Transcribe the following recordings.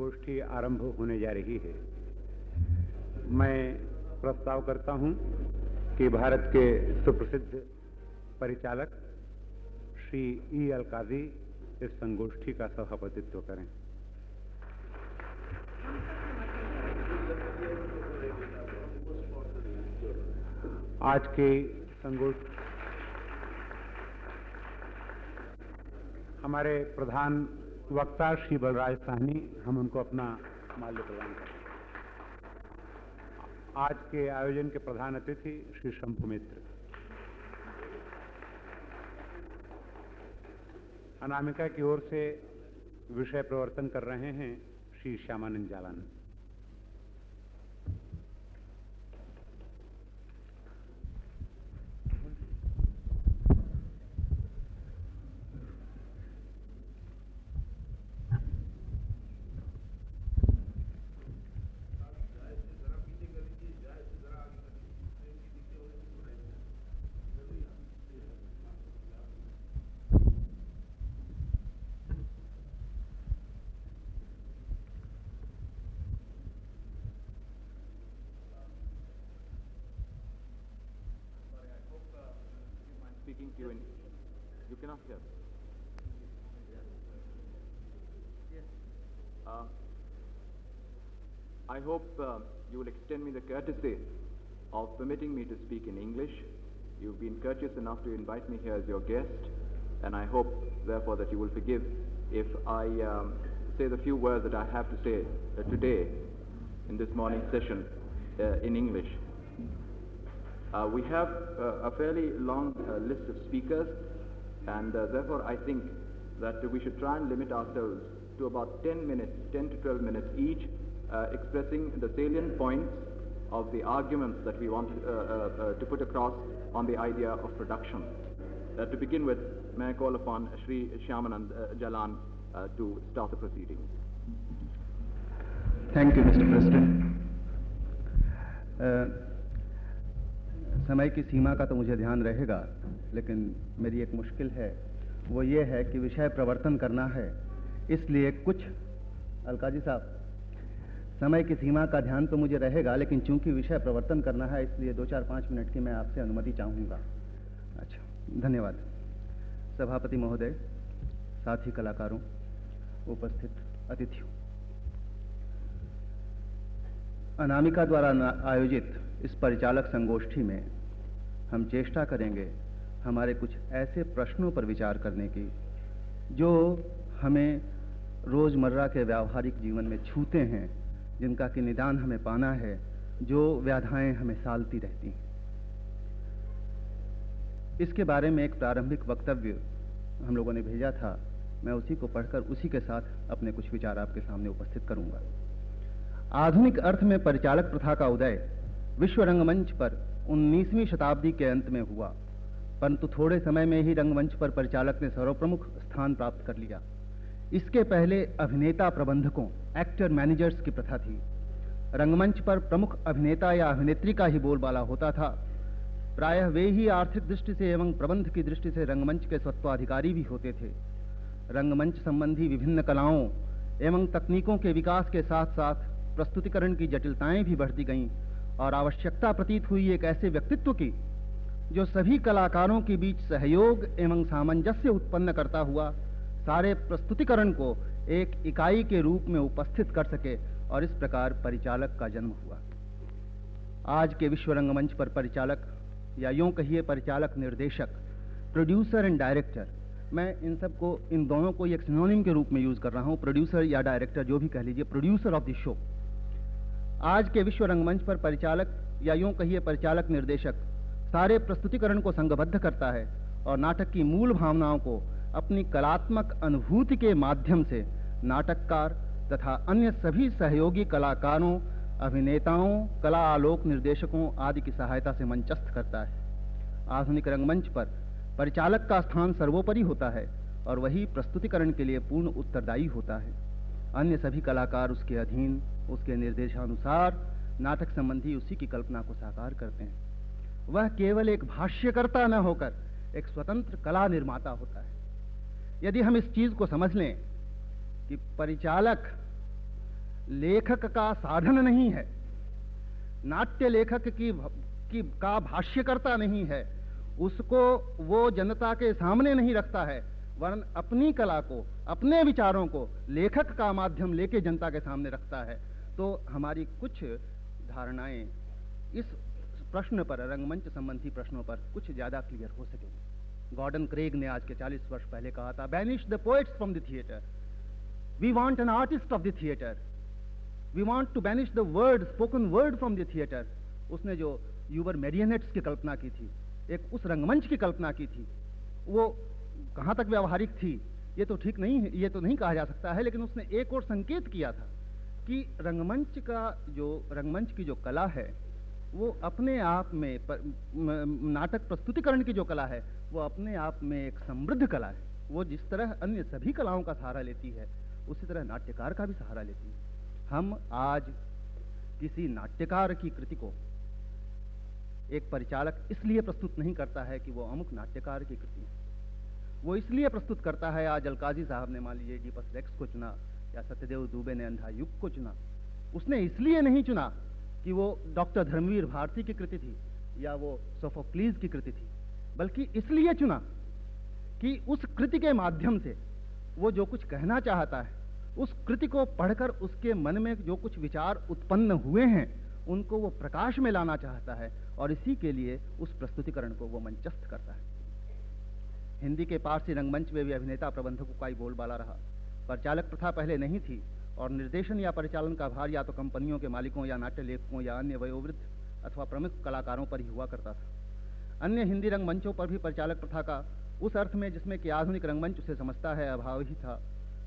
संगोष्ठी आरंभ होने जा रही है। मैं प्रस्ताव करता हूँ कि भारत के सुप्रसिद्ध परिचालक श्री ई अलकाजी इस संगोष्ठी का सभापतित्व करें। आज के संगोष्ठी हमारे प्रधान वक्ता श्री बलराज साहनी, हम उनको अपना माल्य प्रदान करें आज के आयोजन के प्रधान अतिथि श्री शंभु मित्र। अनामिका की ओर से विषय प्रवर्तन कर रहे हैं Shri Shyamanand Jalan. I hope uh, you will extend me the courtesy of permitting me to speak in English. You've been courteous enough to invite me here as your guest, and I hope, therefore, that you will forgive if I um, say the few words that I have to say uh, today in this morning's session uh, in English. Uh, we have uh, a fairly long uh, list of speakers, and uh, therefore I think that we should try and limit ourselves to about 10 minutes, 10 to 12 minutes each, uh, expressing the salient points of the arguments that we want uh, uh, uh, to put across on the idea of production. Uh, to begin with, may I call upon Sri Shyamanand uh, Jalan uh, to start the proceedings. Thank you mister president समय की सीमा का तो मुझे ध्यान रहेगा लेकिन मेरी एक मुश्किल है वो ये है कि विषय प्रवर्तन करना है इसलिए कुछ अलकाजी साहब समय की सीमा का ध्यान तो मुझे रहेगा, लेकिन चूँकि विषय प्रवर्तन करना है, इसलिए दो चार पाँच मिनट की मैं आपसे अनुमति चाहूँगा। अच्छा धन्यवाद। सभापति महोदय, साथी कलाकारों, उपस्थित अतिथियों। अनामिका द्वारा आयोजित इस परिचालक संगोष्ठी में हम चेष्टा करेंगे हमारे कुछ ऐसे प्रश्नों पर विचार करने की, जो हमें रोज़मर्रा के व्यावहारिक जीवन में छूते हैं। जिनका कि निदान हमें पाना है, जो व्याधाएँ हमें सालती रहती हैं। इसके बारे में एक प्रारंभिक वक्तव्य हम लोगों ने भेजा था। मैं उसी को पढ़कर उसी के साथ अपने कुछ विचार आपके सामने उपस्थित करूँगा। आधुनिक अर्थ में परिचालक प्रथा का उदय विश्व रंगमंच पर 19वीं शताब्दी के अंत में हुआ, परंतु थोड़े समय में ही रंगमंच पर परिचालक ने सर्वप्रमुख स्थान प्राप्त कर लिया। इसके पहले अभिनेता प्रबंधकों, एक्टर मैनेजर्स की प्रथा थी। रंगमंच पर प्रमुख अभिनेता या अभिनेत्री का ही बोलबाला होता था। प्रायः वे ही आर्थिक दृष्टि से एवं प्रबंध की दृष्टि से रंगमंच के स्वत्वाधिकारी भी होते थे। रंगमंच संबंधी विभिन्न कलाओं एवं तकनीकों के विकास के साथ साथ प्रस्तुतिकरण की जटिलताएँ भी बढ़ती गईं और आवश्यकता प्रतीत हुई एक ऐसे व्यक्तित्व की, जो सभी कलाकारों के बीच सहयोग एवं सामंजस्य उत्पन्न करता हुआ सारे प्रस्तुतिकरण को एक इकाई के रूप में उपस्थित कर सके और इस प्रकार परिचालक का जन्म हुआ। आज के विश्व रंगमंच पर परिचालक या यूँ कहिए परिचालक निर्देशक प्रोड्यूसर एंड डायरेक्टर मैं इन सबको, इन दोनों को एक सिनोनिम के रूप में यूज़ कर रहा हूँ प्रोड्यूसर या डायरेक्टर जो भी कह लीजिए प्रोड्यूसर ऑफ़ द शो आज के विश्व रंगमंच पर परिचालक या यूँ कहिए परिचालक निर्देशक सारे प्रस्तुतिकरण को संगबद्ध करता है और नाटक की मूल भावनाओं को अपनी कलात्मक अनुभूति के माध्यम से नाटककार तथा अन्य सभी सहयोगी कलाकारों, अभिनेताओं, कला आलोक निर्देशकों आदि की सहायता से मंचस्थ करता है। आधुनिक रंगमंच पर परिचालक का स्थान सर्वोपरि होता है और वही प्रस्तुतिकरण के लिए पूर्ण उत्तरदायी होता है। अन्य सभी कलाकार उसके अधीन, उसके निर्देशानुसार नाटक संबंधी उसी की कल्पना को साकार करते हैं। वह केवल एक भाष्यकर्ता न होकर एक स्वतंत्र कला निर्माता होता है। यदि हम इस चीज़ को समझ लें कि परिचालक लेखक का साधन नहीं है नाट्य लेखक की, की का भाष्यकर्ता नहीं है उसको वो जनता के सामने नहीं रखता है वरन अपनी कला को अपने विचारों को लेखक का माध्यम लेके जनता के सामने रखता है तो हमारी कुछ धारणाएँ इस प्रश्न पर रंगमंच संबंधी प्रश्नों पर कुछ ज़्यादा क्लियर हो सकेंगी। गॉर्डन क्रेग ने आज के 40 वर्ष पहले कहा था banish the poets from the theatre we want an artist of the theatre we want to banish the word spoken word from the theatre उसने जो यूवर मेरियनेट्स की कल्पना की थी एक उस रंगमंच की कल्पना की थी वो कहाँ तक व्यवहारिक थी ये तो ठीक नहीं है ये तो नहीं कहा जा सकता है लेकिन उसने एक और संकेत किया था कि रंगमंच का जो रंगमंच की जो कला है वो अपने आप में पर, नाटक प्रस्तुतिकरण की जो कला है वो अपने आप में एक समृद्ध कला है। वो जिस तरह अन्य सभी कलाओं का सहारा लेती है, उसी तरह नाट्यकार का भी सहारा लेती है। हम आज किसी नाट्यकार की कृति को एक परिचालक इसलिए प्रस्तुत नहीं करता है कि वो अमुक नाट्यकार की कृति है। वो इसलिए प्रस्तुत करता है, आज अलकाजी साहब ने मान लीजिए डीपस रेक्स को चुना, या सत्यदेव दुबे ने अंधा युग को चुना, उसने इसलिए नहीं चुना कि वो डॉक्टर धर्मवीर भारती की कृति थी, या वो सोफोक्लीज की कृति थी। बल्कि इसलिए चुना कि उस कृति के माध्यम से वो जो कुछ कहना चाहता है, उस कृति को पढ़कर उसके मन में जो कुछ विचार उत्पन्न हुए हैं, उनको वो प्रकाश में लाना चाहता है और इसी के लिए उस प्रस्तुतिकरण को वो मंचस्थ करता है। हिंदी के पारसी रंगमंच में भी अभिनेता प्रबंधकों का ही बोलबाला रहा। परिचालक प्रथा पहले नहीं थी और निर्देशन या परिचालन का भार या तो कंपनियों के मालिकों या नाट्य लेखकों या अन्य वयोवृद्ध अथवा प्रमुख कलाकारों पर ही हुआ करता था। अन्य हिंदी रंगमंचों पर भी परिचालक प्रथा का उस अर्थ में जिसमें कि आधुनिक रंगमंच उसे समझता है, अभाव ही था।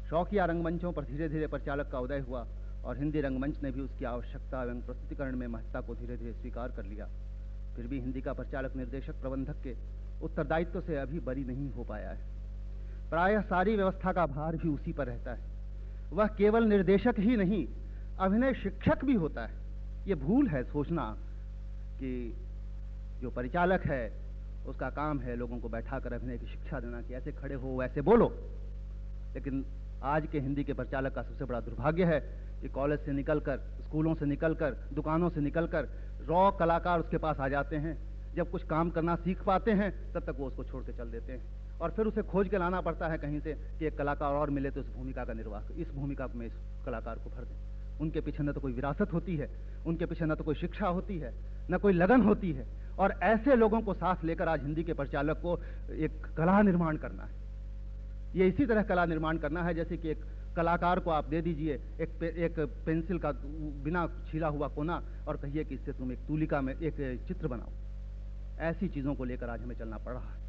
शौकिया रंगमंचों पर धीरे धीरे परिचालक का उदय हुआ और हिंदी रंगमंच ने भी उसकी आवश्यकता एवं प्रस्तुतिकरण में महत्ता को धीरे धीरे स्वीकार कर लिया। फिर भी हिंदी का परिचालक निर्देशक प्रबंधक के उत्तरदायित्व से अभी बरी नहीं हो पाया है। प्रायः सारी व्यवस्था का भार भी उसी पर रहता है। वह केवल निर्देशक ही नहीं, अभिनय शिक्षक भी होता है। ये भूल है सोचना कि जो परिचालक है, उसका काम है लोगों को बैठा कर अभिनय की शिक्षा देना कि ऐसे खड़े हो वैसे बोलो। लेकिन आज के हिंदी के परिचालक का सबसे बड़ा दुर्भाग्य है कि कॉलेज से निकलकर, स्कूलों से निकलकर, दुकानों से निकलकर रॉ कलाकार उसके पास आ जाते हैं। जब कुछ काम करना सीख पाते हैं, तब तक वो उसको छोड़ के चल देते हैं। और फिर उसे खोज के लाना पड़ता है कहीं से कि एक कलाकार और मिले तो इस भूमिका का निर्वाह, इस भूमिका में इस कलाकार को भर दें। उनके पीछे न तो कोई विरासत होती है, उनके पीछे न तो कोई शिक्षा होती है, न कोई लगन होती है। और ऐसे लोगों को साथ लेकर आज हिंदी के परिचालक को एक कला निर्माण करना है। ये इसी तरह कला निर्माण करना है जैसे कि एक कलाकार को आप दे दीजिए एक पे, एक पेंसिल का बिना छीला हुआ कोना और कहिए कि इससे तुम एक तूलिका में एक चित्र बनाओ। ऐसी चीज़ों को लेकर आज हमें चलना पड़ रहा है।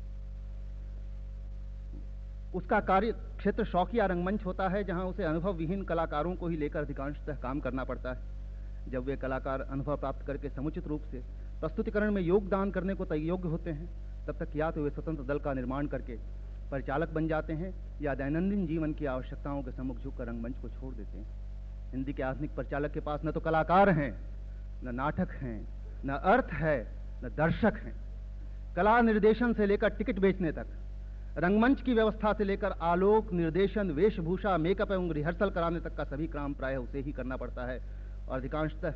उसका कार्य क्षेत्र शौकिया रंगमंच होता है जहाँ उसे अनुभव विहीन कलाकारों को ही लेकर अधिकांशतः काम करना पड़ता है। जब वे कलाकार अनुभव प्राप्त करके समुचित रूप से प्रस्तुतिकरण में योगदान करने को योग्य होते हैं, तब तक या तो वे स्वतंत्र दल का निर्माण करके परिचालक बन जाते हैं या दैनंदिन जीवन की आवश्यकताओं के सम्मुख झुककर रंगमंच को छोड़ देते हैं। हिंदी के आधुनिक परिचालक के पास न तो कलाकार हैं, न नाटक हैं, न अर्थ है, न दर्शक हैं। कला निर्देशन से लेकर टिकट बेचने तक, रंगमंच की व्यवस्था से लेकर आलोक निर्देशन, वेशभूषा, मेकअप एवं रिहर्सल कराने तक का सभी काम प्राय उसे ही करना पड़ता है। और अधिकांशतः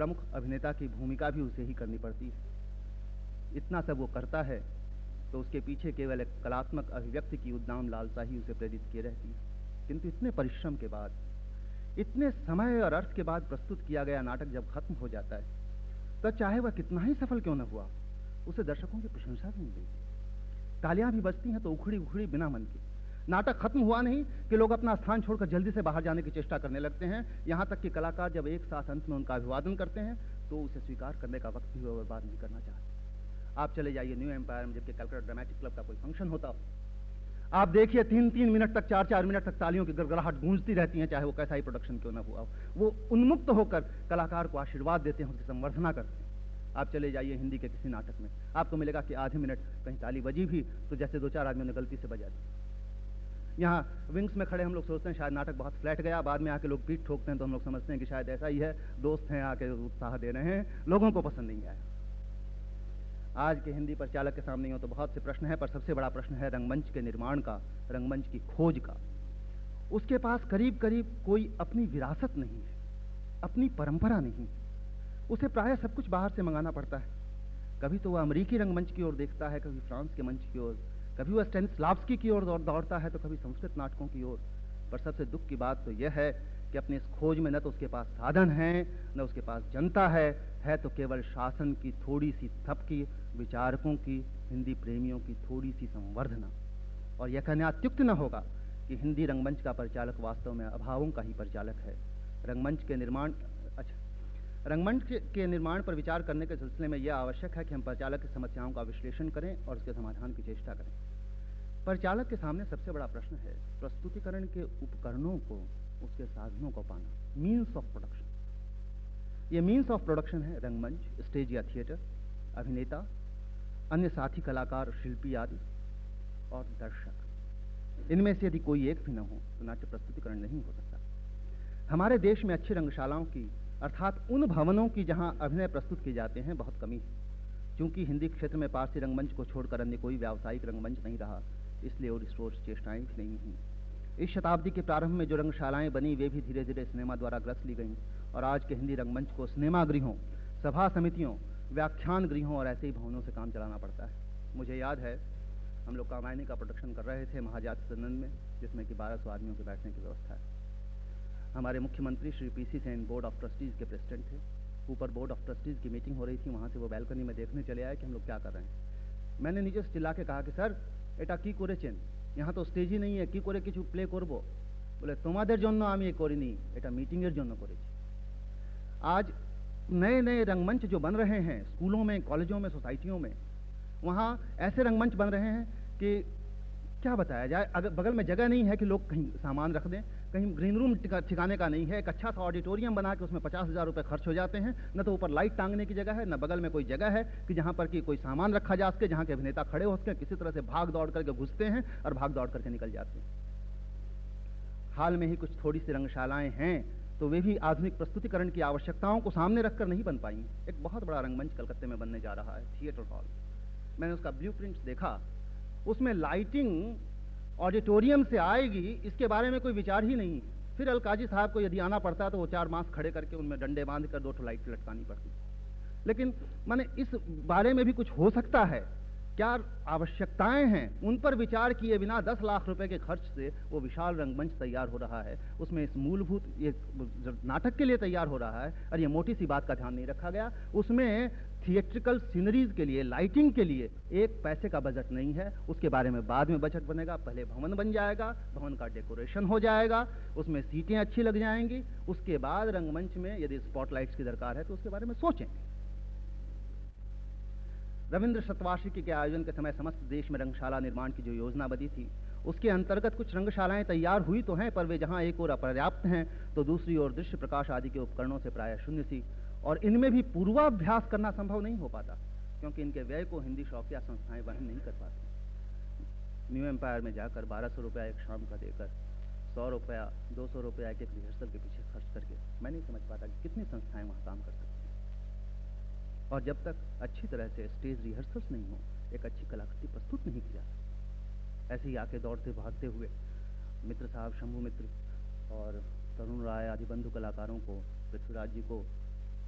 प्रमुख अभिनेता की भूमिका भी उसे ही करनी पड़ती है। इतना सब वो करता है तो उसके पीछे केवल एक कलात्मक अभिव्यक्ति की उद्दाम लालसा ही उसे प्रेरित किए रहती है। किंतु इतने परिश्रम के बाद, इतने समय और अर्थ के बाद प्रस्तुत किया गया नाटक जब खत्म हो जाता है तो चाहे वह कितना ही सफल क्यों न हुआ, उसे दर्शकों की प्रशंसा भी मिलेगी तालियाँ भी बजती हैं तो उखड़ी उखड़ी बिना मन की। नाटक खत्म हुआ नहीं कि लोग अपना स्थान छोड़कर जल्दी से बाहर जाने की चेष्टा करने लगते हैं। यहाँ तक कि कलाकार जब एक साथ अंत में उनका अभिवादन करते हैं तो उसे स्वीकार करने का वक्त भी वो बर्बाद नहीं करना चाहते। आप चले जाइए न्यू एम्पायर में, जबकि कलकत्ता ड्रामेटिक क्लब का कोई फ़ंक्शन होता हो। आप देखिए तीन तीन मिनट तक चार चार मिनट तक तालियों की गड़गड़ाहट गूंजती रहती है, चाहे वो कैसा ही प्रोडक्शन क्यों ना हुआ हो। वो उन्मुक्त होकर कलाकार को आशीर्वाद देते हैं, उसकी संवर्धना करते हैं। आप चले जाइए हिंदी के किसी नाटक में। आपको मिलेगा कि आधे मिनट कहीं ताली बजी भी तो जैसे दो चार आदमियों ने गलती से बजा दी यहाँ विंग्स में खड़े हम लोग सोचते हैं, शायद नाटक बहुत फ्लैट गया, बाद में आके लोग पीठ ठोकते हैं तो हम लोग समझते हैं कि शायद ऐसा ही है। दोस्त हैं, आके उत्साह दे रहे हैं। लोगों को पसंद नहीं आया। आज के हिंदी परिचालक के सामने हो तो बहुत से प्रश्न है, पर सबसे बड़ा प्रश्न है रंगमंच के निर्माण का, रंगमंच की खोज का। उसके पास करीब करीब कोई अपनी विरासत नहीं है, अपनी परंपरा नहीं है। उसे प्राय सब कुछ बाहर से मंगाना पड़ता है। कभी तो वह अमरीकी रंगमंच की ओर देखता है, कभी फ्रांस के मंच की ओर। कभी वह स्टेनिस्लाव्स्की की ओर दौड़ता है तो कभी संस्कृत नाटकों की ओर। पर सबसे दुख की बात तो यह है कि अपने इस खोज में न तो उसके पास साधन है, न उसके पास जनता है है तो केवल शासन की थोड़ी सी थपकी विचारकों की, हिंदी प्रेमियों की थोड़ी सी संवर्धना। और यह कहने अत्युक्त न होगा कि हिंदी रंगमंच का परिचालक वास्तव में अभावों का ही परिचालक है। रंगमंच के निर्माण अच्छा। रंगमंच के निर्माण पर विचार करने के सिलसिले में यह आवश्यक है कि हम परिचालक की समस्याओं का विश्लेषण करें और उसके समाधान की चेष्टा करें। परिचालक के सामने सबसे बड़ा प्रश्न है, प्रस्तुतिकरण के उपकरणों को, उसके साधनों को पाना। मीन्स ऑफ़ प्रोडक्शन ये मीन्स ऑफ़ प्रोडक्शन है रंगमंच स्टेज या थिएटर अभिनेता, अन्य साथी कलाकार, शिल्पी आदि, और दर्शक। इनमें से यदि कोई एक भी न हो तो नाट्य प्रस्तुतिकरण नहीं हो सकता। हमारे देश में अच्छी रंगशालाओं की, अर्थात उन भवनों की जहाँ अभिनय प्रस्तुत किए जाते हैं, बहुत कमी है। क्योंकि हिंदी क्षेत्र में पारसी रंगमंच को छोड़कर अन्य कोई व्यावसायिक रंगमंच नहीं रहा। इसलिए और इस चेष्टाएँ भी नहीं हुई। इस शताब्दी के प्रारंभ में जो रंगशालाएँ बनी, वे भी धीरे धीरे सिनेमा द्वारा ग्रस्त ली गईं और आज के हिंदी रंगमंच को सिनेमा गृहों सभा समितियों व्याख्यान गृहों और ऐसे ही भवनों से काम चलाना पड़ता है। मुझे याद है, हम लोग कामायनी का प्रोडक्शन कर रहे थे महाजाति सदन में, जिसमें कि बारह सौ आदमियों के बैठने की व्यवस्था है। हमारे मुख्यमंत्री Shri P C Sen board of trustees के प्रेसिडेंट थे। ऊपर बोर्ड ऑफ़ ट्रस्टीज़ की मीटिंग हो रही थी, वहाँ से वो बैल्कनी में देखने चले आए कि हम लोग क्या कर रहे हैं। मैंने नीचे से चिल्ला के कहा कि, सर এটা কি করেছেন यहाँ तो স্টেজই নেই কি করে কিছু প্লে করব বলে তোমাদের জন্য আমি এ করিনি এটা মিটিংয়ের জন্য করেছি आज नए नए रंगमंच जो बन रहे हैं स्कूलों में कॉलेजों में सोसाइटियों में वहाँ ऐसे रंगमंच बन रहे हैं कि क्या बताया जाए? अगर बगल में जगह नहीं है कि लोग कहीं सामान रख दें, कहीं ग्रीन रूम ठिकाने का नहीं है, एक अच्छा सा ऑडिटोरियम बना के उसमें पचास हज़ार रुपये खर्च हो जाते हैं, न तो ऊपर लाइट टांगने की जगह है, न बगल में कोई जगह है कि जहाँ पर कि कोई सामान रखा जा सके, जहाँ के अभिनेता खड़े हो सके, किसी तरह से भाग दौड़ करके घुसते हैं और भाग दौड़ करके निकल जाते हैं। हाल में ही कुछ थोड़ी सी रंगशालाएँ हैं तो वे भी आधुनिक प्रस्तुतिकरण की आवश्यकताओं को सामने रखकर नहीं बन पाई एक बहुत बड़ा रंगमंच कलकत्ते में बनने जा रहा है थिएटर हॉल मैंने उसका ब्लू देखा उसमें लाइटिंग ऑडिटोरियम से आएगी, इसके बारे में कोई विचार ही नहीं। फिर अलकाजी साहब को यदि आना पड़ता तो वो चार मास खड़े करके उनमें डंडे बाँध कर दो लाइट लटकानी पड़ती। लेकिन मैंने इस बारे में भी कुछ हो सकता है। क्या आवश्यकताएँ हैं? उन पर विचार किए बिना 10 लाख रुपए के खर्च से वो विशाल रंगमंच तैयार हो रहा है। उसमें इस मूलभूत ये नाटक के लिए तैयार हो रहा है। और ये मोटी सी बात का ध्यान नहीं रखा गया। उसमें थिएट्रिकल सीनरीज के लिए लाइटिंग के लिए एक पैसे का बजट नहीं है। उसके बारे में बाद में बजट बनेगा, पहले भवन बन जाएगा, भवन का डेकोरेशन हो जाएगा, उसमें सीटें अच्छी लग जाएँगी। उसके बाद रंगमंच में यदि स्पॉटलाइट्स की दरकार है तो उसके बारे में सोचें। रविंद्र शतवार्षिकी के आयोजन के समय समस्त देश में रंगशाला निर्माण की जो योजना बनी थी, उसके अंतर्गत कुछ रंगशालाएँ तैयार हुई तो हैं, पर वे जहाँ एक और अपर्याप्त हैं तो दूसरी ओर दृश्य प्रकाश आदि के उपकरणों से प्रायः शून्य सी और इनमें भी पूर्वाभ्यास करना संभव नहीं हो पाता, क्योंकि इनके व्यय को हिंदी शौकिया संस्थाएँ वहन नहीं कर पाती। न्यू एम्पायर में जाकर बारह सौ रुपया एक शाम का देकर, सौ रुपया, दो सौ रुपया एक एक रिहर्सल के पीछे खर्च करके, मैं नहीं समझ पाता कि कितनी संस्थाएँ वहाँ काम कर सकती हैं। और जब तक अच्छी तरह से स्टेज रिहर्सल्स नहीं हो, एक अच्छी कलाकृति प्रस्तुत नहीं की जा सकती। ऐसे ही आके दौड़ते भागते हुए मित्र साहब, शंभु मित्र और तरुण राय आदि बंधु कलाकारों को, पृथ्वीराज जी को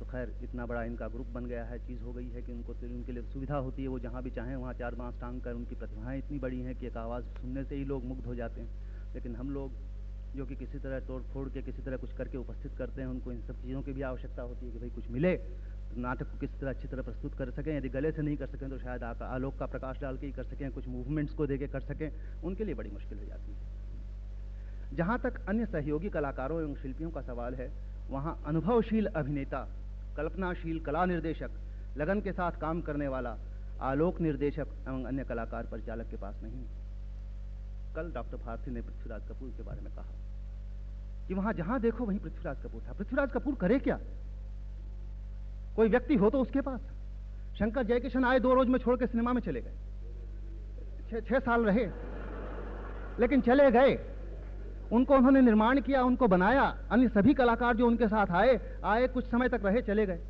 तो खैर, इतना बड़ा इनका ग्रुप बन गया है, चीज़ हो गई है कि उनको उनके लिए सुविधा होती है, वो जहाँ भी चाहें, वहाँ चार बाँस टांग कर उनकी प्रतिभाएँ इतनी बड़ी हैं कि एक आवाज़ सुनने से ही लोग मुग्ध हो जाते हैं। लेकिन हम लोग, जो कि किसी तरह तोड़ फोड़ के, किसी तरह कुछ करके उपस्थित करते हैं, उनको इन सब चीज़ों की भी आवश्यकता होती है कि भाई कुछ मिले तो नाटक को किस तरह अच्छी तरह प्रस्तुत कर सकें, यदि गले से नहीं कर सकें तो शायद आलोक का प्रकाश डाल के ही कर सकें, कुछ मूवमेंट्स को दे के कर सकें, उनके लिए बड़ी मुश्किल हो जाती है। जहाँ तक अन्य सहयोगी कलाकारों एवं शिल्पियों का सवाल है, वहाँ अनुभवशील अभिनेता कल्पनाशील कला निर्देशक लगन के साथ काम करने वाला आलोक निर्देशक एवं अन्य कलाकार परिचालक के पास नहीं। कल डॉक्टर भारती ने पृथ्वीराज कपूर के बारे में कहा कि वहाँ जहाँ देखो वहीं पृथ्वीराज कपूर था। पृथ्वीराज कपूर करे क्या? कोई व्यक्ति हो तो उसके पास। शंकर जयकिशन आए दो रोज में छोड़ के सिनेमा में चले गए। छह साल रहे। लेकिन चले गए। उनको उन्होंने निर्माण किया, उनको बनाया, अन्य सभी कलाकार जो उनके साथ आए आए कुछ समय तक रहे, चले गए।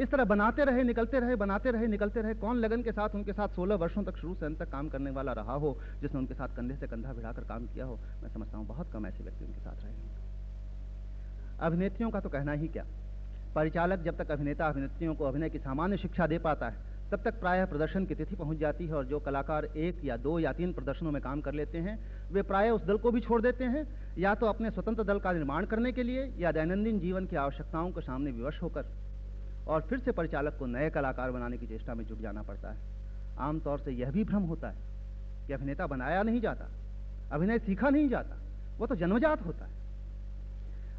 इस तरह बनाते रहे, निकलते रहे, बनाते रहे, निकलते रहे, कौन लगन के साथ उनके साथ 16 वर्षों तक शुरू से अंत तक काम करने वाला रहा हो, जिसने उनके साथ कंधे से कंधा भिड़ाकर काम किया हो, मैं समझता हूँ बहुत कम ऐसे व्यक्ति उनके साथ रहे अभिनेत्रियों का तो कहना ही क्या? परिचालक जब तक अभिनेता अभिनेत्रियों को अभिनय की सामान्य शिक्षा दे पाता है तब तक प्रायः प्रदर्शन की तिथि पहुँच जाती है और जो कलाकार एक या दो या तीन प्रदर्शनों में काम कर लेते हैं, वे प्रायः उस दल को भी छोड़ देते हैं, या तो अपने स्वतंत्र दल का निर्माण करने के लिए या दैनंदिन जीवन की आवश्यकताओं के सामने विवश होकर। और फिर से परिचालक को नए कलाकार बनाने की चेष्टा में जुट जाना पड़ता है। आमतौर से यह भी भ्रम होता है कि अभिनेता बनाया नहीं जाता, अभिनय सीखा नहीं जाता, वो तो जन्मजात होता है।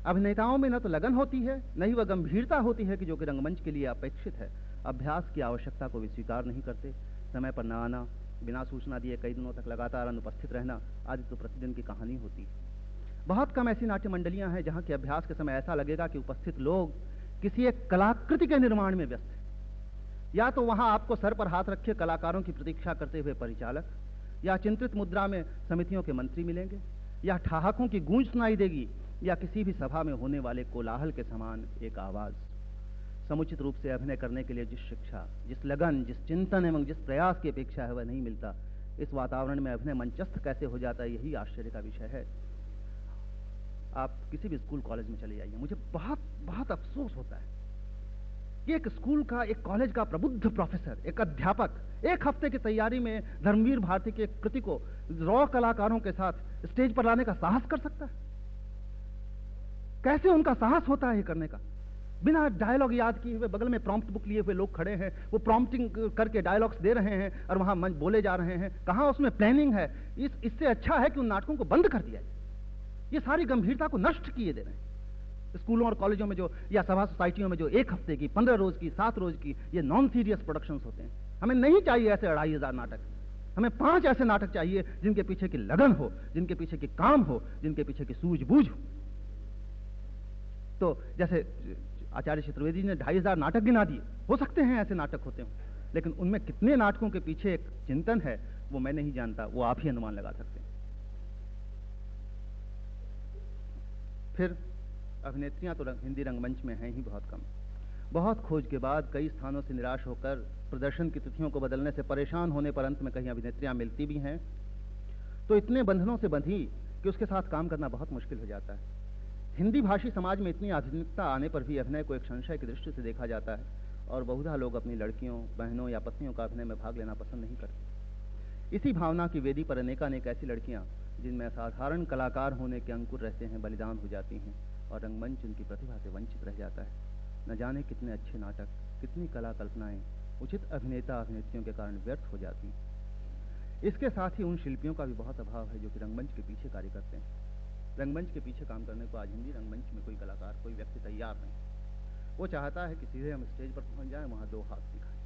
अभिनेताओं में न तो लगन होती है, न ही वह गंभीरता होती है कि जो कि रंगमंच के लिए अपेक्षित है। अभ्यास की आवश्यकता को भी स्वीकार नहीं करते। समय पर न आना, बिना सूचना दिए कई दिनों तक लगातार अनुपस्थित रहना आदि तो प्रतिदिन की कहानी होती है। बहुत कम ऐसी नाट्य मंडलियाँ हैं जहाँ के अभ्यास के समय ऐसा लगेगा कि उपस्थित लोग किसी एक कलाकृति के निर्माण में व्यस्त हैं। या तो वहाँ आपको सर पर हाथ रखे कलाकारों की प्रतीक्षा करते हुए परिचालक, या चिंतित मुद्रा में समितियों के मंत्री मिलेंगे, या ठहाकों की गूंज सुनाई देगी, या किसी भी सभा में होने वाले कोलाहल के समान एक आवाज़। समुचित रूप से अभिनय करने के लिए जिस शिक्षा, जिस लगन, जिस चिंतन एवं जिस प्रयास की अपेक्षा है वह नहीं मिलता। इस वातावरण में अभिनय मंचस्थ कैसे हो जाता है, यही आश्चर्य का विषय है। आप किसी भी स्कूल कॉलेज में चले जाइए। मुझे बहुत बहुत अफसोस होता है। कि एक स्कूल का, एक कॉलेज का प्रबुद्ध प्रोफेसर, एक अध्यापक, एक हफ़्ते की तैयारी में धर्मवीर भारती के कृति को रॉ कलाकारों के साथ स्टेज पर लाने का साहस कर सकता है? कैसे उनका साहस होता है ये करने का? बिना डायलॉग याद किए हुए बगल में प्रॉम्प्ट बुक लिए हुए लोग खड़े हैं, वो प्रॉम्प्टिंग करके डायलॉग्स दे रहे हैं और वहाँ मंच बोले जा रहे हैं। कहाँ उसमें प्लानिंग है? इस, इससे अच्छा है कि उन नाटकों को बंद कर दिया जाए। ये सारी गंभीरता को नष्ट किए दे रहे हैं। स्कूलों और कॉलेजों में जो, या सभा सोसाइटियों में जो एक हफ़्ते की, पंद्रह रोज की, सात रोज की, ये नॉन सीरियस प्रोडक्शन होते हैं। हमें नहीं चाहिए ऐसे अढ़ाई हज़ार नाटक। हमें पाँच ऐसे नाटक चाहिए जिनके पीछे की लगन हो, जिनके पीछे की काम हो, जिनके पीछे की सूझबूझ हो। तो जैसे आचार्य चतुर्वेदी ने ढाई हज़ार नाटक गिना दिए। हो सकते हैं ऐसे नाटक होते हों। लेकिन उनमें कितने नाटकों के पीछे एक चिंतन है वो मैं नहीं जानता। वो आप ही अनुमान लगा सकते हैं। फिर अभिनेत्रियाँ तो रंग, हिंदी रंगमंच में हैं ही बहुत कम। बहुत खोज के बाद कई स्थानों से निराश होकर प्रदर्शन की तिथियों को बदलने से परेशान होने पर अंत में कहीं अभिनेत्रियाँ मिलती भी हैं। तो इतने बंधनों से बंधी कि उसके साथ काम करना बहुत मुश्किल हो जाता है। हिंदी भाषी समाज में इतनी आधुनिकता आने पर भी अभिनय को एक संशय की दृष्टि से देखा जाता है और बहुधा लोग अपनी लड़कियों, बहनों या पत्नियों का अभिनय में भाग लेना पसंद नहीं करते। इसी भावना की वेदी पर अनेकानेक ऐसी लड़कियाँ, जिनमें असाधारण कलाकार होने के अंकुर रहते हैं, बलिदान हो जाती हैं और रंगमंच उनकी प्रतिभा से वंचित रह जाता है। न जाने कितने अच्छे नाटक, कितनी कला कल्पनाएँ उचित अभिनेता अभिनेत्रियों के कारण व्यर्थ हो जाती हैं। इसके साथ ही उन शिल्पियों का भी बहुत अभाव है, जो कि रंगमंच के पीछे कार्य करते हैं। रंगमंच के पीछे काम करने को आज हिंदी रंगमंच में कोई कलाकार, कोई व्यक्ति तैयार नहीं। वो चाहता है कि सीधे हम स्टेज पर पहुँच जाएँ, वहाँ दो हाथ दिखाएँ।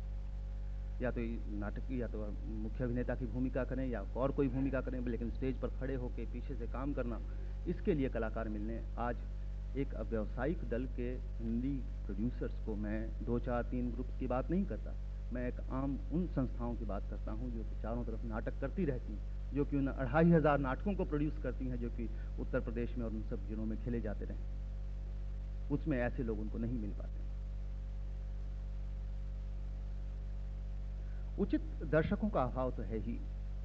या तो नाटक की या तो मुख्य अभिनेता की भूमिका करें, या और कोई भूमिका करें, लेकिन स्टेज पर खड़े होकर पीछे से काम करना, इसके लिए कलाकार मिलने। आज एक व्यावसायिक दल के हिंदी प्रोड्यूसर्स को मैं दो चार तीन ग्रुप्स की बात नहीं करता। मैं एक आम उन संस्थाओं की बात करता हूँ जो चारों तरफ़ नाटक करती रहती हैं। जो कि उन अढ़ाई हज़ार नाटकों को प्रोड्यूस करती हैं, जो कि उत्तर प्रदेश में और उन सब जिलों में खेले जाते रहे। उसमें ऐसे लोग उनको नहीं मिल पाते। उचित दर्शकों का अभाव तो है ही,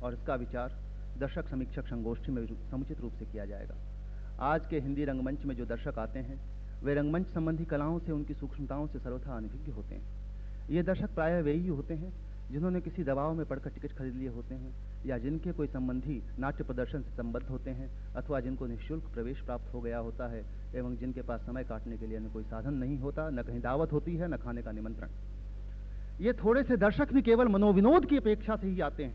और इसका विचार दर्शक समीक्षक संगोष्ठी में समुचित रूप से किया जाएगा। आज के हिंदी रंगमंच में जो दर्शक आते हैं, वे रंगमंच संबंधी कलाओं से, उनकी सूक्ष्मताओं से सर्वथा अनभिज्ञ होते हैं। ये दर्शक प्रायः वे ही होते हैं जिन्होंने किसी दबाव में पढ़कर टिकट खरीद लिए होते हैं, या जिनके कोई संबंधी नाट्य प्रदर्शन से संबद्ध होते हैं, अथवा जिनको निःशुल्क प्रवेश प्राप्त हो गया होता है, एवं जिनके पास समय काटने के लिए न कोई साधन नहीं होता, न कहीं दावत होती है, न खाने का निमंत्रण। ये थोड़े से दर्शक भी केवल मनोविनोद की अपेक्षा से ही आते हैं,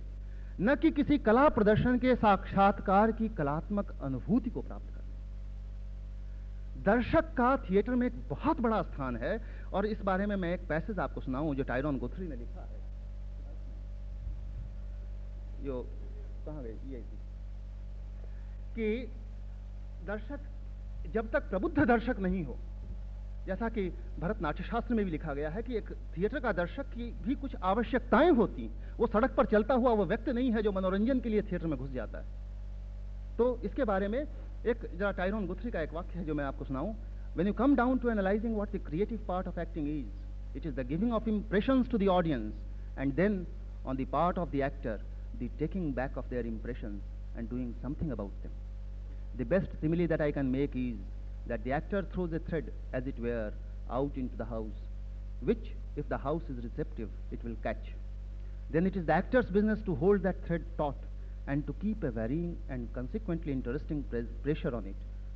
न कि किसी कला प्रदर्शन के साक्षात्कार की कलात्मक अनुभूति को प्राप्त करने। दर्शक का थिएटर में एक बहुत बड़ा स्थान है, और इस बारे में मैं एक पैसेज आपको सुनाऊं, जो टायरॉन गुथरी ने लिखा है। जो कहाँ गई? ये कि दर्शक, जब तक प्रबुद्ध दर्शक नहीं हो, जैसा कि भरत नाट्यशास्त्र में भी लिखा गया है कि एक थिएटर का दर्शक की भी कुछ आवश्यकताएँ होती, वो सड़क पर चलता हुआ वो व्यक्ति नहीं है जो मनोरंजन के लिए थिएटर में घुस जाता है। तो इसके बारे में एक, जरा टायरोन गुथरी का एक वाक्य है जो मैं आपको सुनाऊं। When you come down to analysing what the creative part of acting is it is the giving of impression to the audience and then on the part of the actor the taking back of their impressions and doing something about them. The best simile that I can make is that the actor throws a thread, as it were, out into the house, which, if the house is receptive, it will catch. Then it is the actor's business to hold that thread taut and to keep a varying and consequently interesting pres- pressure on it,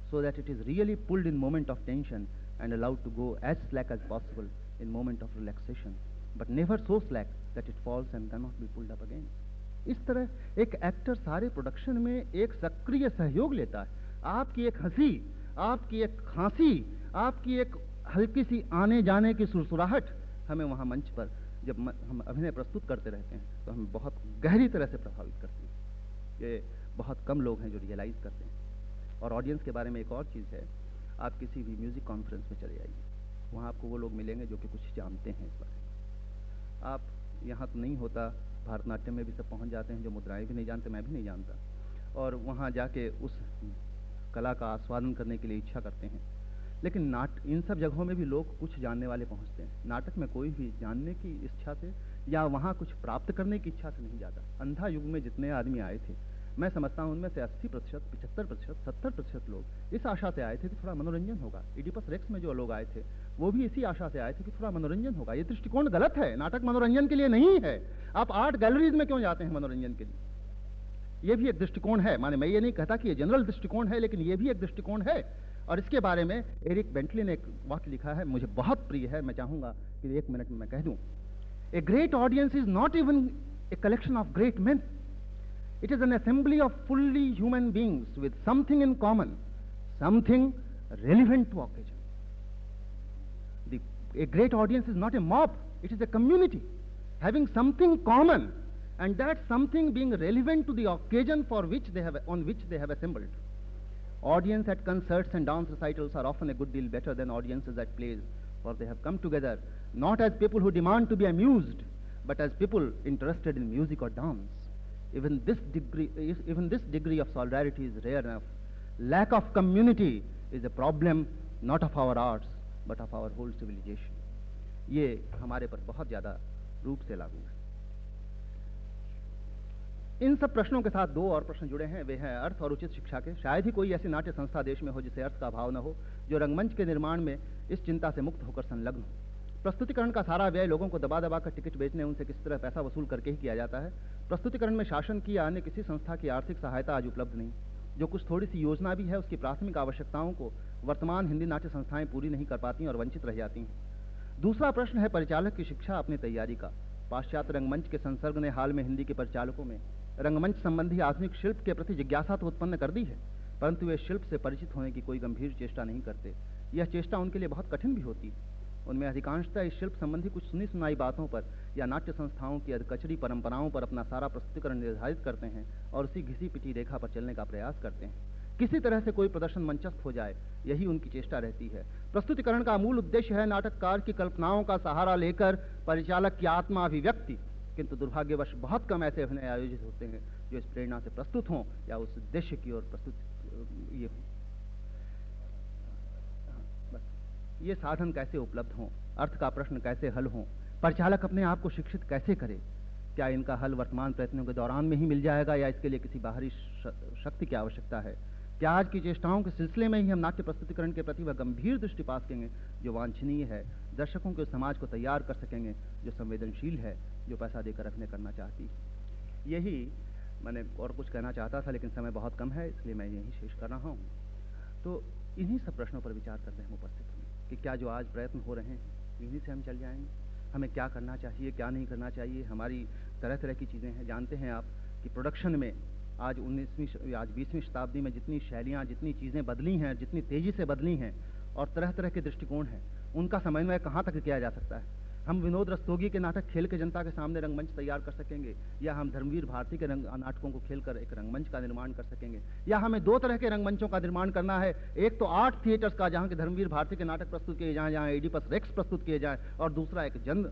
so that it is really pulled in moment of tension and allowed to go as slack as possible in moment of relaxation, but never so slack that it falls and cannot be pulled up again. इस तरह एक actor सारे production में एक सक्रिय सहयोग लेता है। आपकी एक हँसी, आपकी एक खांसी, आपकी एक हल्की सी आने जाने की सुरसुराहट हमें वहाँ मंच पर जब हम अभिनय प्रस्तुत करते रहते हैं तो हमें बहुत गहरी तरह से प्रभावित करती है। ये बहुत कम लोग हैं जो रियलाइज़ करते हैं। और ऑडियंस के बारे में एक और चीज़ है, आप किसी भी म्यूज़िक कॉन्फ्रेंस में चले जाइए वहाँ आपको वो लोग मिलेंगे जो कि कुछ जानते हैं इस बारे में। आप यहाँ तो नहीं होता भारतनाट्यम में भी सब पहुँच जाते हैं, जो मुद्राएँ भी नहीं जानते, मैं भी नहीं जानता। और वहाँ जाके उस कला का आस्वादन करने के लिए इच्छा करते हैं। लेकिन नाट, इन सब जगहों में भी लोग कुछ जानने वाले पहुँचते हैं। नाटक में कोई भी जानने की इच्छा से या वहाँ कुछ प्राप्त करने की इच्छा से नहीं जाता। अंधा युग में जितने आदमी आए थे, मैं समझता हूँ उनमें से 80 प्रतिशत, पिछहत्तर प्रतिशत, सत्तर प्रतिशत लोग इस आशा से आए थे कि थोड़ा मनोरंजन होगा। इडिपस रेक्स में जो लोग आए थे वो भी इसी आशा से आए थे कि थोड़ा मनोरंजन होगा। ये दृष्टिकोण गलत है। नाटक मनोरंजन के लिए नहीं है। आप आर्ट गैलरीज में क्यों जाते हैं मनोरंजन के लिए? ये भी एक दृष्टिकोण है। माने मैं ये नहीं कहता कि ये जनरल दृष्टिकोण है, लेकिन ये भी एक दृष्टिकोण है। और इसके बारे में एरिक बेंटली ने एक वाक्य लिखा है, मुझे बहुत प्रिय है। मैं चाहूँगा कि एक मिनट में मैं कह दूँ। A great audience is not even a collection of great men. It is an assembly of fully human beings with something in common something relevant to occasion. A great audience is not a mob, it is a community having something common, and that something being relevant to the occasion for which they have, on which they have assembled. Audience at concerts and dance recitals are often a good deal better than audiences at plays, for they have come together not as people who demand to be amused, but as people interested in music or dance. Even this degree, even this degree of solidarity is rare enough. Lack of community is a problem not of our arts, but of our whole civilization. ये हमारे पर बहुत ज़्यादा रूप से लागू है। इन सब प्रश्नों के साथ दो और प्रश्न जुड़े हैं। वे हैं अर्थ और उचित शिक्षा के। शायद ही कोई ऐसी नाट्य संस्था देश में हो जिसे अर्थ का अभाव न हो, जो रंगमंच के निर्माण में इस चिंता से मुक्त होकर संलग्न हो। प्रस्तुतिकरण का सारा व्यय लोगों को दबा दबा कर टिकट बेचने, उनसे किस तरह पैसा वसूल करके ही किया जाता है? प्रस्तुतिकरण में शासन की या अन्य किसी संस्था की आर्थिक सहायता आज उपलब्ध नहीं। जो कुछ थोड़ी सी योजना भी है, उसकी प्राथमिक आवश्यकताओं को वर्तमान हिंदी नाट्य संस्थाएँ पूरी नहीं कर पाती और वंचित रह जाती हैं। दूसरा प्रश्न है परिचालक की शिक्षा अपनी तैयारी का। पाश्चात्य रंगमंच के संसर्ग ने हाल में हिंदी के परिचालकों में रंगमंच संबंधी आधुनिक शिल्प के प्रति जिज्ञासा तो उत्पन्न कर दी है, परंतु वे शिल्प से परिचित होने की कोई गंभीर चेष्टा नहीं करते। यह चेष्टा उनके लिए बहुत कठिन भी होती है। उनमें अधिकांशतः इस शिल्प संबंधी कुछ सुनी सुनाई बातों पर या नाट्य संस्थाओं की अधकचरी परंपराओं पर अपना सारा प्रस्तुतिकरण निर्धारित करते हैं और उसी घिसी पिटी रेखा पर चलने का प्रयास करते हैं। किसी तरह से कोई प्रदर्शन मंचस्थ हो जाए, यही उनकी चेष्टा रहती है। प्रस्तुतिकरण का मूल उद्देश्य है नाटककार की कल्पनाओं का सहारा लेकर परिचालक की आत्मा अभिव्यक्ति किंतु दुर्भाग्यवश बहुत कम ऐसे अभिनय आयोजित होते हैं जो इस प्रेरणा से प्रस्तुत हों या उस उद्देश्य की ओर प्रस्तुत, ये बस ये साधन कैसे उपलब्ध हों? अर्थ का प्रश्न कैसे हल हों? परिचालक अपने आप को शिक्षित कैसे करे? क्या इनका हल वर्तमान प्रयत्नों के दौरान में ही मिल जाएगा या इसके लिए किसी बाहरी शक्ति की आवश्यकता है? क्या आज की चेष्टाओं के सिलसिले में ही हम नाट्य प्रस्तुतिकरण के प्रति वह गंभीर दृष्टि पा सकेंगे जो वांछनीय है, दर्शकों के समाज को तैयार कर सकेंगे, जो संवेदनशील है, जो पैसा देकर रखने करना चाहती यही मैंने और कुछ कहना चाहता था, लेकिन समय बहुत कम है, इसलिए मैं यही शेष कर रहा हूँ। तो इन्हीं सब प्रश्नों पर विचार करते हम उपस्थित। कि क्या जो आज प्रयत्न हो रहे हैं, इन्हीं से हम चल जाएँगे? हमें क्या करना चाहिए, क्या नहीं करना चाहिए? हमारी तरह तरह की चीज़ें हैं। जानते हैं आप कि प्रोडक्शन में आज उन्नीसवीं आज बीसवीं शताब्दी में जितनी शैलियाँ, जितनी चीज़ें बदली हैं, जितनी तेज़ी से बदली हैं और तरह तरह के दृष्टिकोण हैं, उनका समन्वय कहाँ तक किया जा सकता है? हम विनोद रस्तोगी के नाटक खेल के जनता के सामने रंगमंच तैयार कर सकेंगे, या हम धर्मवीर भारती के रंग, नाटकों को खेलकर एक रंगमंच का निर्माण कर सकेंगे, या हमें दो तरह के रंगमंचों का निर्माण करना है, एक तो आर्ट थिएटर्स का, जहाँ के धर्मवीर भारती के नाटक प्रस्तुत किए जाएँ, जहाँ एडिपस रेक्स प्रस्तुत किए जाएँ, और दूसरा एक जन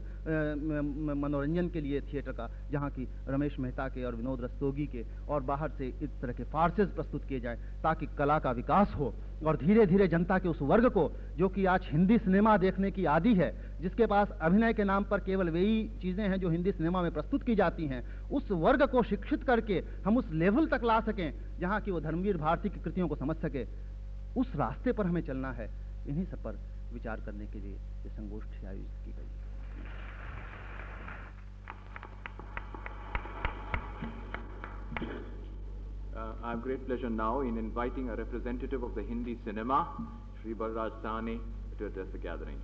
मनोरंजन के लिए थिएटर का, जहाँ की रमेश मेहता के और विनोद रस्तोगी के, और बाहर से इस तरह के फार्सेज प्रस्तुत किए जाएँ, ताकि कला का विकास हो, और धीरे धीरे जनता के उस वर्ग को, जो कि आज हिंदी सिनेमा देखने की आदि है जिसके पास अभिनय के नाम पर केवल वही चीज़ें हैं जो हिंदी सिनेमा में प्रस्तुत की जाती हैं उस वर्ग को शिक्षित करके हम उस लेवल तक ला सकें जहाँ की वो धर्मवीर भारती की कृतियों को समझ सके। उस रास्ते पर हमें चलना है। इन्हीं सब पर विचार करने के लिए ये संगोष्ठी आयोजित की गई। Uh, I have great pleasure now in inviting a representative of the Hindi cinema, Sri Balraj Sahni, to address the gathering.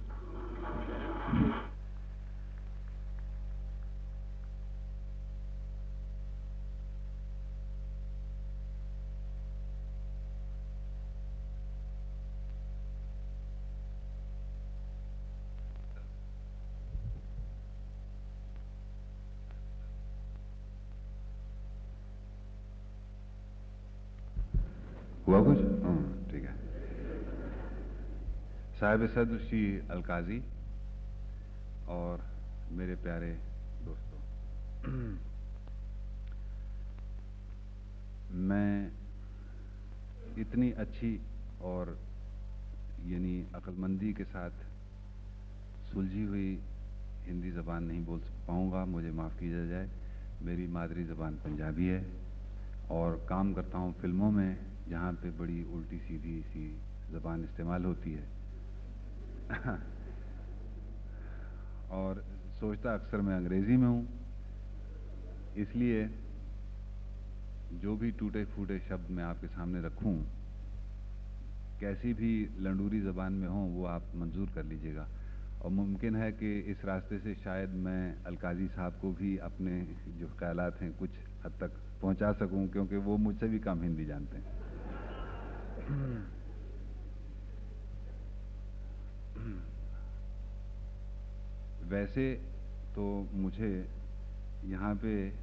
हुआ कुछ हाँ, ठीक है साहिब सदर श्री अलकाजी और मेरे प्यारे दोस्तों। मैं इतनी अच्छी और यानी अक्लमंदी के साथ सुलझी हुई हिंदी ज़बान नहीं बोल पाऊँगा, मुझे माफ़ किया जाए। मेरी मादरी ज़बान पंजाबी है और काम करता हूँ फ़िल्मों में, जहाँ पे बड़ी उल्टी सीधी सी ज़बान इस्तेमाल होती है। और सोचता अक्सर मैं अंग्रेज़ी में हूँ। इसलिए जो भी टूटे फूटे शब्द मैं आपके सामने रखूँ, कैसी भी लंडूरी ज़बान में हों, वो आप मंजूर कर लीजिएगा। और मुमकिन है कि इस रास्ते से शायद मैं अलकाजी साहब को भी अपने जो ख्यालात हैं, कुछ हद तक पहुँचा सकूँ, क्योंकि वो मुझसे भी कम हिंदी जानते हैं। वैसे तो मुझे यहाँ पे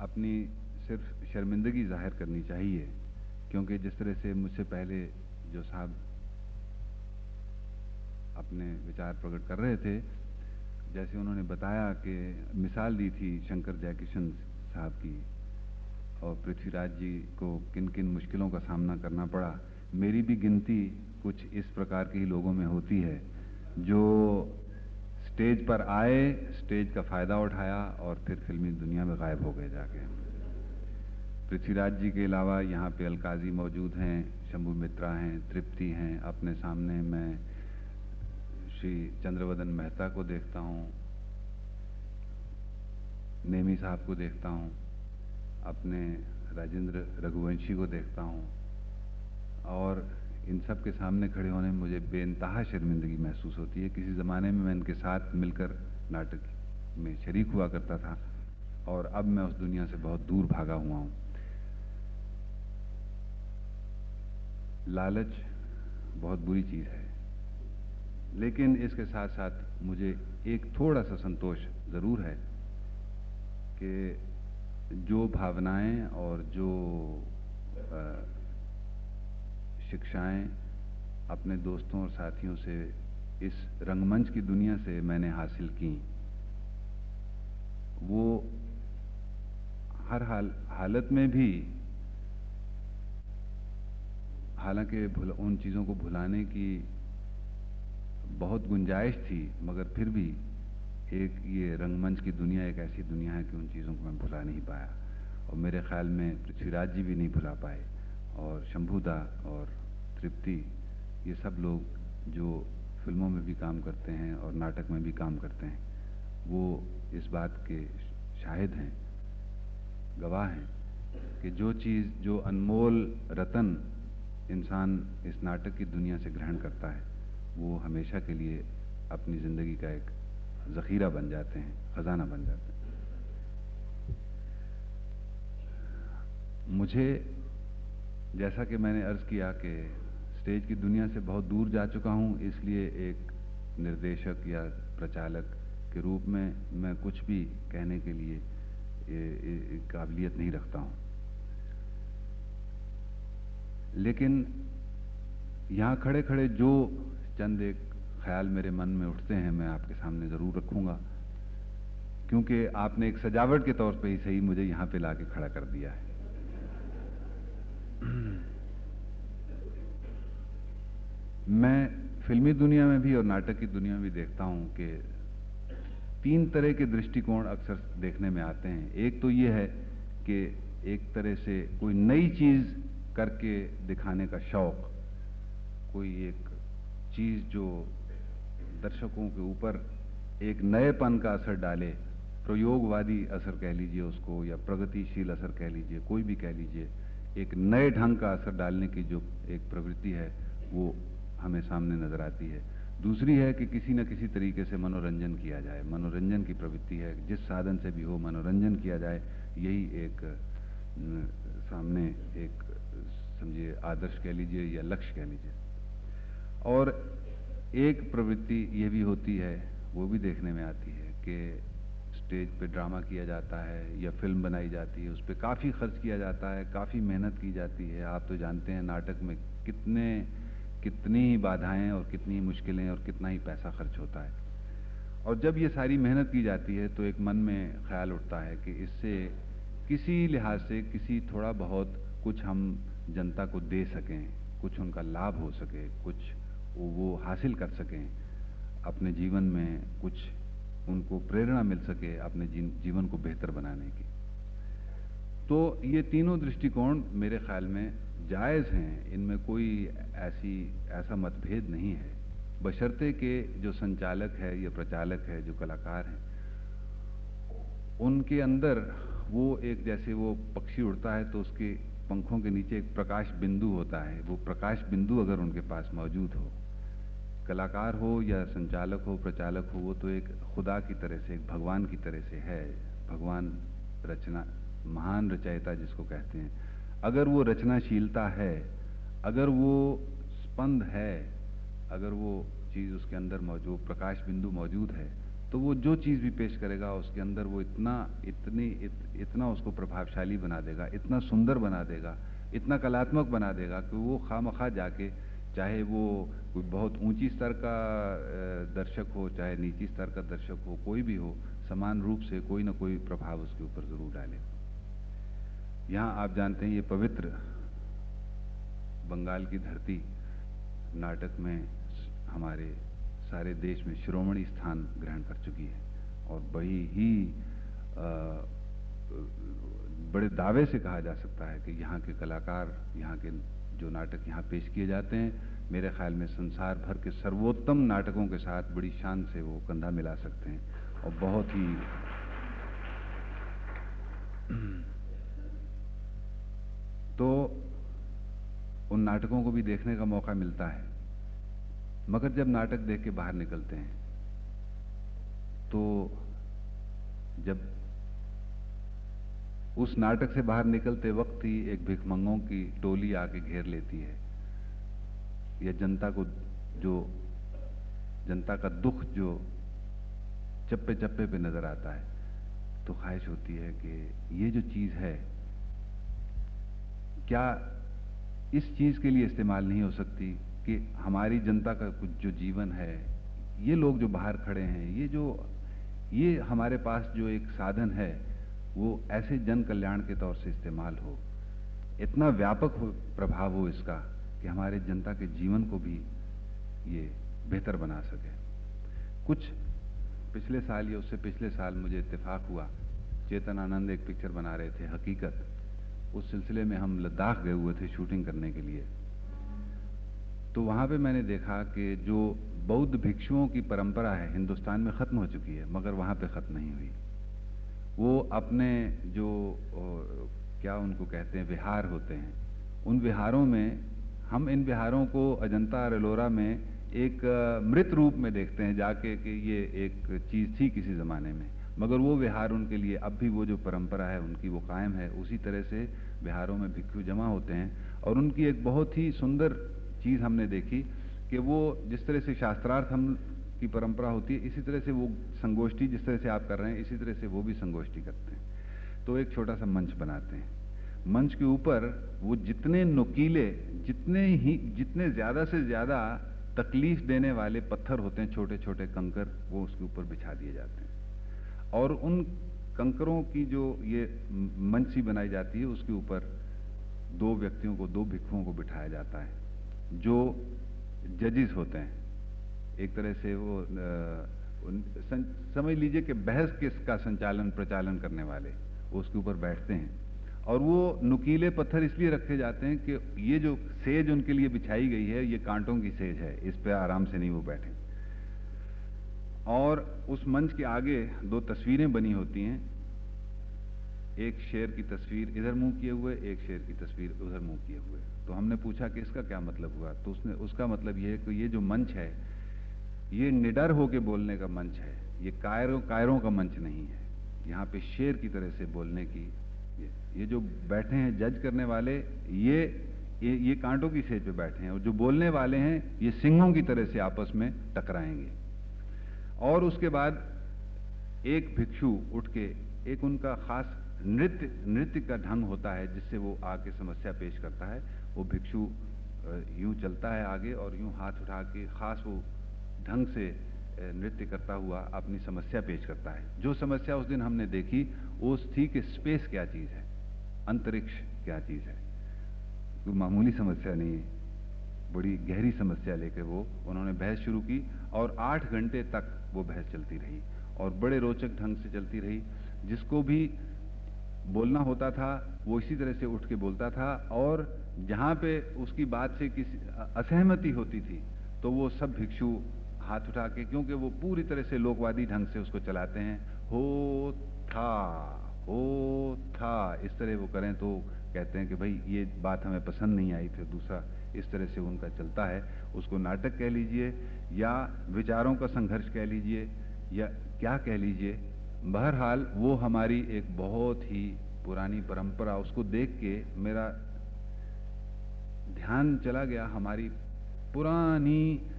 अपनी सिर्फ़ शर्मिंदगी ज़ाहिर करनी चाहिए, क्योंकि जिस तरह से मुझसे पहले जो साहब अपने विचार प्रकट कर रहे थे, जैसे उन्होंने बताया कि मिसाल दी थी शंकर जयकिशन साहब की, और पृथ्वीराज जी को किन किन मुश्किलों का सामना करना पड़ा, मेरी भी गिनती कुछ इस प्रकार के ही लोगों में होती है। जो स्टेज पर आए, स्टेज का फ़ायदा उठाया और फिर फिल्मी दुनिया में गायब हो गए जाके। पृथ्वीराज जी के अलावा यहाँ पे अलकाजी मौजूद हैं, शंभु मित्रा हैं, तृप्ति हैं। अपने सामने मैं श्री चंद्रवदन मेहता को देखता हूँ, नेमी साहब को देखता हूँ, अपने राजेंद्र रघुवंशी को देखता हूँ और इन सब के सामने खड़े होने में मुझे बेनतहा शर्मिंदगी महसूस होती है। किसी ज़माने में मैं इनके साथ मिलकर नाटक में शरीक हुआ करता था और अब मैं उस दुनिया से बहुत दूर भागा हुआ हूँ। लालच बहुत बुरी चीज़ है। लेकिन इसके साथ साथ मुझे एक थोड़ा सा संतोष ज़रूर है कि जो भावनाएँ और जो शिक्षाएँ अपने दोस्तों और साथियों से, इस रंगमंच की दुनिया से मैंने हासिल की। वो हर हाल, हालत में भी हालाँकि उन चीज़ों को भुलाने की बहुत गुंजाइश थी, मगर फिर भी एक ये रंगमंच की दुनिया, एक ऐसी दुनिया है कि उन चीज़ों को मैं भुला नहीं पाया। और मेरे ख्याल में पृथ्वीराज जी भी नहीं भुला पाए। और शंभुदा और तृप्ति ये सब लोग जो फ़िल्मों में भी काम करते हैं और नाटक में भी काम करते हैं, वो इस बात के शाहिद हैं, गवाह हैं कि जो चीज़, जो अनमोल रतन इंसान इस नाटक की दुनिया से ग्रहण करता है, वो हमेशा के लिए अपनी ज़िंदगी का एक ज़ख़ीरा बन जाते हैं, ख़जाना बन जाते हैं। मुझे जैसा कि मैंने अर्ज़ किया कि स्टेज की दुनिया से बहुत दूर जा चुका हूँ, इसलिए एक निर्देशक या प्रचालक के रूप में मैं कुछ भी कहने के लिए काबिलियत नहीं रखता हूँ। लेकिन यहाँ खड़े खड़े जो चंद एक ख्याल मेरे मन में उठते हैं, मैं आपके सामने ज़रूर रखूँगा, क्योंकि आपने एक सजावट के तौर पे ही सही मुझे यहाँ पे लाके खड़ा कर दिया है। मैं फिल्मी दुनिया में भी और नाटक की दुनिया में भी देखता हूँ कि तीन तरह के दृष्टिकोण अक्सर देखने में आते हैं। एक तो ये है कि एक तरह से कोई नई चीज़ करके दिखाने का शौक़, कोई एक चीज़ जो दर्शकों के ऊपर एक नएपन का असर डाले, प्रयोगवादी असर कह लीजिए उसको या प्रगतिशील असर कह लीजिए, कोई भी कह लीजिए, एक नए ढंग का असर डालने की जो एक प्रवृत्ति है, वो हमें सामने नज़र आती है। दूसरी है कि किसी न किसी तरीके से मनोरंजन किया जाए। मनोरंजन की प्रवृत्ति है। जिस साधन से भी हो मनोरंजन किया जाए, यही एक सामने एक, समझिए, आदर्श कह लीजिए या लक्ष्य कह लीजिए। और एक प्रवृत्ति ये भी होती है, वो भी देखने में आती है कि स्टेज पे ड्रामा किया जाता है या फ़िल्म बनाई जाती है, उस पर काफ़ी खर्च किया जाता है, काफ़ी मेहनत की जाती है। आप तो जानते हैं नाटक में कितने कितनी ही बाधाएँ और कितनी ही मुश्किलें और कितना ही पैसा खर्च होता है। और जब ये सारी मेहनत की जाती है तो एक मन में ख्याल उठता है कि इससे किसी लिहाज से किसी थोड़ा बहुत कुछ हम जनता को दे सकें कुछ उनका लाभ हो सके कुछ वो, हासिल कर सकें अपने जीवन में कुछ उनको प्रेरणा मिल सके अपने जीवन को बेहतर बनाने की। तो ये तीनों दृष्टिकोण मेरे ख्याल में जायज़ हैं, इनमें कोई ऐसी, ऐसा मतभेद नहीं है। बशर्ते के जो संचालक है, या प्रचालक है, जो कलाकार हैं, उनके अंदर वो एक जैसे वो पक्षी उड़ता है तो उसके पंखों के नीचे एक प्रकाश बिंदु होता है। वो प्रकाश बिंदु अगर उनके पास मौजूद हो, कलाकार हो या संचालक हो, प्रचालक हो, वो तो एक खुदा की तरह से, एक भगवान की तरह से है। भगवान रचना, महान रचयिता जिसको कहते हैं। अगर वो रचनाशीलता है अगर वो स्पंद है अगर वो चीज़ उसके अंदर मौजूद प्रकाश बिंदु मौजूद है तो वो जो चीज़ भी पेश करेगा उसके अंदर वो इतना इतनी इत, इतना उसको प्रभावशाली बना देगा इतना सुंदर बना देगा इतना कलात्मक बना देगा कि वो खाम जाके चाहे वो कोई बहुत ऊँची स्तर का दर्शक हो चाहे नीची स्तर का दर्शक हो कोई भी हो समान रूप से कोई ना कोई प्रभाव उसके ऊपर ज़रूर डाले। यहाँ आप जानते हैं ये पवित्र बंगाल की धरती नाटक में हमारे सारे देश में शिरोमणि स्थान ग्रहण कर चुकी है और बड़ी ही आ, बड़े दावे से कहा जा सकता है कि यहाँ के कलाकार यहाँ के जो नाटक यहाँ पेश किए जाते हैं मेरे ख्याल में संसार भर के सर्वोत्तम नाटकों के साथ बड़ी शान से वो कंधा मिला सकते हैं और बहुत ही तो उन नाटकों को भी देखने का मौका मिलता है। मगर जब नाटक देख के बाहर निकलते हैं तो जब उस नाटक से बाहर निकलते वक्त ही एक भिखमंगों की टोली आके घेर लेती है। या जनता को जो, जनता का दुख जो चप्पे चप्पे पे नज़र आता है तो ख्वाहिश होती है कि ये जो चीज़ है क्या इस चीज़ के लिए इस्तेमाल नहीं हो सकती कि हमारी जनता का कुछ जो जीवन है, ये लोग जो बाहर खड़े हैं, ये जो, ये हमारे पास जो एक साधन है, वो ऐसे जन कल्याण के तौर से इस्तेमाल हो। इतना व्यापक हो, प्रभाव हो इसका कि हमारे जनता के जीवन को भी ये बेहतर बना सके। कुछ पिछले साल या उससे पिछले साल मुझे इत्तेफाक हुआ, चेतन आनंद एक पिक्चर बना रहे थे, हकीकत। उस सिलसिले में हम लद्दाख गए हुए थे शूटिंग करने के लिए। तो वहाँ पे मैंने देखा कि जो बौद्ध भिक्षुओं की परंपरा है, हिंदुस्तान में ख़त्म हो चुकी है, मगर वहाँ पे ख़त्म नहीं हुई। वो अपने जो क्या उनको कहते हैं, विहार होते हैं, उन विहारों में, हम इन विहारों को अजंता और एलोरा में एक मृत रूप में देखते हैं, जाके कि ये एक चीज़ थी किसी ज़माने में। मगर वो विहार उनके लिए, अब भी वो जो परंपरा है, उनकी वो कायम है, उसी तरह से बिहारों में भिक्षु जमा होते हैं और उनकी एक बहुत ही सुंदर चीज़ हमने देखी कि वो जिस तरह से शास्त्रार्थ हम की परंपरा होती है, इसी तरह से वो संगोष्ठी जिस तरह से आप कर रहे हैं, इसी तरह से वो भी संगोष्ठी करते हैं। तो एक छोटा सा मंच बनाते हैं। मंच के ऊपर वो जितने नुकीले, जितने ही, जितने ज़्यादा से ज़्यादा तकलीफ़ देने वाले पत्थर होते हैं छोटे छोटे कंकर, वो उसके ऊपर बिछा दिए जाते हैं। और उन कंकरों की जो ये मंच बनाई जाती है, उसके ऊपर दो व्यक्तियों को, दो भिक्षुओं को बिठाया जाता है, जो जजिस होते हैं। एक तरह से वो समझ लीजिए कि बहस किस का संचालन, प्रचालन करने वाले, उसके ऊपर बैठते हैं। और वो नुकीले पत्थर इसलिए रखे जाते हैं कि ये जो सेज उनके लिए बिछाई गई है, ये कांटों की सेज है, इस पर आराम से नहीं वो बैठे। और उस मंच के आगे दो तस्वीरें बनी होती हैं। एक शेर की तस्वीर इधर मुँह किए हुए एक शेर की तस्वीर उधर मुँह किए हुए। तो हमने पूछा कि इसका क्या मतलब हुआ? तो उसने उसका मतलब यह है कि ये जो मंच है ये निडर होके बोलने का मंच है। ये कायरों कायरों का मंच नहीं है। यहाँ पे शेर की तरह से बोलने की ये, ये जो बैठे हैं जज करने वाले ये ये, ये कांटों की सेज पे बैठे हैं और जो बोलने वाले हैं ये सिंहों की तरह से आपस में टकराएँगे। और उसके बाद एक भिक्षु उठ के, एक उनका खास नृत्य नृत्य का ढंग होता है जिससे वो आके समस्या पेश करता है। वो भिक्षु यूँ चलता है आगे और यूँ हाथ उठा के खास वो ढंग से नृत्य करता हुआ अपनी समस्या पेश करता है। जो समस्या उस दिन हमने देखी, वो थी कि स्पेस क्या चीज़ है, अंतरिक्ष क्या चीज़ है। कोई मामूली समस्या नहीं है, बड़ी गहरी समस्या लेकर वो, उन्होंने बहस शुरू की और आठ घंटे तक वो बहस चलती रही और बड़े रोचक ढंग से चलती रही। जिसको भी बोलना होता था, वो इसी तरह से उठ के बोलता था और जहाँ पे उसकी बात से किसी असहमति होती थी तो वो सब भिक्षु हाथ उठा के, क्योंकि वो पूरी तरह से लोकवादी ढंग से उसको चलाते हैं, हो था हो था। इस तरह वो करें तो कहते हैं कि, भाई, ये बात हमें पसंद नहीं आई, फिर दूसरा इस तरह से उनका चलता है, उसको नाटक कह लीजिए, या विचारों का संघर्ष कह लीजिए, या क्या कह लीजिए, बहरहाल वो हमारी एक बहुत ही पुरानी परंपरा, उसको देख के मेरा ध्यान चला गया, हमारी पुरानी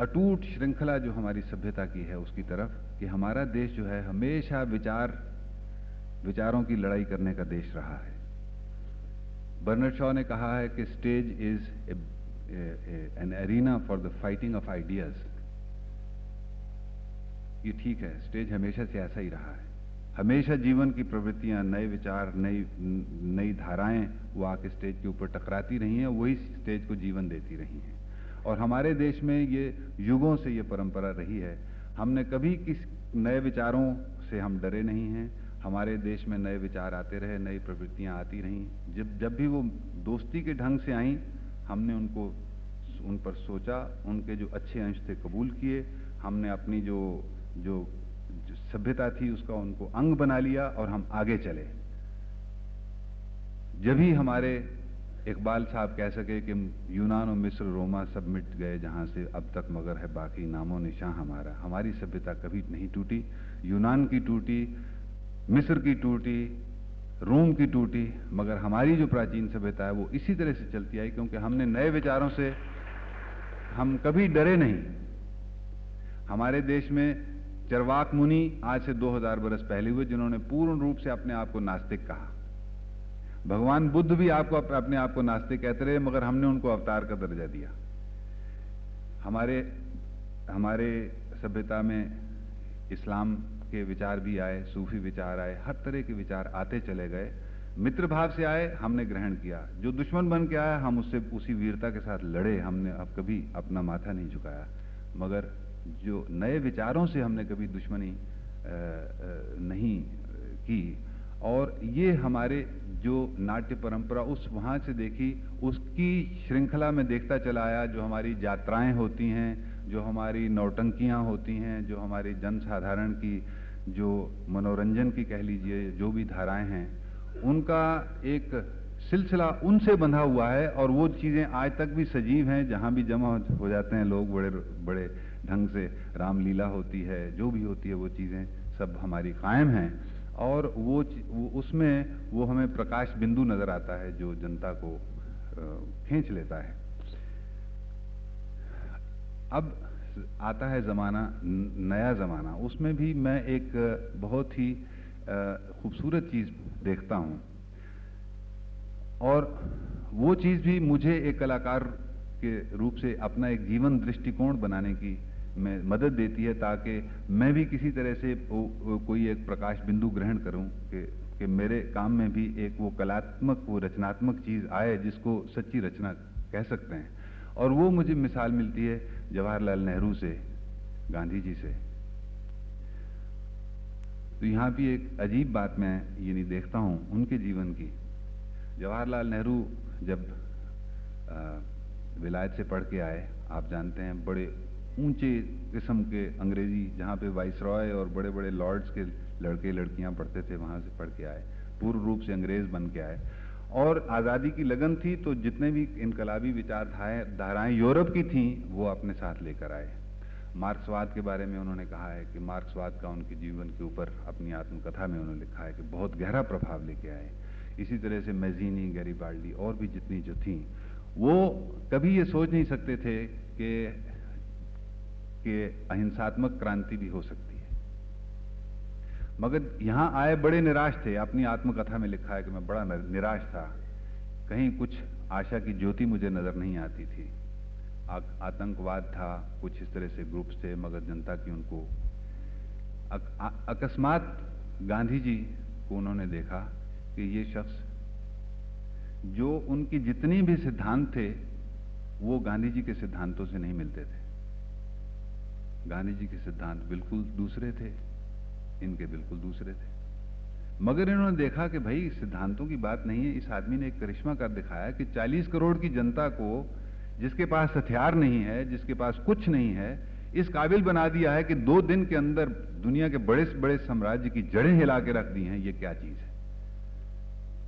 अटूट श्रृंखला जो हमारी सभ्यता की है, उसकी तरफ़, कि हमारा देश जो है, हमेशा विचार, विचारों की लड़ाई करने का देश रहा है। बर्नर शॉ ने कहा है कि stage is an arena for the fighting of ideas ये ठीक है स्टेज हमेशा से ऐसा ही रहा है। हमेशा जीवन की प्रवृत्तियाँ, नए विचार, नई नई धाराएँ वो आके स्टेज के ऊपर टकराती रही हैं, वही स्टेज को जीवन देती रही हैं। और हमारे देश में ये युगों से ये परंपरा रही है। हमने कभी किस नए विचारों से हम डरे नहीं हैं हमारे देश में नए विचार आते रहे नई प्रवृत्तियाँ आती रहीं। जब जब भी वो दोस्ती के ढंग से आई हमने उनको उन पर सोचा उनके जो अच्छे अंश थे कबूल किए हमने अपनी जो जो, सभ्यता थी उसका उनको अंग बना लिया और हम आगे चले। जब ही हमारे इकबाल साहब कह सके कि यूनान और मिस्र रोमा सब मिट गए जहाँ से अब तक मगर है बाकी नामो निशान हमारा। हमारी सभ्यता कभी नहीं टूटी। यूनान की टूटी मिस्र की टूटी, रोम की टूटी, मगर हमारी जो प्राचीन सभ्यता है वो इसी तरह से चलती आई, क्योंकि हमने नए विचारों से हम कभी डरे नहीं। हमारे देश में चरवाक मुनि आज से 2000 बरस पहले हुए, जिन्होंने पूर्ण रूप से अपने आप को नास्तिक कहा। भगवान बुद्ध भी आपको अपने आप को नास्तिक कहते रहे, मगर हमने उनको अवतार का दर्जा दिया। हमारे हमारे सभ्यता में इस्लाम के विचार भी आए, सूफी विचार आए, हर तरह के विचार आते चले गए। मित्र भाव से आए, हमने ग्रहण किया। जो दुश्मन बन के आया, हम उससे उसी वीरता के साथ लड़े, हमने अब कभी अपना माथा नहीं झुकाया। मगर जो नए विचारों से हमने कभी दुश्मनी नहीं की और ये हमारे जो नाट्य परंपरा उस वहाँ से देखी, उसकी श्रृंखला में देखता चला आया, जो हमारी यात्राएँ होती हैं, जो हमारी नौटंकियाँ होती हैं, जो हमारी जनसाधारण की, जो मनोरंजन की कह लीजिए, जो भी धाराएँ हैं, उनका एक सिलसिला उनसे बंधा हुआ है और वो चीज़ें आज तक भी सजीव हैं, जहाँ भी जमा हो जाते हैं लोग बड़े बड़े ढंग से रामलीला होती है, जो भी होती है वो चीज़ें सब हमारी कायम हैं। और वो, वो उसमें वो हमें प्रकाश बिंदु नज़र आता है जो जनता को खींच लेता है। अब आता है ज़माना नया ज़माना। उसमें भी मैं एक बहुत ही खूबसूरत चीज़ देखता हूँ। और वो चीज़ भी मुझे एक कलाकार के रूप से अपना एक जीवन दृष्टिकोण बनाने की में मदद देती है ताकि मैं भी किसी तरह से वो, वो कोई एक प्रकाश बिंदु ग्रहण करूँ कि कि मेरे काम में भी एक वो कलात्मक वो रचनात्मक चीज़ आए जिसको सच्ची रचना कह सकते हैं। और वो मुझे मिसाल मिलती है जवाहरलाल नेहरू से गांधी जी से। तो यहाँ भी एक अजीब बात मैं ये नहीं देखता हूँ उनके जीवन की। जवाहरलाल नेहरू जब आ, विलायत से पढ़ के आए आप जानते हैं बड़े ऊँचे किस्म के अंग्रेज़ी, जहाँ पे वाइस रॉय और बड़े बड़े लॉर्ड्स के लड़के लड़कियाँ पढ़ते थे, वहाँ से पढ़ के आए। पूर्ण रूप से अंग्रेज़ बन के आए। और आज़ादी की लगन थी तो जितने भी इनकलाबी विचारधाराएँ, धाराएँ यूरोप की थीं, वो अपने साथ लेकर आए। मार्क्सवाद के बारे में उन्होंने कहा है कि मार्क्सवाद का उनके जीवन के ऊपर अपनी आत्मकथा में उन्होंने लिखा है कि बहुत गहरा प्रभाव लेके आए। इसी तरह से मैजीनी, गरीबाल्डी और भी जितनी जो थी, वो कभी ये सोच नहीं सकते थे कि कि अहिंसात्मक क्रांति भी हो सकती है। मगर यहाँ आए बड़े निराश थे। अपनी आत्मकथा में लिखा है कि मैं बड़ा निराश था। कहीं कुछ आशा की ज्योति मुझे नज़र नहीं आती थी। आतंकवाद था, कुछ इस तरह से ग्रुप्स थे, मगर जनता की उनको अकस्मात गांधी जी को उन्होंने देखा कि ये शख्स जो उनकी जितनी भी सिद्धांत थे, वो गांधी जी के सिद्धांतों से नहीं मिलते थे। गांधी जी के सिद्धांत बिल्कुल दूसरे थे, इनके बिल्कुल दूसरे थे। मगर इन्होंने देखा कि भाई, सिद्धांतों की बात नहीं है। इस आदमी ने एक करिश्मा कर दिखाया कि 40 करोड़ की जनता को, जिसके पास हथियार नहीं है, जिसके पास कुछ नहीं है, इस काबिल बना दिया है कि दो दिन के अंदर दुनिया के बड़े से बड़े साम्राज्य की जड़ें हिला के रख दी हैं। ये क्या चीज़ है?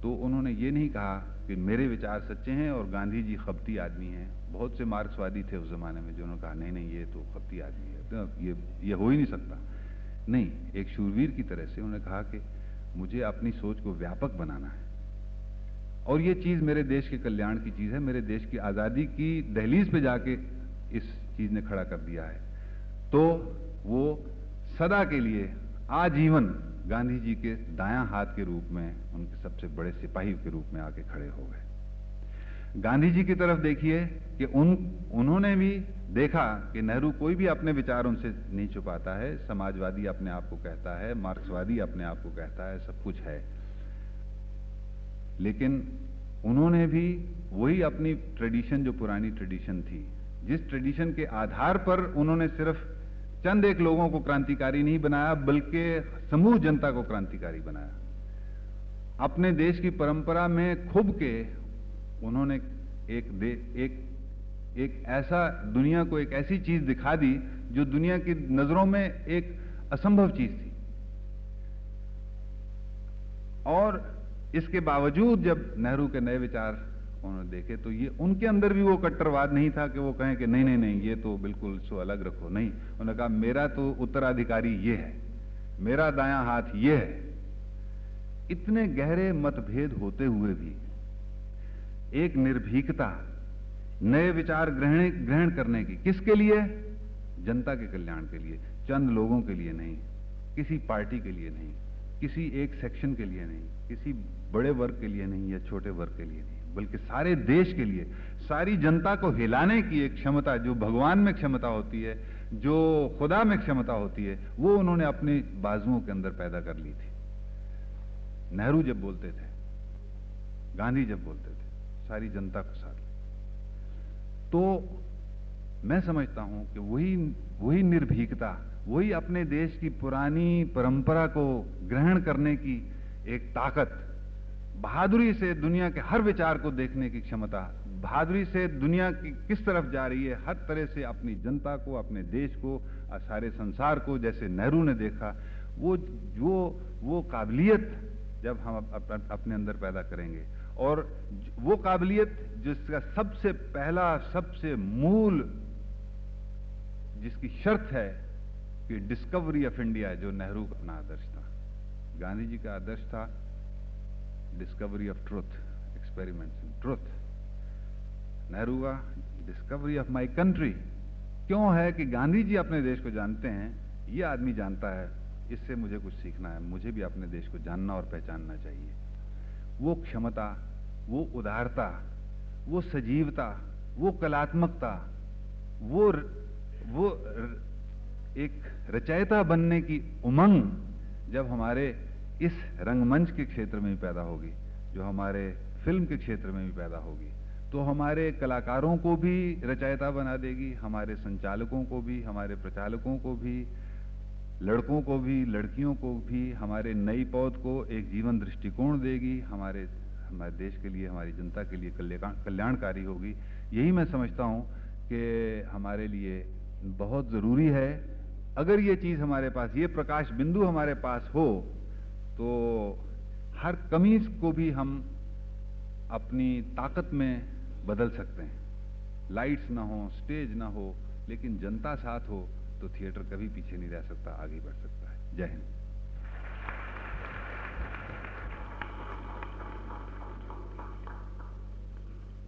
तो उन्होंने ये नहीं कहा कि मेरे विचार सच्चे हैं और गांधी जी खपती आदमी हैं। बहुत से मार्क्सवादी थे उस जमाने में जिन्होंने कहा, नहीं नहीं, ये तो खपती आदमी है। तो ये ये हो ही नहीं सकता। नहीं, एक शूरवीर की तरह से उन्होंने कहा कि मुझे अपनी सोच को व्यापक बनाना है। और ये चीज़ मेरे देश के कल्याण की चीज़ है। मेरे देश की आज़ादी की दहलीज पे जाके इस चीज़ ने खड़ा कर दिया है। तो वो सदा के लिए आजीवन गांधी जी के दायां हाथ के रूप में, उनके सबसे बड़े सिपाही के रूप में आके खड़े हो गए। गांधी जी की तरफ़ देखिए कि उन, उन्होंने भी देखा कि नेहरू कोई भी अपने विचार उनसे नहीं छुपाता है, समाजवादी अपने आप को कहता है, मार्क्सवादी अपने आप को कहता है, सब कुछ है। लेकिन उन्होंने भी वही अपनी ट्रेडिशन, जो पुरानी ट्रेडिशन थी, जिस ट्रेडिशन के आधार पर उन्होंने सिर्फ़ चंद एक लोगों को क्रांतिकारी नहीं बनाया, बल्कि समूह जनता को क्रांतिकारी बनाया। अपने देश की परंपरा में खुब के उन्होंने एक दे, एक एक ऐसा दुनिया को एक ऐसी चीज़ दिखा दी, जो दुनिया की नज़रों में एक असंभव चीज़ थी। और इसके बावजूद जब नेहरू के नए विचार उन्होंने देखे? तो ये उनके अंदर भी वो कट्टरवाद नहीं था कि वो कहें कि नहीं नहीं नहीं, ये तो बिल्कुल इसको अलग रखो। नहीं, उन्होंने कहा, मेरा तो उत्तराधिकारी ये है, मेरा दायां हाथ ये है। इतने गहरे मतभेद होते हुए भी एक निर्भीकता, नए विचार ग्रहण ग्रहण करने की किसके लिए? जनता के कल्याण के लिए, चंद लोगों के लिए नहीं, किसी पार्टी के लिए नहीं, किसी एक सेक्शन के लिए नहीं, किसी बड़े वर्ग के लिए नहीं या छोटे वर्ग के लिए नहीं। बल्कि सारे देश के लिए, सारी जनता को हिलाने की एक क्षमता, जो भगवान में क्षमता होती है, जो खुदा में क्षमता होती है, वो उन्होंने अपने बाजुओं के अंदर पैदा कर ली थी। नेहरू जब बोलते थे, गांधी जब बोलते थे, सारी जनता को साथ तो मैं समझता हूँ कि वही वही निर्भीकता, वही अपने देश की पुरानी परंपरा को ग्रहण करने की एक ताकत बहादुरी से दुनिया के हर विचार को देखने की क्षमता बहादुरी से दुनिया की किस तरफ़ जा रही है हर तरह से अपनी जनता को अपने देश को सारे संसार को जैसे नेहरू ने देखा वो जो वो काबिलियत जब हम अप, अप, अपने अंदर पैदा करेंगे। और वो काबिलियत जिसका सबसे पहला सबसे मूल जिसकी शर्त है कि डिस्कवरी ऑफ़ इंडिया जो नेहरू का अपना आदर्श था। गांधी जी का आदर्श था discovery of truth experiments in truth Nehru का डिस्कवरी ऑफ़ माई कंट्री क्यों है कि गांधी जी अपने देश को जानते हैं? ये आदमी जानता है। इससे मुझे कुछ सीखना है। मुझे भी अपने देश को जानना और पहचानना चाहिए। वो क्षमता, वो उदारता, वो सजीवता, वो कलात्मकता, वो वो एक रचयिता बनने की उमंग जब हमारे इस रंगमंच के क्षेत्र में भी पैदा होगी, जो हमारे फ़िल्म के क्षेत्र में भी पैदा होगी। तो हमारे कलाकारों को भी रचयिता बना देगी, हमारे संचालकों को भी, हमारे प्रचालकों को भी, लड़कों को भी, लड़कियों को भी, हमारे नई पौध को एक जीवन दृष्टिकोण देगी, हमारे हमारे देश के लिए, हमारी जनता के लिए कल्याणकारी होगी। यही मैं समझता हूँ कि हमारे लिए बहुत ज़रूरी है। अगर ये चीज़ हमारे पास, ये प्रकाश बिंदु हमारे पास हो तो हर कमीज को भी हम अपनी ताकत में बदल सकते हैं। लाइट्स ना हो स्टेज ना हो लेकिन जनता साथ हो तो थिएटर कभी पीछे नहीं रह सकता आगे बढ़ सकता है। जय Hind.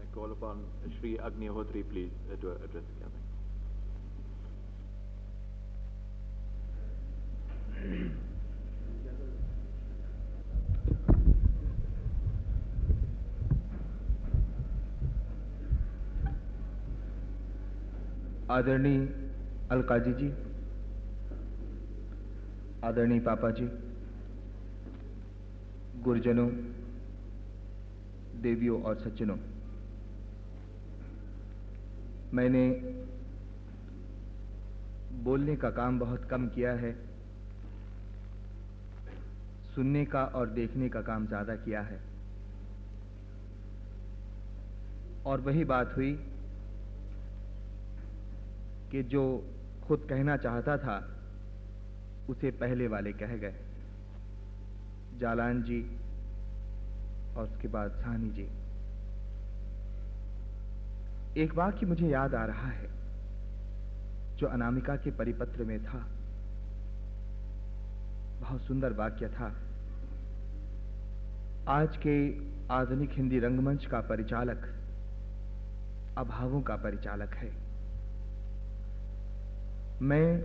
I call upon Shri Agnihotri, please, uh, to address the gathering. आदरणीय अलकाजी जी, आदरणीय पापा जी, गुरुजनों, देवियों और सज्जनों, मैंने बोलने का काम बहुत कम किया है, सुनने का और देखने का काम ज़्यादा किया है। और वही बात हुई कि जो खुद कहना चाहता था, उसे पहले वाले कह गए। जालान जी और उसके बाद सानी जी। एक वाक्य मुझे याद आ रहा है, जो अनामिका के परिपत्र में था। बहुत सुंदर वाक्य था। आज के आधुनिक हिंदी रंगमंच का परिचालक, अभावों का परिचालक है। मैं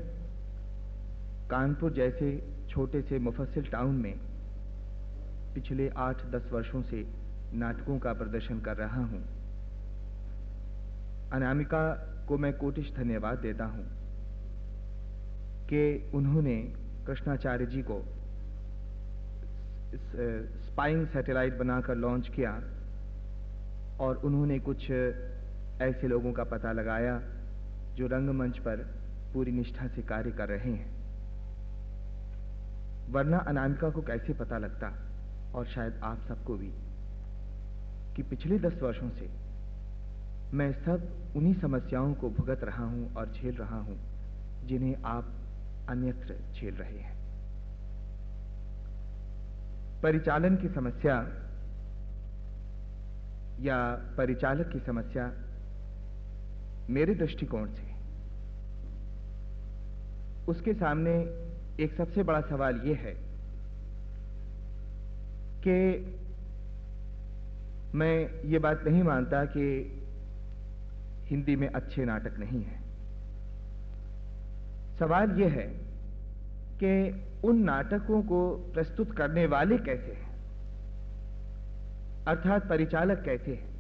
कानपुर जैसे छोटे से मुफसिल टाउन में पिछले आठ दस वर्षों से नाटकों का प्रदर्शन कर रहा हूँ। अनामिका को मैं कोटिश धन्यवाद देता हूँ कि उन्होंने कृष्णाचार्य जी को स्पाइंग सैटेलाइट बनाकर लॉन्च किया और उन्होंने कुछ ऐसे लोगों का पता लगाया जो रंगमंच पर पूरी निष्ठा से कार्य कर रहे हैं। वरना अनामिका को कैसे पता लगता, और शायद आप सबको भी, कि पिछले दस वर्षों से मैं सब उन्हीं समस्याओं को भुगत रहा हूँ और झेल रहा हूँ, जिन्हें आप अन्यत्र झेल रहे हैं। परिचालन की समस्या या परिचालक की समस्या मेरे दृष्टिकोण से उसके सामने एक सबसे बड़ा सवाल यह है कि मैं ये बात नहीं मानता कि हिंदी में अच्छे नाटक नहीं है। सवाल यह है कि उन नाटकों को प्रस्तुत करने वाले कैसे हैं? अर्थात परिचालक कैसे हैं?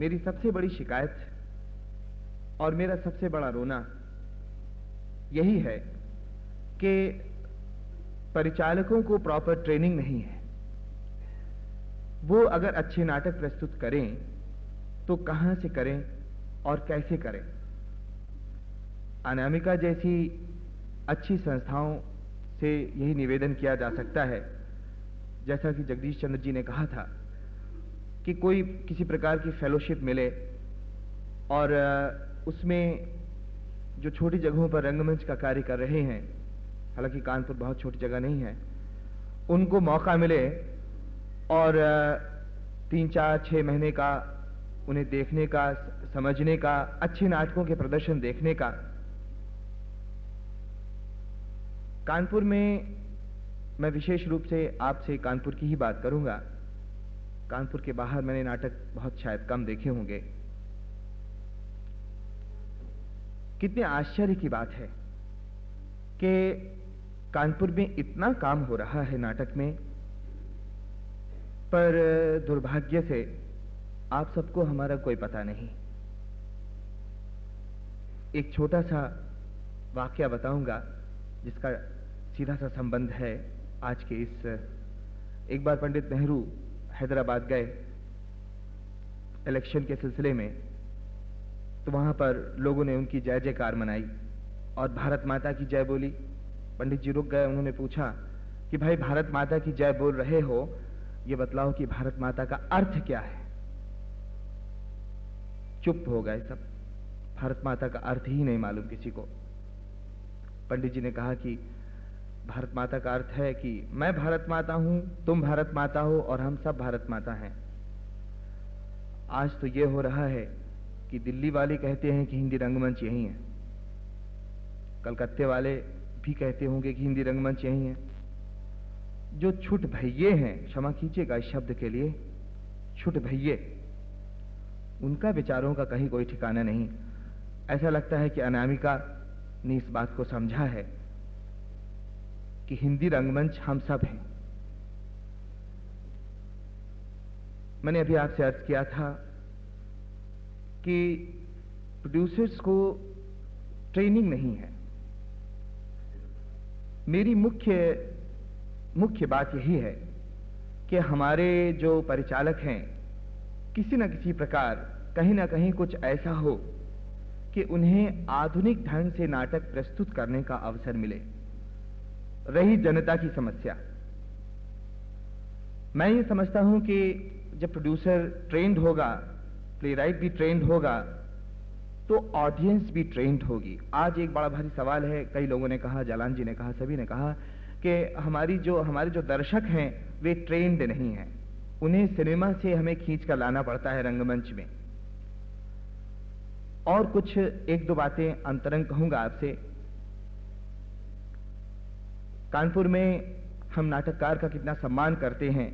मेरी सबसे बड़ी शिकायत और मेरा सबसे बड़ा रोना यही है कि परिचालकों को प्रॉपर ट्रेनिंग नहीं है। वो अगर अच्छे नाटक प्रस्तुत करें तो कहाँ से करें और कैसे करें? अनामिका जैसी अच्छी संस्थाओं से यही निवेदन किया जा सकता है। जैसा कि जगदीश चंद्र जी ने कहा था कि कोई किसी प्रकार की फेलोशिप मिले और उसमें जो छोटी जगहों पर रंगमंच का कार्य कर रहे हैं, हालाँकि कानपुर बहुत छोटी जगह नहीं है, उनको मौका मिले और तीन चार छः महीने का, उन्हें देखने का, समझने का, अच्छे नाटकों के प्रदर्शन देखने का। कानपुर में, मैं विशेष रूप से आपसे कानपुर की ही बात करूँगा। कानपुर के बाहर मैंने नाटक बहुत शायद कम देखे होंगे। कितने आश्चर्य की बात है कि कानपुर में इतना काम हो रहा है नाटक में, पर दुर्भाग्य से आप सबको हमारा कोई पता नहीं। एक छोटा सा वाक्य बताऊँगा, जिसका सीधा सा संबंध है आज के इस, एक बार पंडित नेहरू हैदराबाद गए, इलेक्शन के सिलसिले में। तो वहाँ पर लोगों ने उनकी जय जयकार मनाई और भारत माता की जय बोली। पंडित जी रुक गए, उन्होंने पूछा कि भाई भारत माता की जय बोल रहे हो? ये बतलाओ कि भारत माता का अर्थ क्या है? चुप हो गए सब। भारत माता का अर्थ ही नहीं मालूम किसी को। पंडित जी ने कहा कि भारत माता का अर्थ है कि मैं भारत माता हूँ, तुम भारत माता हो और हम सब भारत माता हैं। आज तो ये हो रहा है कि दिल्ली वाले कहते हैं कि हिंदी रंगमंच यही है। कलकत्ते वाले भी कहते होंगे कि हिंदी रंगमंच यही है। जो छुट भैये हैं, क्षमा कीजिएगा इस शब्द के लिए, छुट भैये, उनका विचारों का कहीं कोई ठिकाना नहीं। ऐसा लगता है कि अनामिका ने इस बात को समझा है कि हिंदी रंगमंच हम सब हैं। मैंने अभी आपसे अर्ज़ किया था कि प्रोड्यूसर्स को ट्रेनिंग नहीं है। मेरी मुख्य मुख्य बात यही है कि हमारे जो परिचालक हैं, किसी न किसी प्रकार, कहीं ना कहीं कुछ ऐसा हो कि उन्हें आधुनिक ढंग से नाटक प्रस्तुत करने का अवसर मिले। रही जनता की समस्या। मैं ये समझता हूँ कि जब प्रोड्यूसर ट्रेंड होगा प्ले राइट भी ट्रेंड होगा तो ऑडियंस भी ट्रेंड होगी। आज एक बड़ा भारी सवाल है, कई लोगों ने कहा, जालान जी ने कहा, सभी ने कहा कि हमारी जो, हमारे जो दर्शक हैं, वे ट्रेंड नहीं हैं। उन्हें सिनेमा से हमें खींच कर लाना पड़ता है रंगमंच में। और कुछ एक दो बातें अंतरंग कहूँगा आपसे। कानपुर में हम नाटककार का कितना सम्मान करते हैं,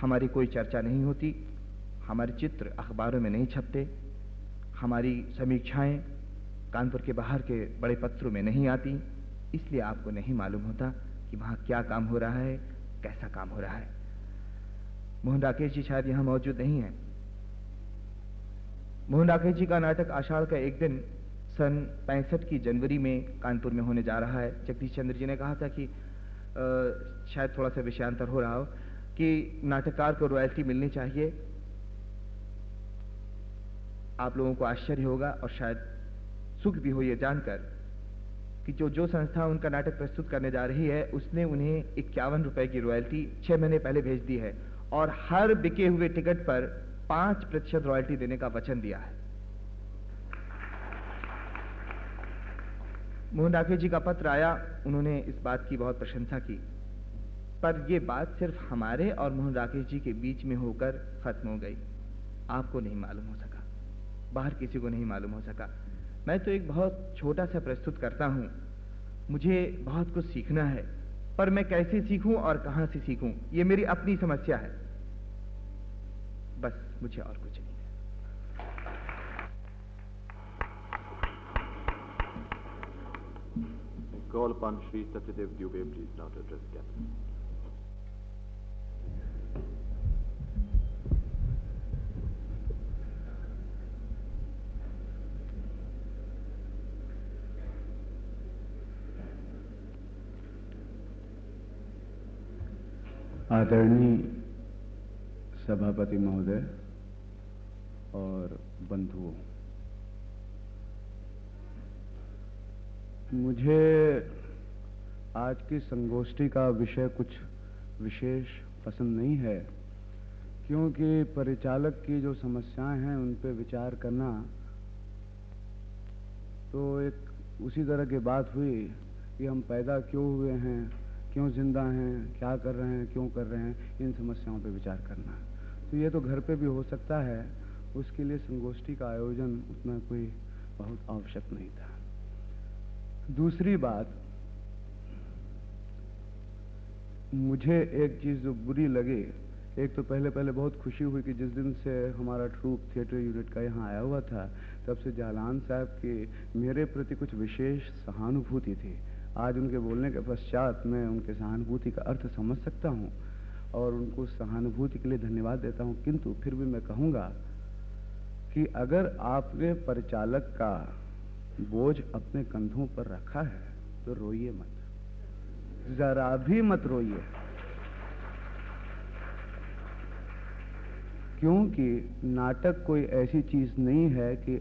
हमारी कोई चर्चा नहीं होती। हमारे चित्र अखबारों में नहीं छपते हमारी समीक्षाएँ कानपुर के बाहर के बड़े पत्रों में नहीं आती इसलिए आपको नहीं मालूम होता कि वहाँ क्या काम हो रहा है कैसा काम हो रहा है। मोहन राकेश जी शायद यहाँ मौजूद नहीं है। मोहन राकेश जी का नाटक आषाढ़ का एक दिन सन पैंसठ की जनवरी में कानपुर में होने जा रहा है। जगदीश चंद्र जी ने कहा था कि आ, शायद थोड़ा सा विषयांतर हो रहा हो कि नाटककार को रॉयल्टी मिलनी चाहिए। आप लोगों को आश्चर्य होगा और शायद सुख भी हो ये जानकर कि जो जो संस्था उनका नाटक प्रस्तुत करने जा रही है, उसने उन्हें इक्यावन रुपए की रॉयल्टी छह महीने पहले भेज दी है और हर बिके हुए टिकट पर पाँच प्रतिशत रॉयल्टी देने का वचन दिया है। मोहन राकेश जी का पत्र आया, उन्होंने इस बात की बहुत प्रशंसा की। पर यह बात सिर्फ़ हमारे और मोहन राकेश जी के बीच में होकर खत्म हो गई। आपको नहीं मालूम हो सका बाहर किसी को नहीं मालूम हो सका। मैं तो एक बहुत छोटा सा प्रस्तुत करता हूँ। मुझे बहुत कुछ सीखना है पर मैं कैसे सीखूं और कहाँ से सीखूं ये मेरी अपनी समस्या है। बस मुझे और कुछ नहीं call upon Sri Satyadev Dubey, please, now to address. आदरणीय सभापति महोदय और बंधुओं, मुझे आज की संगोष्ठी का विषय कुछ विशेष पसंद नहीं है, क्योंकि परिचालक की जो समस्याएँ हैं उन पर विचार करना तो एक उसी तरह की बात हुई कि हम पैदा क्यों हुए हैं। क्यों ज़िंदा हैं, क्या कर रहे हैं, क्यों कर रहे हैं, इन समस्याओं पर विचार करना। तो ये तो घर पे भी हो सकता है, उसके लिए संगोष्ठी का आयोजन उतना कोई बहुत आवश्यक नहीं था। दूसरी बात, मुझे एक चीज़ जो बुरी लगी। एक तो पहले पहले बहुत खुशी हुई कि जिस दिन से हमारा ट्रूप थिएटर यूनिट का यहाँ आया हुआ था, तब से जालान साहब की मेरे प्रति कुछ विशेष सहानुभूति थी। आज उनके बोलने के पश्चात मैं उनके सहानुभूति का अर्थ समझ सकता हूँ और उनको सहानुभूति के लिए धन्यवाद देता हूँ। किंतु फिर भी मैं कहूँगा कि अगर आपने परिचालक का बोझ अपने कंधों पर रखा है तो रोइए मत। जरा भी मत रोइए। क्योंकि नाटक कोई ऐसी चीज़ नहीं है कि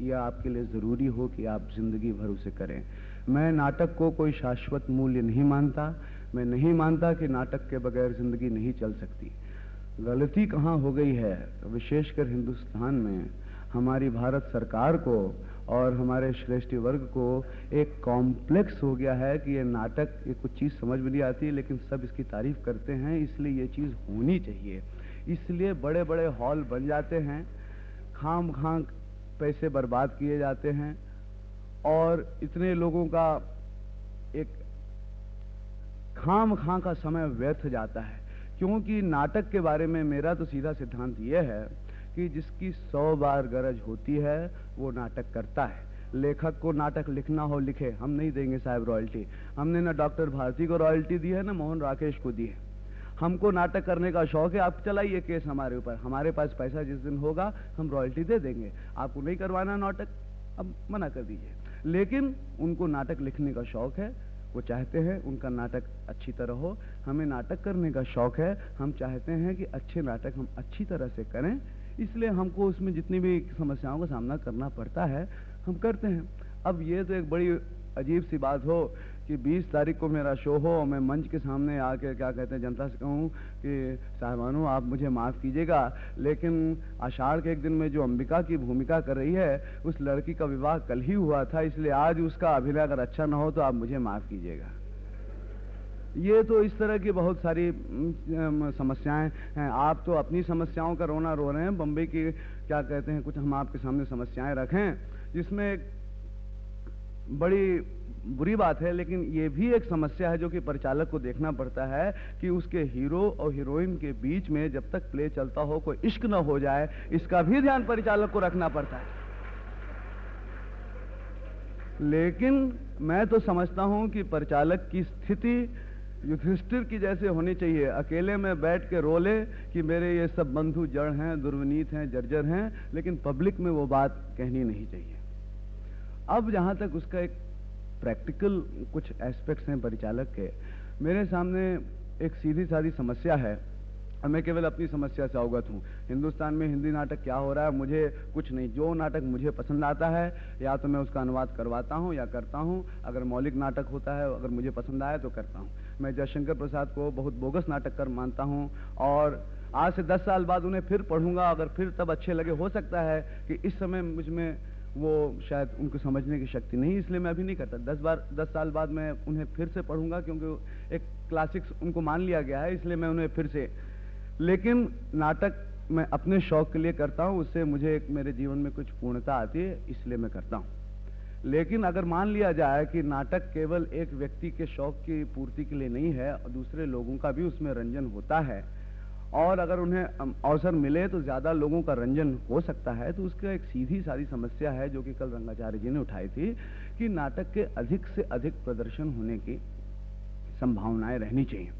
यह आपके लिए ज़रूरी हो कि आप ज़िंदगी भर उसे करें। मैं नाटक को कोई शाश्वत मूल्य नहीं मानता, मैं नहीं मानता कि नाटक के बगैर ज़िंदगी नहीं चल सकती। गलती कहाँ हो गई है? विशेषकर हिंदुस्तान में हमारी भारत सरकार को और हमारे श्रेष्ठी वर्ग को एक कॉम्प्लेक्स हो गया है कि ये नाटक, ये कुछ चीज़ समझ में नहीं आती, लेकिन सब इसकी तारीफ़ करते हैं, इसलिए ये चीज़ होनी चाहिए। इसलिए बड़े बड़े हॉल बन जाते हैं खाम खां पैसे बर्बाद किए जाते हैं और इतने लोगों का एक खाम खां का समय व्यर्थ जाता है। क्योंकि नाटक के बारे में मेरा तो सीधा सिद्धांत यह है कि जिसकी सौ बार गरज होती है, वो नाटक करता है। लेखक को नाटक लिखना हो, लिखे। हम नहीं देंगे साहब रॉयल्टी। हमने ना डॉक्टर भारती को रॉयल्टी दी है, ना मोहन राकेश को दी है। हमको नाटक करने का शौक है, आप चलाइए केस हमारे ऊपर। हमारे पास पैसा जिस दिन होगा, हम रॉयल्टी दे देंगे। आपको नहीं करवाना नाटक? अब मना कर दीजिए। लेकिन उनको नाटक लिखने का शौक है। वो चाहते हैं उनका नाटक अच्छी तरह हो। हमें नाटक करने का शौक है। हम चाहते हैं कि अच्छे नाटक हम अच्छी तरह से करें। इसलिए हमको उसमें जितनी भी समस्याओं का सामना करना पड़ता है, हम करते हैं। अब ये तो एक बड़ी अजीब सी बात हो कि 20 तारीख को मेरा शो हो और मैं मंच के सामने आके क्या कहते हैं, जनता से कहूँ कि, साहबानों, आप मुझे माफ़ कीजिएगा, लेकिन आषाढ़ के एक दिन में जो अंबिका की भूमिका कर रही है, उस लड़की का विवाह कल ही हुआ था, इसलिए आज उसका अभिनय अगर अच्छा ना हो तो आप मुझे माफ़ कीजिएगा। ये तो इस तरह की बहुत सारी समस्याएँ हैं। आप तो अपनी समस्याओं का रोना रो रहे हैं, बम्बई की क्या कहते हैं, कुछ हम आपके सामने समस्याएँ रखें, जिसमें बड़ी बुरी बात है, लेकिन ये भी एक समस्या है जो कि परिचालक को देखना पड़ता है कि उसके हीरो और हीरोइन के बीच में जब तक प्ले चलता हो, कोई इश्क न हो जाए, इसका भी ध्यान परिचालक को रखना पड़ता है। लेकिन मैं तो समझता हूँ कि परिचालक की स्थिति युधिष्ठिर की जैसे होनी चाहिए। अकेले में बैठ के रोले कि मेरे ये सब बंधु जड़ हैं, दुर्वनीत हैं, जर्जर हैं, लेकिन पब्लिक में वो बात कहनी नहीं चाहिए। अब जहाँ तक उसका एक प्रैक्टिकल कुछ एस्पेक्ट्स हैं परिचालक के। मेरे सामने एक सीधी सादी समस्या है और मैं केवल अपनी समस्या से अवगत हूँ। हिंदुस्तान में हिंदी नाटक क्या हो रहा है मुझे कुछ नहीं। जो नाटक मुझे पसंद आता है, या तो मैं उसका अनुवाद करवाता हूँ या करता हूँ। अगर मौलिक नाटक होता है, अगर मुझे पसंद आया तो करता हूँ। मैं जयशंकर प्रसाद को बहुत बोगस नाटक कर मानता हूँ और आज से दस साल बाद उन्हें फिर पढ़ूँगा। अगर फिर तब अच्छे लगे, हो सकता है कि इस समय मुझमें वो शायद उनको समझने की शक्ति नहीं, इसलिए मैं अभी नहीं करता। दस बार, दस साल बाद मैं उन्हें फिर से पढ़ूँगा, क्योंकि एक क्लासिक्स उनको मान लिया गया है, इसलिए मैं उन्हें फिर से लेकिन नाटक मैं अपने शौक के लिए करता हूँ, उससे मुझे एक मेरे जीवन में कुछ पूर्णता आती है, इसलिए मैं करता हूँ। लेकिन अगर मान लिया जाए कि नाटक केवल एक व्यक्ति के शौक की पूर्ति के लिए नहीं है, और दूसरे लोगों का भी उसमें रंजन होता है और अगर उन्हें अवसर मिले तो ज़्यादा लोगों का रंजन हो सकता है। तो उसका एक सीधी सारी समस्या है जो कि कल रंगाचार्य जी ने उठाई थी कि नाटक के अधिक से अधिक प्रदर्शन होने की संभावनाएँ रहनी चाहिए।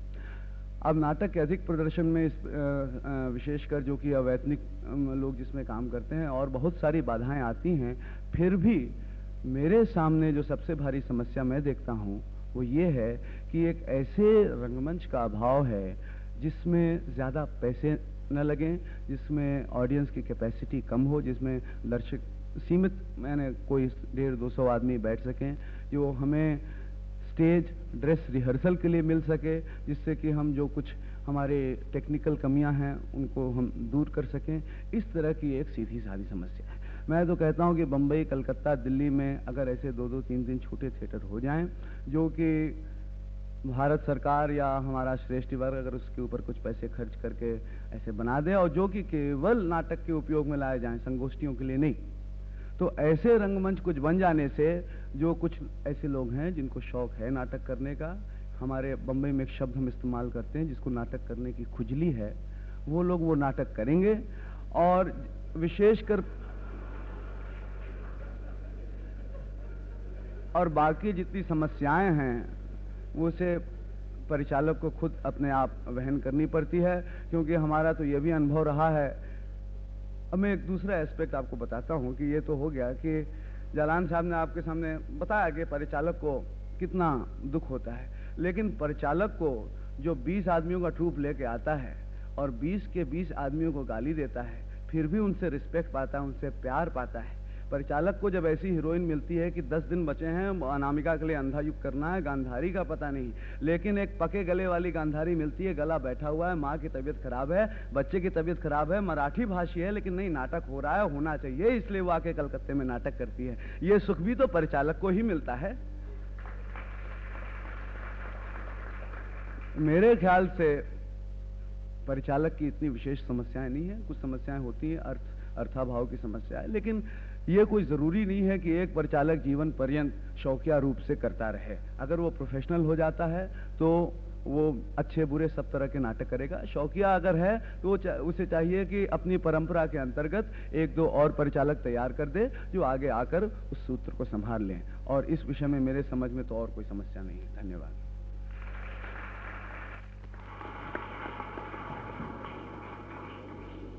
अब नाटक के अधिक प्रदर्शन में इस विशेषकर जो कि अवैतनिक लोग जिसमें काम करते हैं और बहुत सारी बाधाएँ आती हैं, फिर भी मेरे सामने जो सबसे भारी समस्या मैं देखता हूँ, वो ये है कि एक ऐसे रंगमंच का अभाव है जिसमें ज़्यादा पैसे न लगें, जिसमें ऑडियंस की कैपेसिटी कम हो, जिसमें दर्शक सीमित, मैंने कोई डेढ़ दो सौ आदमी बैठ सकें, जो हमें स्टेज ड्रेस रिहर्सल के लिए मिल सके, जिससे कि हम जो कुछ हमारे टेक्निकल कमियाँ हैं, उनको हम दूर कर सकें। इस तरह की एक सीधी सादी समस्या है। मैं तो कहता हूँ कि बम्बई कलकत्ता, दिल्ली में अगर ऐसे दो दो तीन तीन छोटे थिएटर हो जाएँ, जो कि भारत सरकार या हमारा श्रेष्ठ वर्ग अगर उसके ऊपर कुछ पैसे खर्च करके ऐसे बना दे और जो कि केवल नाटक के उपयोग में लाए जाएँ, संगोष्ठियों के लिए नहीं तो ऐसे रंगमंच कुछ बन जाने से जो कुछ ऐसे लोग हैं जिनको शौक है नाटक करने का, हमारे बम्बई में एक शब्द हम इस्तेमाल करते हैं जिसको नाटक करने की खुजली है, वो लोग वो नाटक करेंगे और विशेषकर और बाकी जितनी समस्याएँ हैं उसे परिचालक को खुद अपने आप वहन करनी पड़ती है, क्योंकि हमारा तो ये भी अनुभव रहा है। अब मैं एक दूसरा एस्पेक्ट आपको बताता हूँ कि ये तो हो गया कि जालान साहब ने आपके सामने बताया कि परिचालक को कितना दुख होता है। लेकिन परिचालक को जो 20 आदमियों का ट्रूप लेके आता है और 20 के 20 आदमियों को गाली देता है, फिर भी उनसे रिस्पेक्ट पाता है, उनसे प्यार पाता है। परिचालक को जब ऐसी हीरोइन मिलती है कि दस दिन बचे हैं, अनामिका के लिए अंधा युग करना है, गांधारी का पता नहीं। लेकिन एक पके गले वाली गांधारी मिलती है, गला बैठा हुआ है, माँ की तबीयत खराब है, बच्चे की तबीयत खराब है, मराठी भाषी है, लेकिन नहीं, नाटक हो रहा है, होना चाहिए, इसलिए वो आके कलकत्ते में नाटक करती है। ये सुख भी तो परिचालक को ही मिलता है। मेरे ख्याल से परिचालक की इतनी विशेष समस्याएँ नहीं है। कुछ समस्याएँ होती हैं, अर्थ, अर्थाभाव की समस्या है लेकिन ये कोई ज़रूरी नहीं है कि एक परिचालक जीवन पर्यंत शौकिया रूप से करता रहे। अगर वो प्रोफेशनल हो जाता है तो वो अच्छे बुरे सब तरह के नाटक करेगा। शौकिया अगर है तो चा, उसे चाहिए कि अपनी परंपरा के अंतर्गत एक दो और परिचालक तैयार कर दे जो आगे आकर उस सूत्र को संभाल लें। और इस विषय में मेरे समझ में तो और कोई समस्या नहीं। है धन्यवाद।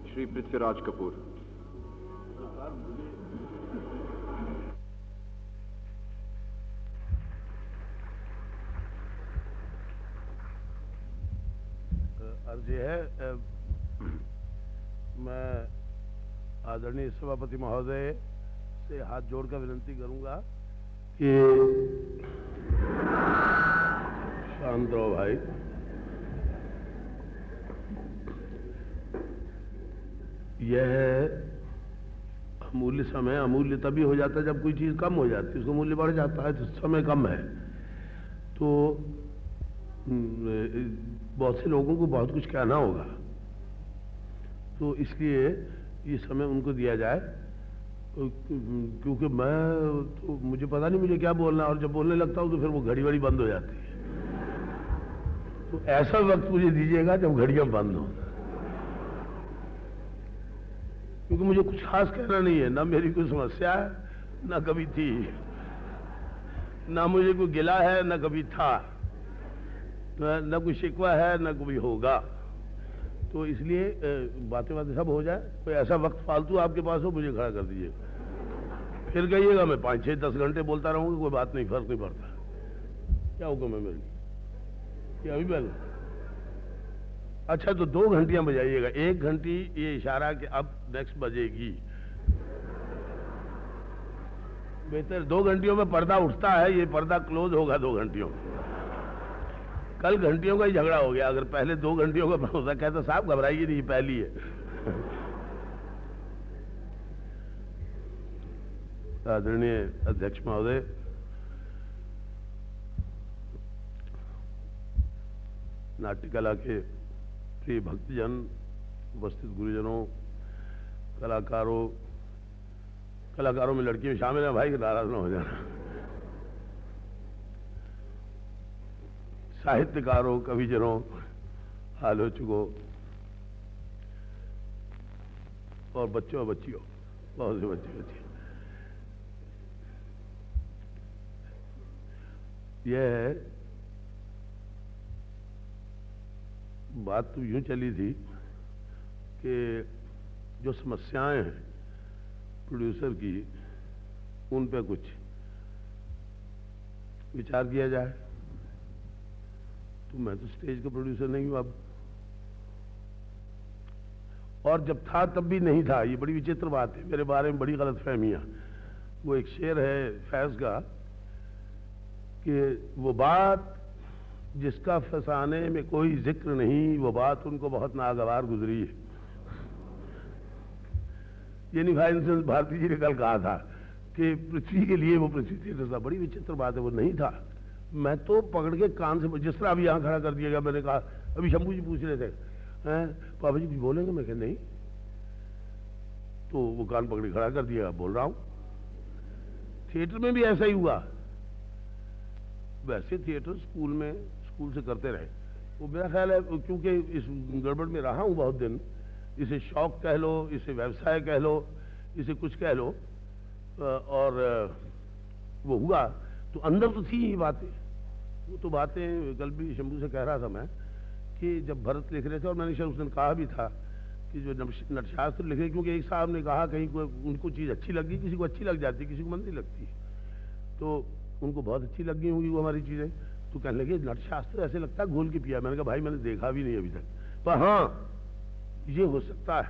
Shri Prithviraj Kapoor. अर्ज़ है मैं आदरणीय सभापति महोदय से हाथ जोड़कर विनती करूँगा कि शांत रहो भाई, यह अमूल्य समय, अमूल्य तभी हो जाता है जब कोई चीज़ कम हो जाती है, उसका मूल्य बढ़ जाता है तो समय कम है। तो बहुत से लोगों को बहुत कुछ कहना होगा। तो इसलिए ये समय उनको दिया जाए। क्योंकि मैं तो मुझे पता नहीं मुझे क्या बोलना और जब बोलने लगता हूँ तो फिर वो घड़ी वड़ी बंद हो जाती है। तो ऐसा वक्त मुझे दीजिएगा जब घड़ियाँ बंद हो। क्योंकि मुझे कुछ खास कहना नहीं है, ना मेरी कोई समस्या है, ना कभी थी, ना मुझे कोई गिला है, ना कभी था। न कोई शिकवा है, न कोई होगा। तो इसलिए बातें बातें सब हो जाए। कोई ऐसा वक्त फालतू आपके पास हो, मुझे खड़ा कर दीजिए फिर कहिएगा, मैं पाँच छः दस घंटे बोलता रहूँगा, कोई बात नहीं, फ़र्क नहीं पड़ता। क्या हुक्म है मेरे लिए? अभी पहले। अच्छा तो दो घंटियाँ बजाइएगा। एक घंटी ये इशारा कि अब नेक्स्ट बजेगी। बेहतर, दो घंटियों में पर्दा उठता है, ये पर्दा क्लोज होगा दो घंटियों में। कल घंटियों का ही झगड़ा हो गया। अगर पहले दो घंटियों का भरोसा कहता साहब घबराइए नहीं, पहली है। आदरणीय अध्यक्ष महोदय नाट्य कला के प्रिय भक्तजन, उपस्थित गुरुजनों, कलाकारों कलाकारों में लड़कियों शामिल है, भाई, नाराज़ ना हो जाना। साहित्यकारों, कविजनों, आलोचकों और बच्चों बच्चियों, बहुत से बच्चे बच्चियों यह है, बात तो यूँ चली थी कि जो समस्याएँ हैं प्रोड्यूसर की, उन पे कुछ विचार किया जाए। तो मैं तो स्टेज का प्रोड्यूसर नहीं हूँ अब। और जब था तब भी नहीं था, ये बड़ी विचित्र बात है। मेरे बारे में बड़ी गलत फहमियाँ वो एक शेर है फैज का, कि वो बात जिसका फसाने में कोई ज़िक्र नहीं, वो बात उनको बहुत नागवार गुजरी है। ये निभाई भारती जी ने कल कहा था कि पृथ्वी के लिए वो पृथ्वी था बड़ी विचित्र बात है, वो नहीं था। मैं तो पकड़ के कान से, जिस तरह अभी यहाँ खड़ा कर दिया गया, मैंने कहा, अभी शंभू जी पूछ रहे थे पापा जी कुछ बोलेंगे? मैं कह, नहीं। तो वो कान पकड़ के खड़ा कर दिया, बोल रहा हूँ। थिएटर में भी ऐसा ही हुआ। वैसे थिएटर स्कूल में, स्कूल से करते रहे। वो मेरा ख्याल है, क्योंकि इस गड़बड़ में रहा हूँ बहुत दिन, इसे शौक कह लो, इसे व्यवसाय कह लो, इसे कुछ कह लो और वो हुआ तो अंदर तो थी ही बातें। वो तो बातें कल भी शंभू से कह रहा था मैं, कि जब भरत लिख रहे थे, और मैंने शायद उस दिन कहा भी था कि जो नट- नटशास्त्र लिखे क्योंकि एक साहब ने कहा कहीं को उनको चीज़ अच्छी लगी, किसी को अच्छी लग जाती, किसी को मन नहीं लगती। तो उनको बहुत अच्छी लगी होंगी वो हमारी चीज़ें। तो कहने लगे, नटशास्त्र ऐसे लगता है घोल के पिया। मैंने कहा, भाई, मैंने देखा भी नहीं अभी तक। पर हाँ ये हो सकता है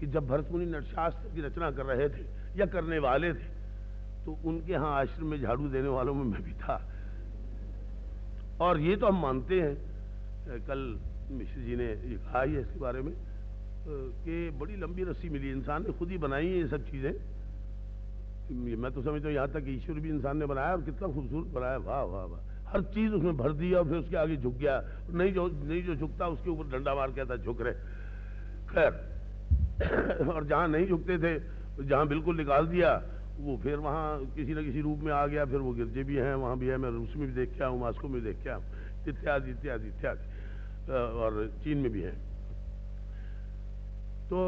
कि जब भरत मुनि नटशास्त्र की रचना कर रहे थे या करने वाले थे तो उनके यहाँ आश्रम में झाड़ू देने वालों में मैं भी था। और ये तो हम मानते हैं कल मिश्र जी ने ये कहा ही है इसके बारे में कि बड़ी लंबी रस्सी मिली इंसान ने खुद ही बनाई है ये सब चीज़ें। मैं तो समझता हूँ यहाँ तक ईश्वर भी इंसान ने बनाया और कितना खूबसूरत बनाया। वाह वाह वाह। हर चीज़ उसमें भर दिया और फिर उसके आगे झुक गया। नहीं जो नहीं जो झुकता, उसके ऊपर डंडा मार कहता झुक रहे। खैर, और जहाँ नहीं झुकते थे, जहाँ बिल्कुल निकाल दिया वो फिर वहाँ किसी न किसी रूप में आ गया, फिर वो गिरजे भी हैं, वहाँ भी है, मैं रूस में भी देख के आऊँ मास्को में देख के आऊँ इत्यादि इत्यादि इत्यादि और चीन में भी है। तो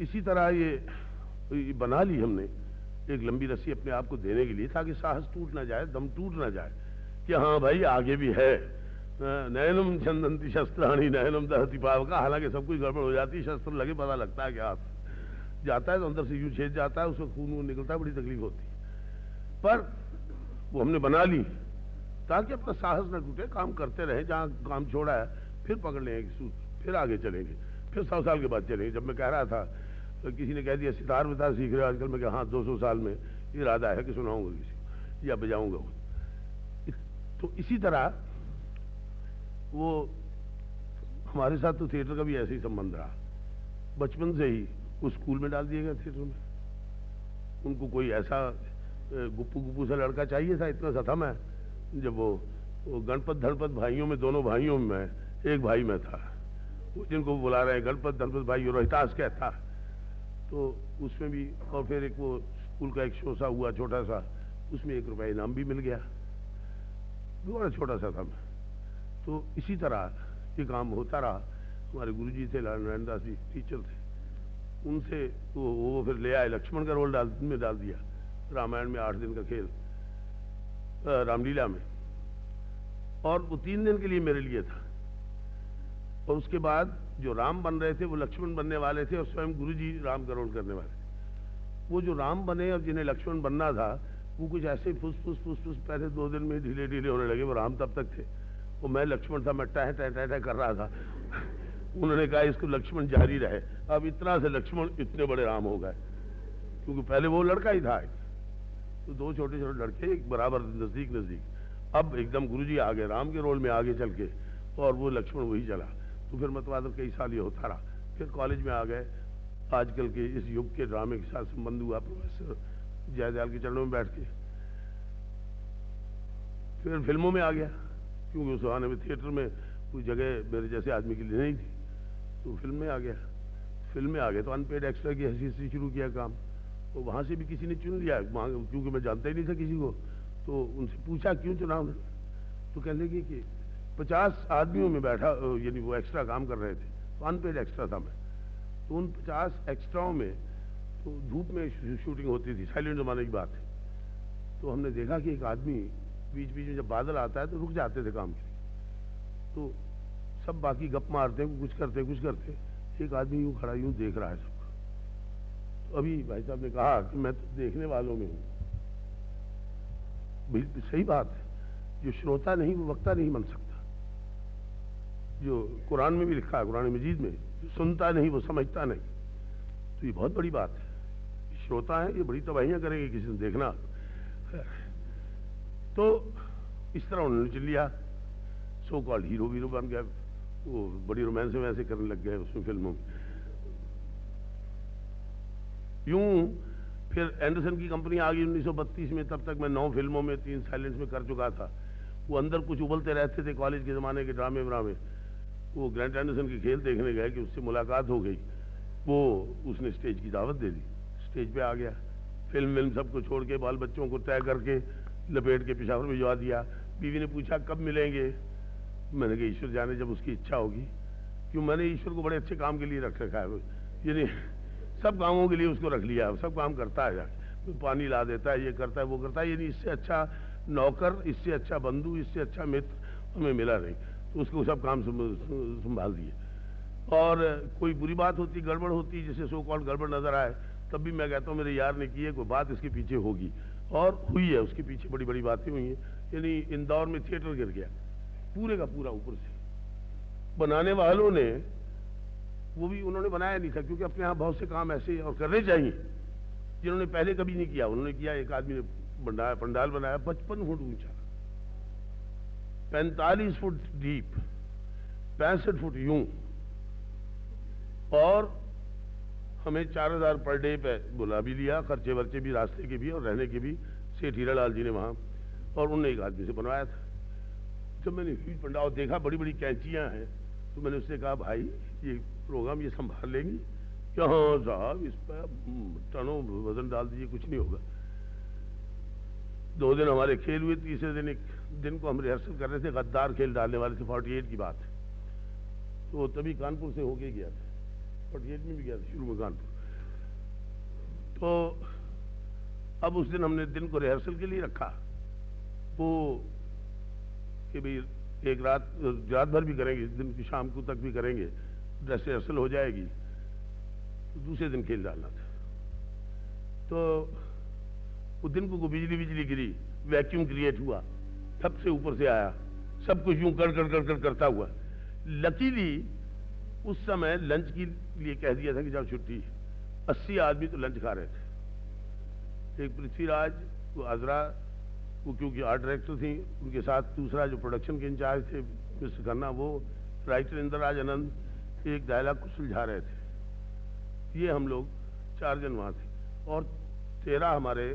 इसी तरह ये बना ली हमने एक लंबी रस्सी अपने आप को देने के लिए, ताकि साहस टूट ना जाए, दम टूट ना जाए, कि हाँ भाई, आगे भी है। नयनम चंदंती शस्त्राणी, नयनम दहती पाव का हालाँकि सब कुछ गड़बड़ हो जाती है, शस्त्र लगे, पता लगता है कि हाथ जाता है तो अंदर से यूँ छेद जाता है, उसमें खून वून निकलता है, बड़ी तकलीफ़ होती है। पर वो हमने बना ली, ताकि अपना साहस न टूटे, काम करते रहे, जहाँ काम छोड़ा है, फिर पकड़ लेंगे फिर आगे चलेंगे। फिर सौ साल के बाद चलेंगे। जब मैं कह रहा था तो किसी ने कह दिया, सितार वितार सीख रहे हो आजकल। मैं कहा हाँ दो सौ साल में इरादा है कि सुनाऊँगा किसी को, या बजाऊँगा तो इसी तरह वो हमारे साथ तो थिएटर का भी ऐसे ही संबंध रहा। बचपन से ही वो स्कूल में डाल दिए गए थिएटर में उनको कोई ऐसा गुप्पू गुप्पू सा लड़का चाहिए था इतना सा था मैं जब वो, वो गणपत धनपत भाइयों में दोनों भाइयों में एक भाई में था। वो जिनको बुला रहे हैं गणपत धनपत भाई रोहितास कहता तो उसमें भी और फिर एक वो स्कूल का एक शो सा हुआ छोटा सा उसमें एक रुपया इनाम भी मिल गया। बड़ा छोटा सा था मैं। तो इसी तरह ये काम होता रहा। हमारे गुरु जी थे नारायण दास जी टीचर थे। उनसे वो वो फिर ले आए, लक्ष्मण का रोल डाल, में डाल दिया, रामायण में आठ दिन का खेल रामलीला में। और वो तीन दिन के लिए मेरे लिए था। और उसके बाद जो राम बन रहे थे, वो लक्ष्मण बनने वाले थे और स्वयं गुरु जी राम का रोल करने वाले। थे वो जो राम बने और जिन्हें लक्ष्मण बनना था, वो कुछ ऐसे ही फुस फुस फुस फुस पहले दो दिन में ढीले ढीले होने लगे। वो राम तब तक थे। वो मैं लक्ष्मण था, मैं टह टह टह कर रहा था। उन्होंने कहा, इसको लक्ष्मण जारी रहे। अब इतना से लक्ष्मण इतने बड़े राम हो गए। क्योंकि पहले वो लड़का ही था। तो दो छोटे छोटे लड़के, एक बराबर नज़दीक नज़दीक अब एकदम गुरु जी आ गए राम के रोल में आगे चल के, और वो लक्ष्मण वही चला। तो फिर मतवादल कई साल ये होता रहा। फिर कॉलेज में आ गए। आजकल के इस युग के ड्रामे के साथ संबंध हुआ, प्रोफेसर जयदयाल के चरणों में बैठ के। फिर फ़िल्मों में आ गया, क्योंकि उस जमाने में थिएटर में कोई जगह मेरे जैसे आदमी के लिए नहीं थी। तो फ़िल्म में आ गया। फ़िल्म में आ गया तो अनपेड एक्स्ट्रा की हैसियत से शुरू किया काम। तो वहाँ से भी किसी ने चुन लिया क्योंकि मैं जानता ही नहीं था किसी को। तो उनसे पूछा, क्यों चुना उन्होंने तो कहने लगे कि पचास आदमियों में बैठा यानी वो एक्स्ट्रा काम कर रहे थे। तो अनपेड एक्स्ट्रा था मैं। तो उन पचास एक्स्ट्राओं में तो धूप में शूटिंग होती थी साइलेंट जमाने की बात है। तो हमने देखा कि एक आदमी बीच बीच में जब बादल आता है तो रुक जाते थे काम के लिए। तो सब बाकी गप मारते हैं, कुछ करते कुछ करते। एक आदमी यूँ खड़ा, यूँ देख रहा है सबको। तो अभी भाई साहब ने कहा कि मैं तो देखने वालों में हूँ। सही बात है। जो श्रोता नहीं, वो वक्ता नहीं बन सकता। जो कुरान में भी लिखा है, कुरान मजीद में, जो सुनता नहीं, वो समझता नहीं। तो ये बहुत बड़ी बात है। श्रोता है, ये बड़ी तबाहियाँ करेंगे किसी ने देखना। तो इस तरह उन्होंने लिया। सो कॉल्ड हीरो वीरो बन गया। वो बड़ी रोमांस में ऐसे करने लग गए उसमें फ़िल्मों में। यूँ फिर एंडरसन की कंपनी आ गई 1932 में, तब तक मैं नौ फ़िल्मों में, तीन साइलेंस में कर चुका था। वो अंदर कुछ उबलते रहते थे कॉलेज के ज़माने के ड्रामे व्रामे। वो ग्रैंड एंडरसन के खेल देखने गए कि उससे मुलाकात हो गई। वो उसने स्टेज की दावत दे दी। स्टेज पे आ गया। फ़िल्म विल्म सबको छोड़ के, बाल बच्चों को तय करके लपेट के पिशावर भिजवा दिया। बीवी ने पूछा, कब मिलेंगे? मैंने कहा, ईश्वर जाने जब उसकी इच्छा होगी। क्यों? मैंने ईश्वर को बड़े अच्छे काम के लिए रख रखा है। यानी सब कामों के लिए उसको रख लिया है, सब काम करता है। जाके पानी ला देता है, ये करता है, वो करता है। यानी इससे अच्छा नौकर, इससे अच्छा बंधु, इससे अच्छा मित्र हमें मिला नहीं। तो उसको सब काम संभाल दिए। और कोई बुरी बात होती, गड़बड़ होती, जैसे सो कॉल गड़बड़ नज़र आए, तब भी मैं कहता हूँ, मेरे यार ने की है, कोई बात इसके पीछे होगी। और हुई है, उसके पीछे बड़ी बड़ी बातें हुई हैं। यानी इंदौर में थिएटर गिर गया। पूरे का पूरा ऊपर से। बनाने वालों ने, वो भी उन्होंने बनाया नहीं था, क्योंकि अपने यहाँ बहुत से काम ऐसे और करने चाहिए, जिन्होंने पहले कभी नहीं किया। उन्होंने किया, एक आदमी ने पंडाल पंडाल बनाया, पचपन फुट ऊँचा। पैंतालीस फुट डीप, पैंसठ फुट यूँ। और हमें चार हज़ार पर डे पे बुला भी लिया, खर्चे वर्चे भी, रास्ते के भी और रहने के भी। सेठ हीरालाल जी ने वहाँ, और उनने एक आदमी से बनवाया था। जब मैंने ह्यूज पंडाल देखा बड़ी बड़ी कैंचियाँ हैं तो मैंने उससे कहा, भाई, ये प्रोग्राम ये संभाल लेंगी। क्या साहब इस पर टनों वज़न डाल दीजिए, कुछ नहीं होगा। दो दिन हमारे खेल हुए, तीसरे दिन एक दिन को हम रिहर्सल कर रहे थे, गद्दार खेल डालने वाले थे, फोर्टी एट की बात तो तभी कानपुर से होके गया था। फोर्टी एट में भी गया था, शुरू में कानपुर। तो अब उस दिन हमने दिन को रिहर्सल के लिए रखा। वो कि भाई एक रात रात भर भी करेंगे दिन की शाम को तक भी करेंगे ड्रेस रिहर्सल हो जाएगी तो दूसरे दिन खेल डालना था। तो वो दिन को बिजली बिजली गिरी वैक्यूम क्रिएट हुआ, सबसे ऊपर से आया, सब कुछ यूँ कर कर कर कर करता हुआ। लकीली उस समय लंच के लिए कह दिया था कि जब छुट्टी, अस्सी आदमी तो लंच खा रहे थे। एक पृथ्वीराज, वो अजरा वो क्योंकि आर्ट डायरेक्टर थी, उनके साथ दूसरा जो प्रोडक्शन के इंचार्ज थे, मिस्टर खन्ना, वो राइटर इंद्रराज आनंद एक डायलॉग को सुलझा रहे थे। ये हम लोग चार जन वहाँ थे और तेरह हमारे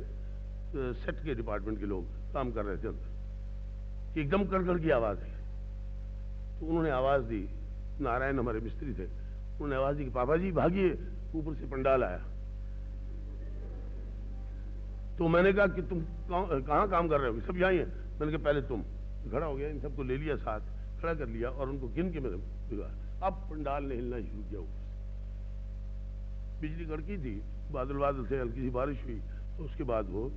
सेट के डिपार्टमेंट के लोग काम कर रहे थे अंदर। एकदम कड़कड़ की आवाज़ है तो उन्होंने आवाज़ दी, नारायण हमारे मिस्त्री थे। उन्होंने आवाज़ दी कि पापा जी, भागिए, ऊपर से पंडाल आया। तो मैंने कहा कि तुम कहाँ काम कर रहे हो? सब यहाँ हैं। मैंने कहा, पहले तुम खड़ा हो गया, इन सबको ले लिया साथ, खड़ा कर लिया और उनको गिन के मैंने अब पंडाल ने हिलना शुरू किया बिजली कड़की थी, बादल बादल से हल्की सी बारिश हुई तो उसके बाद वो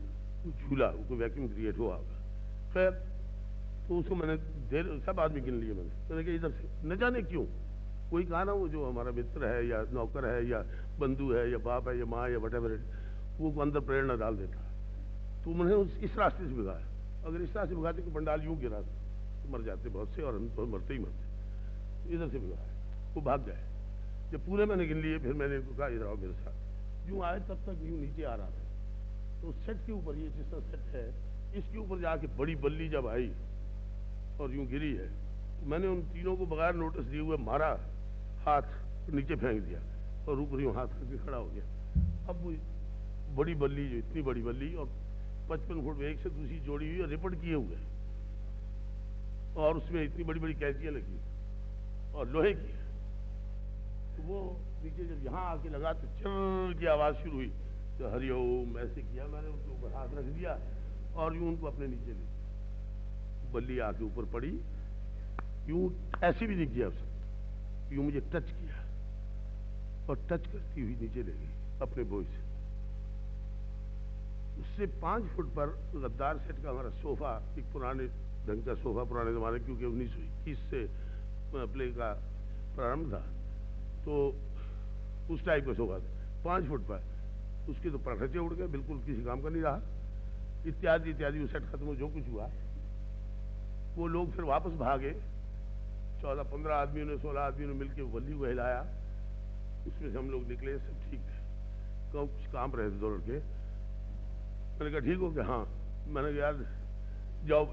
झूला उसको वैक्यूम क्रिएट हुआ खैर तो उसको मैंने देर सब आदमी गिन लिए मैंने। मैंने कहा, इधर से, न जाने क्यों? कोई कहा ना वो जो हमारा मित्र है या नौकर है या बंधु है या बाप है या माँ या वट वो अंदर प्रेरणा डाल देता। तो उन्होंने उस, इस रास्ते से भिगाया। अगर इस रास्ते भिगाते तो पंडाल यूँ गिरा तो मर जाते बहुत से और हम तो मरते ही मरते। इधर से भिगाया। वो भाग गए। जब पूरे मैंने गिन लिए, फिर मैंने कहा इधर आओ मेरे साथ। यूँ आए तब तक यूँ नीचे आ रहा था। तो सेट के ऊपर, ये जिसका सेट है, इसके ऊपर जाके बड़ी बल्ली जब आई और यूँ गिरी है तो मैंने उन तीनों को बगैर नोटिस दिए हुए मारा, हाथ नीचे फेंक दिया और ऊपर यूँ हाथ करके खड़ा हो गया। अब वो बड़ी बल्ली, जो इतनी बड़ी बल्ली और पचपन फुट एक से दूसरी जोड़ी हुई और रिपट किए हुए और उसमें इतनी बड़ी बड़ी कैचियाँ लगी और लोहे की तो वो नीचे जब यहाँ आके लगा तो चल की आवाज़ शुरू हुई। तो हरिओम ऐसे किया मैंने, उनके ऊपर हाथ रख दिया और यूँ उनको अपने नीचे ले बल्ली आके ऊपर पड़ी। यूँ ऐसे भी नहीं किया यूँ मुझे टच किया और टच करती हुई नीचे ले गई अपने बोझ से। उससे पाँच फुट पर गद्दार सेट का हमारा सोफा, एक पुराने ढंग का सोफा पुराने ज़माने, क्योंकि उन्नीस सौ इक्कीस से प्ले का प्रारंभ था तो उस टाइप का सोफा था। पाँच फुट पर। उसके तो प्रखचे उड़ गए, बिल्कुल किसी काम का नहीं रहा। इत्यादि इत्यादि, वो सेट खत्म जो कुछ हुआ। वो लोग फिर वापस भागे। चौदह, पंद्रह आदमियों ने, सोलह आदमियों ने मिलकर वली को हिलाया उसमें से हम लोग निकले, सब ठीक थे। कुछ काम रहे थे दो लड़के। मैंने कहा, ठीक हो गया। हाँ। मैंने कहा, यार, जाओ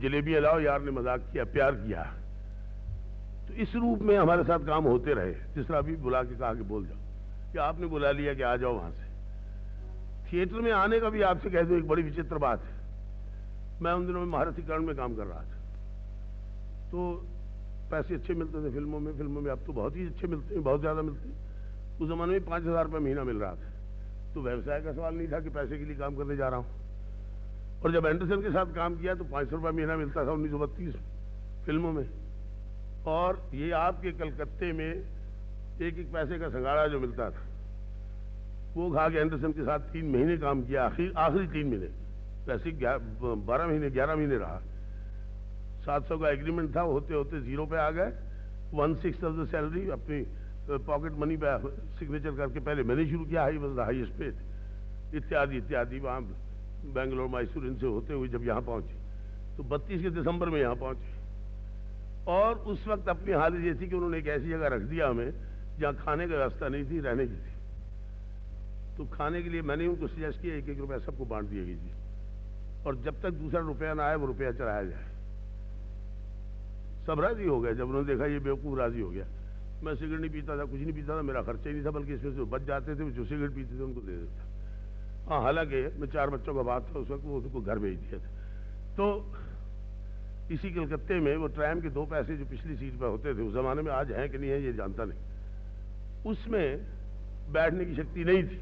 जलेबी लाओ। यार ने मज़ाक किया, प्यार किया। तो इस रूप में हमारे साथ काम होते रहे। तरह अभी बुला के कहा कि बोल जाओ। कि आपने बुला लिया कि आ जाओ वहाँ से। थिएटर में आने का भी आपसे कह दो, एक बड़ी विचित्र बात है। मैं उन दिनों में महारथीकरण में काम कर रहा था। तो पैसे अच्छे मिलते थे फ़िल्मों में। फ़िल्मों में अब तो बहुत ही अच्छे मिलते हैं, बहुत ज़्यादा मिलते हैं। उस ज़माने में पाँच हज़ार रुपये महीना मिल रहा था। तो व्यवसाय का सवाल नहीं था कि पैसे के लिए काम करने जा रहा हूँ। और जब एंडरसन के साथ काम किया तो पाँच सौ रुपये महीना मिलता था उन्नीस सौ बत्तीस फ़िल्मों में। और ये आपके कलकत्ते में एक एक पैसे का संगाड़ा जो मिलता था, वो खा के एंडरसन के साथ तीन महीने काम किया, आखिर आखिरी तीन महीने। पैसे बारह महीने, ग्यारह महीने रहा। सात सौ का एग्रीमेंट था, होते होते ज़ीरो पे आ गए। One six of the salary अपनी पॉकेट मनी पे सिग्नेचर करके पहले मैंने शुरू किया हाई द हाइएस्ट पेड इत्यादि इत्यादि, वहाँ बेंगलोर, मैसूर, इनसे होते हुए जब यहाँ पहुँचे। तो बत्तीस के दिसंबर में यहाँ पहुँचे। और उस वक्त अपनी हालत ये थी कि उन्होंने एक ऐसी जगह रख दिया हमें, जहाँ खाने की व्यवस्था नहीं थी, रहने की थी। तो खाने के लिए मैंने उनको सजेस्ट किया एक एक रुपया सबको बांट दिया कीजिए और जब तक दूसरा रुपया ना आए, वो रुपया चढ़ाया जाए। सब राज़ी हो गए। जब उन्होंने देखा, ये बेवकूफ़ राज़ी हो गया। मैं सिगरेट नहीं पीता था, कुछ नहीं पीता था, मेरा खर्चा ही नहीं था, बल्कि इसमें से बच जाते थे जो सिगरेट पीते थे उनको दे देता हाँ हालाँकि मैं चार बच्चों का बात था, उस वक्त वो उनको घर भेज दिया था। तो इसी कलकत्ते में वो ट्रैम के दो पैसे जो पिछली सीट पर होते थे, उस ज़माने में आज हैं कि नहीं है, ये जानता नहीं। उसमें बैठने की शक्ति नहीं थी।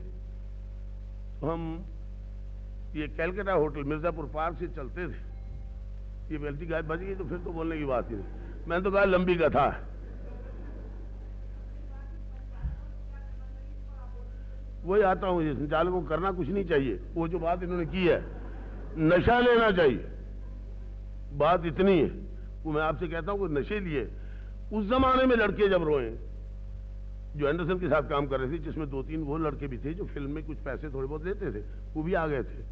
तो हम ये कैलकाटा होटल मिर्ज़ापुर पार्क से चलते थे। ये बेल्टी गाय बच गई तो फिर तो बोलने की बात ही नहीं। मैंने तो कहा लंबी कथा है। वही आता हूँ संचालक को करना कुछ नहीं चाहिए। वो जो बात इन्होंने की है, नशा लेना चाहिए। बात इतनी है, वो मैं आपसे कहता हूँ कि नशे लिए। उस जमाने में लड़के जब रोए, जो एंडरसन के साथ काम कर रहे थे, जिसमें दो तीन वो लड़के भी थे, जो फ़िल्म में कुछ पैसे थोड़े बहुत लेते थे, वो भी आ गए थे।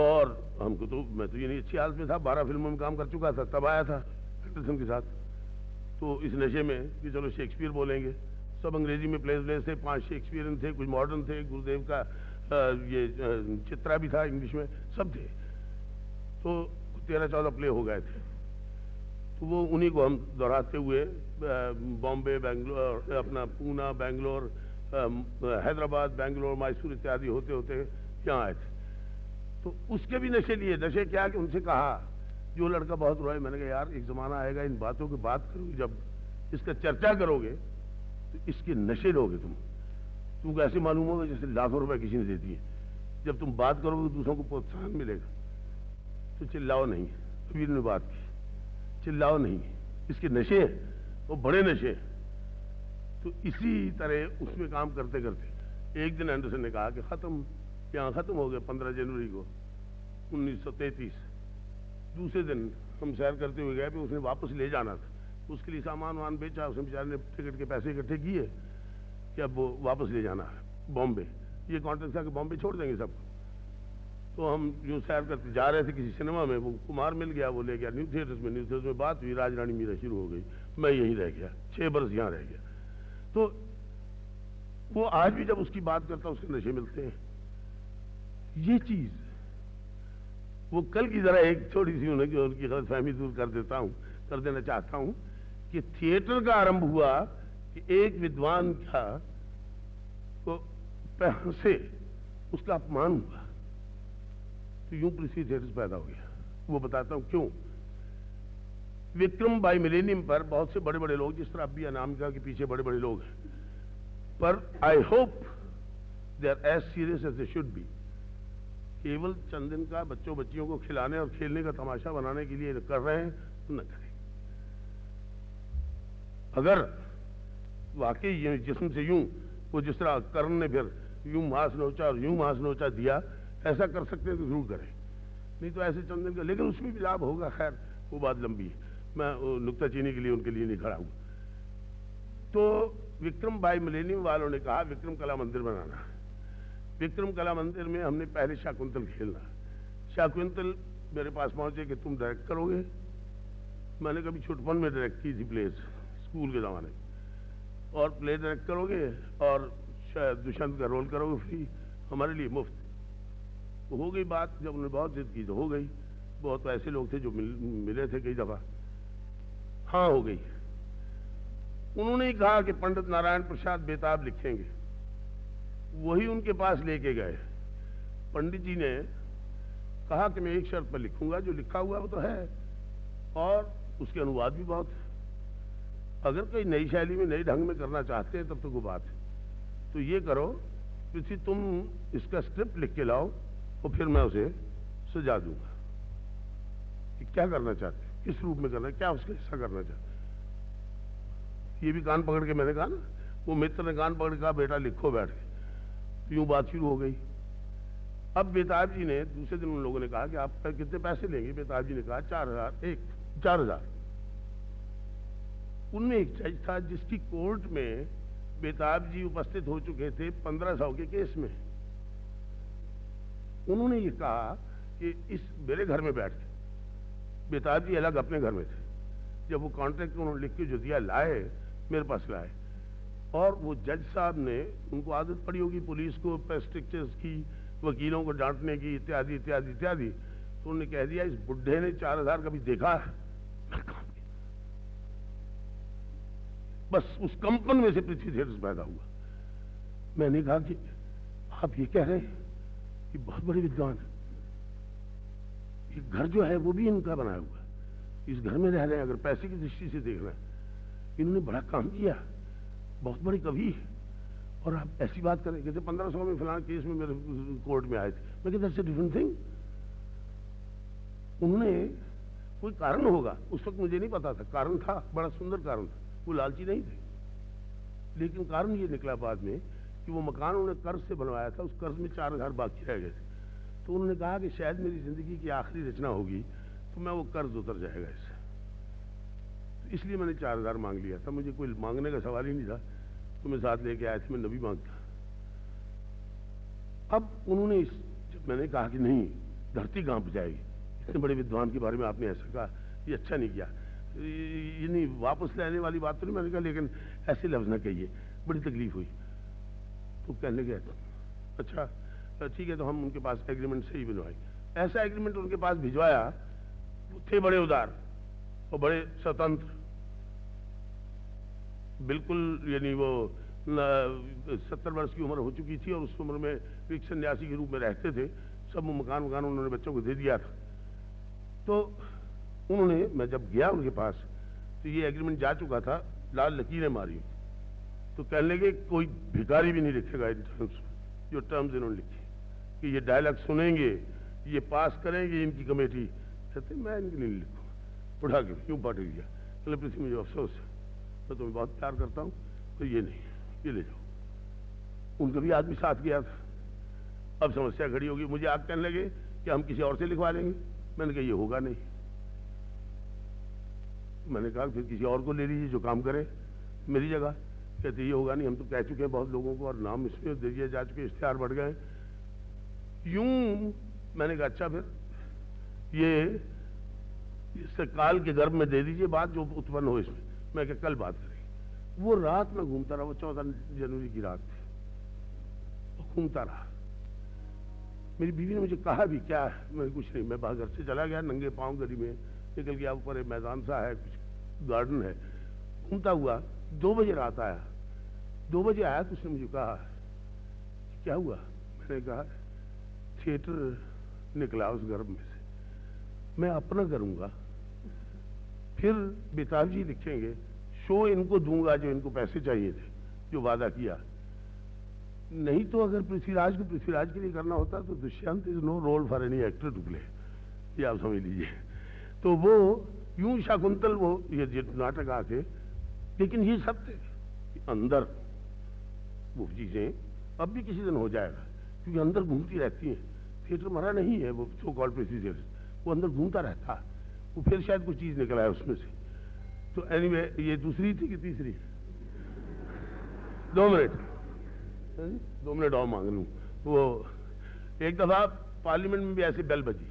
और हमको तो मैं तो ये नहीं, अच्छी हालत में था, बारह फ़िल्मों में काम कर चुका था, तब आया था एंडरसन के साथ। तो इस नशे में कि चलो शेक्सपियर बोलेंगे। सब अंग्रेज़ी में प्लेस प्लेस थे पाँच शेक्सपियरन थे कुछ मॉडर्न थे गुरुदेव का आ, ये चित्रा भी था इंग्लिश में सब थे। तो तेरह चौदह प्ले हो गए थे। तो वो उन्हीं को हम दोहराते हुए बॉम्बे बेंगलोर अपना पूना बेंगलोर हैदराबाद बेंगलोर मैसूर इत्यादि होते होते यहाँ आए थे। तो उसके भी नशे लिए नशे क्या कि उनसे कहा जो लड़का बहुत रोए मैंने कहा यार एक ज़माना आएगा इन बातों की बात करोगे जब इसका चर्चा करोगे तो इसके नशे लोगे तुम। तुमको ऐसे मालूम होगा जैसे लाखों रुपए किसी ने दे दिए। जब तुम बात करोगे तो दूसरों को प्रोत्साहन मिलेगा। तो चिल्लाओ नहीं। वीर ने बात की। चिल्लाओ नहीं। इसके नशे हैं। वो बड़े नशे हैं। तो इसी तरह उसमें काम करते करते एक दिन एंडरसन ने कहा कि ख़त्म। यहाँ ख़त्म हो गया पंद्रह जनवरी को। 1933 दूसरे दिन हम सैर करते हुए गए उसने वापस ले जाना था। उसके लिए सामान वामान बेचा, उसने बेचारे ने टिकट के पैसे इकट्ठे किए कि अब वो वापस ले जाना है बॉम्बे। ये कॉन्ट्रैक्ट था कि बॉम्बे छोड़ देंगे सबको तो हम जो सैर करते जा रहे थे किसी सिनेमा में, वो कुमार मिल गया, वो ले गया। न्यू थिएटर्स में न्यू थिएटर्स में बात हुई राज रानी मीरा शुरू हो गई। मैं यहीं रह गया छः बरस यहाँ रह गया। तो वो आज भी जब उसकी बात करता उसके नशे मिलते हैं। ये चीज़, वो कल की जरा एक छोटी सी उन्हें उनकी गलत फहमी दूर कर देता हूँ, कर देना चाहता हूँ। कि थिएटर का आरंभ हुआ कि एक विद्वान का तो से उसका अपमान हुआ। तो यूँ पृथ्वी थिएटर पैदा हो गया। वो बताता हूँ क्यों? विक्रम बाई मिलेनियम पर बहुत से बड़े बड़े लोग, जिस तरह अभी अनामिका के पीछे बड़े बड़े लोग हैं। पर I hope they are as serious as they should be केवल चंदन का बच्चों बच्चियों को खिलाने और खेलने का तमाशा बनाने के लिए कर रहे हैं तो न करें। अगर वाकई ये जिसम से यूँ, वो जिस तरह कर्ण ने फिर यूँ मांस नोचा और यूँ मांस नोचा दिया, ऐसा कर सकते हैं तो ज़रूर करें। नहीं तो ऐसे चंदन का, लेकिन उसमें भी लाभ होगा, खैर, वो बात लंबी है। मैं नुकता चीनी के लिए, उनके लिए नहीं खड़ा हूँ। तो विक्रम भाई मिलेनियम वालों ने कहा, विक्रम कला मंदिर बनाना। विक्रम कला मंदिर में हमने पहले शाकुंतल खेलना। शाकुंतल मेरे पास पहुँचे कि तुम डायरेक्ट करोगे। मैंने कभी छुटपन में डायरेक्ट की थी प्लेस स्कूल के ज़माने। और प्ले डायरेक्ट करोगे और शायद दुष्यंत का रोल करोगे फ्री हमारे लिए मुफ़्त। तो हो गई बात जब उन्होंने बहुत जिद की तो हो गई। बहुत ऐसे लोग थे जो मिल, मिले थे कई दफ़ा। हाँ हो गई। उन्होंने ही कहा कि पंडित नारायण प्रसाद बेताब लिखेंगे। वही उनके पास लेके गए। पंडित जी ने कहा कि मैं एक शर्त पर लिखूँगा जो लिखा हुआ वो तो है। और उसके अनुवाद भी बहुत है। अगर कोई नई शैली में, नई ढंग में करना चाहते हैं, तब तो वो बात है। तो ये करो पृथ्वी तुम इसका स्क्रिप्ट लिख के लाओ और फिर मैं उसे सजा दूँगा। कि क्या करना चाहते हैं? किस रूप में करना क्या उसका हिस्सा करना चाहते ये भी कान पकड़ के मैंने कहा ना, वो मित्र ने कान पकड़ कहा, बेटा, लिखो बैठ के। तो यूँ बात शुरू हो गई। अब बेताब जी ने, दूसरे दिन उन लोगों ने कहा कि आप कितने पैसे लेंगे? बेताब जी ने कहा, चार हज़ार, एक, चार हज़ार। उनमें एक जज था जिसकी कोर्ट में बेताब जी उपस्थित हो चुके थे पंद्रह सौ के केस में। उन्होंने ये कहा कि इस मेरे घर में बैठ के, बेताब जी अलग अपने घर में थे। जब वो कॉन्ट्रैक्ट उन्होंने लिख के जो दिया लाए, मेरे पास लाए, और वो जज साहब ने उनको आदत पड़ी होगी पुलिस को पेस्ट्रिक्चर्स की, वकीलों को डांटने की, इत्यादि इत्यादि इत्यादि तो उन्होंने कह दिया, इस बुढ़े ने चार हज़ार कभी देखा है? बस उस कंपन में से पृथ्वी थिएटर्स पैदा हुआ। मैंने कहा कि आप ये कह रहे हैं कि बहुत बड़े विद्वान है। ये घर जो है, वो भी इनका बनाया हुआ है। इस घर में रह रहे हैं, अगर पैसे की दृष्टि से देख रहे हैं। इन्होंने बड़ा काम किया। बहुत बड़ी कवि है। और आप ऐसी बात करें कहते पंद्रह सौ में फ़िलहाल केस में मेरे कोर्ट में आए थे, मैं कहते दैट्स डिफरेंट थिंग उन्होंने कोई कारण होगा? उस वक्त मुझे नहीं पता था। कारण था, बड़ा सुंदर कारण था। वो लालची नहीं थे। लेकिन कारण ये निकला बाद में कि वो मकान उन्होंने कर्ज से बनवाया था, उस कर्ज में चार हज़ार बाकी रह गए थे। तो उन्होंने कहा कि शायद मेरी ज़िंदगी की आखिरी रचना होगी तो मैं वो कर्ज उतर जाएगा इससे। तो इसलिए मैंने चार हज़ार मांग लिया था। मुझे कोई मांगने का सवाल ही नहीं था। तो मैं साथ लेके आया थे, मैं नबी माँगता। अब उन्होंने इस जब मैंने कहा कि नहीं, धरती काँप जाएगी? इतने बड़े विद्वान के बारे में आपने ऐसा कहा, ये अच्छा नहीं किया। ये नहीं वापस लेने वाली बात तो नहीं मैंने कहा, लेकिन ऐसे लफ्ज ना कहिए। बड़ी तकलीफ़ हुई। तो कहने गए अच्छा ठीक है तो हम उनके पास एग्रीमेंट से ही बनवाए ऐसा एग्रीमेंट उनके पास भिजवाया, थे बड़े उदार और बड़े स्वतंत्र। बिल्कुल, यानी वो सत्तर वर्ष की उम्र हो चुकी थी और उस उम्र में एक सन्यासी के रूप में रहते थे। सब मकान वकान उन्होंने बच्चों को दे दिया था। तो उन्होंने, मैं जब गया उनके पास तो ये एग्रीमेंट जा चुका था, लाल लकीरें मारी। तो कहने लगे, कोई भिखारी भी नहीं लिखेगा इन टर्म्स जो टर्म्स इन्होंने लिखे, कि ये डायलॉग सुनेंगे, ये पास करेंगे इनकी कमेटी कहते, मैं इनके लिए लिखूँ। उठा के क्यों पार्टी गया कहले पृथ्वी मुझे अफसोस है। मैं तुम्हें बहुत प्यार करता हूँ तो ये नहीं ये ले जाओ। उनका भी आदमी साथ गया था। अब समस्या खड़ी होगी। मुझे आप कहने लगे कि हम किसी और से लिखवा लेंगे मैंने कहा, ये होगा नहीं। मैंने कहा, फिर किसी और को ले लीजिए जो काम करे। मेरी जगह। कहते, ये होगा नहीं, हम तो कह चुके हैं बहुत लोगों को और नाम इसमें दे दिए जा चुके इश्तेहार बढ़ गए यूँ मैंने कहा अच्छा फिर, ये, इससे काल के गर्भ में दे दीजिए बात जो उत्पन्न हो इसमें। मैं कल बात करेंगे। वो रात में घूमता रहा, वो चौदह जनवरी की रात थी। घूमता रहा। मेरी बीवी ने मुझे कहा भी, क्या है? मैं, कुछ नहीं, मैं बाहर घर से चला गया, नंगे पाँव गली में निकल गया, ऊपर मैदान सा है, कुछ गार्डन है। घूमता हुआ दो बजे रात आया। दो बजे आया तो उसने मुझे कहा, क्या हुआ? मैंने कहा, थिएटर निकला उस गर्भ में से। मैं अपना करूँगा। फिर बेताब जी लिखेंगे, शो इनको दूँगा जो इनको पैसे चाहिए थे, जो वादा किया। नहीं तो अगर पृथ्वीराज को पृथ्वीराज के लिए करना होता तो Dushyant is no role for any actor to play ये आप समझ लीजिए। तो वो यूँ शाकुंतल वो, ये नाटक आके लेकिन ये सब थे। अंदर, वो चीज़ें, अब भी किसी दिन हो जाएगा, क्योंकि अंदर घूमती रहती हैं। थिएटर मरा नहीं है, वो सो कॉल्ड प्रेसिडेंट वो अंदर घूमता रहता। वो फिर शायद कुछ चीज़ निकला है उसमें से। तो एनीवे ये दूसरी थी कि तीसरी? दो मिनट। दो मिनट और मांग लू। वो, एक दफ़ा पार्लियामेंट में भी ऐसी बेल बजी।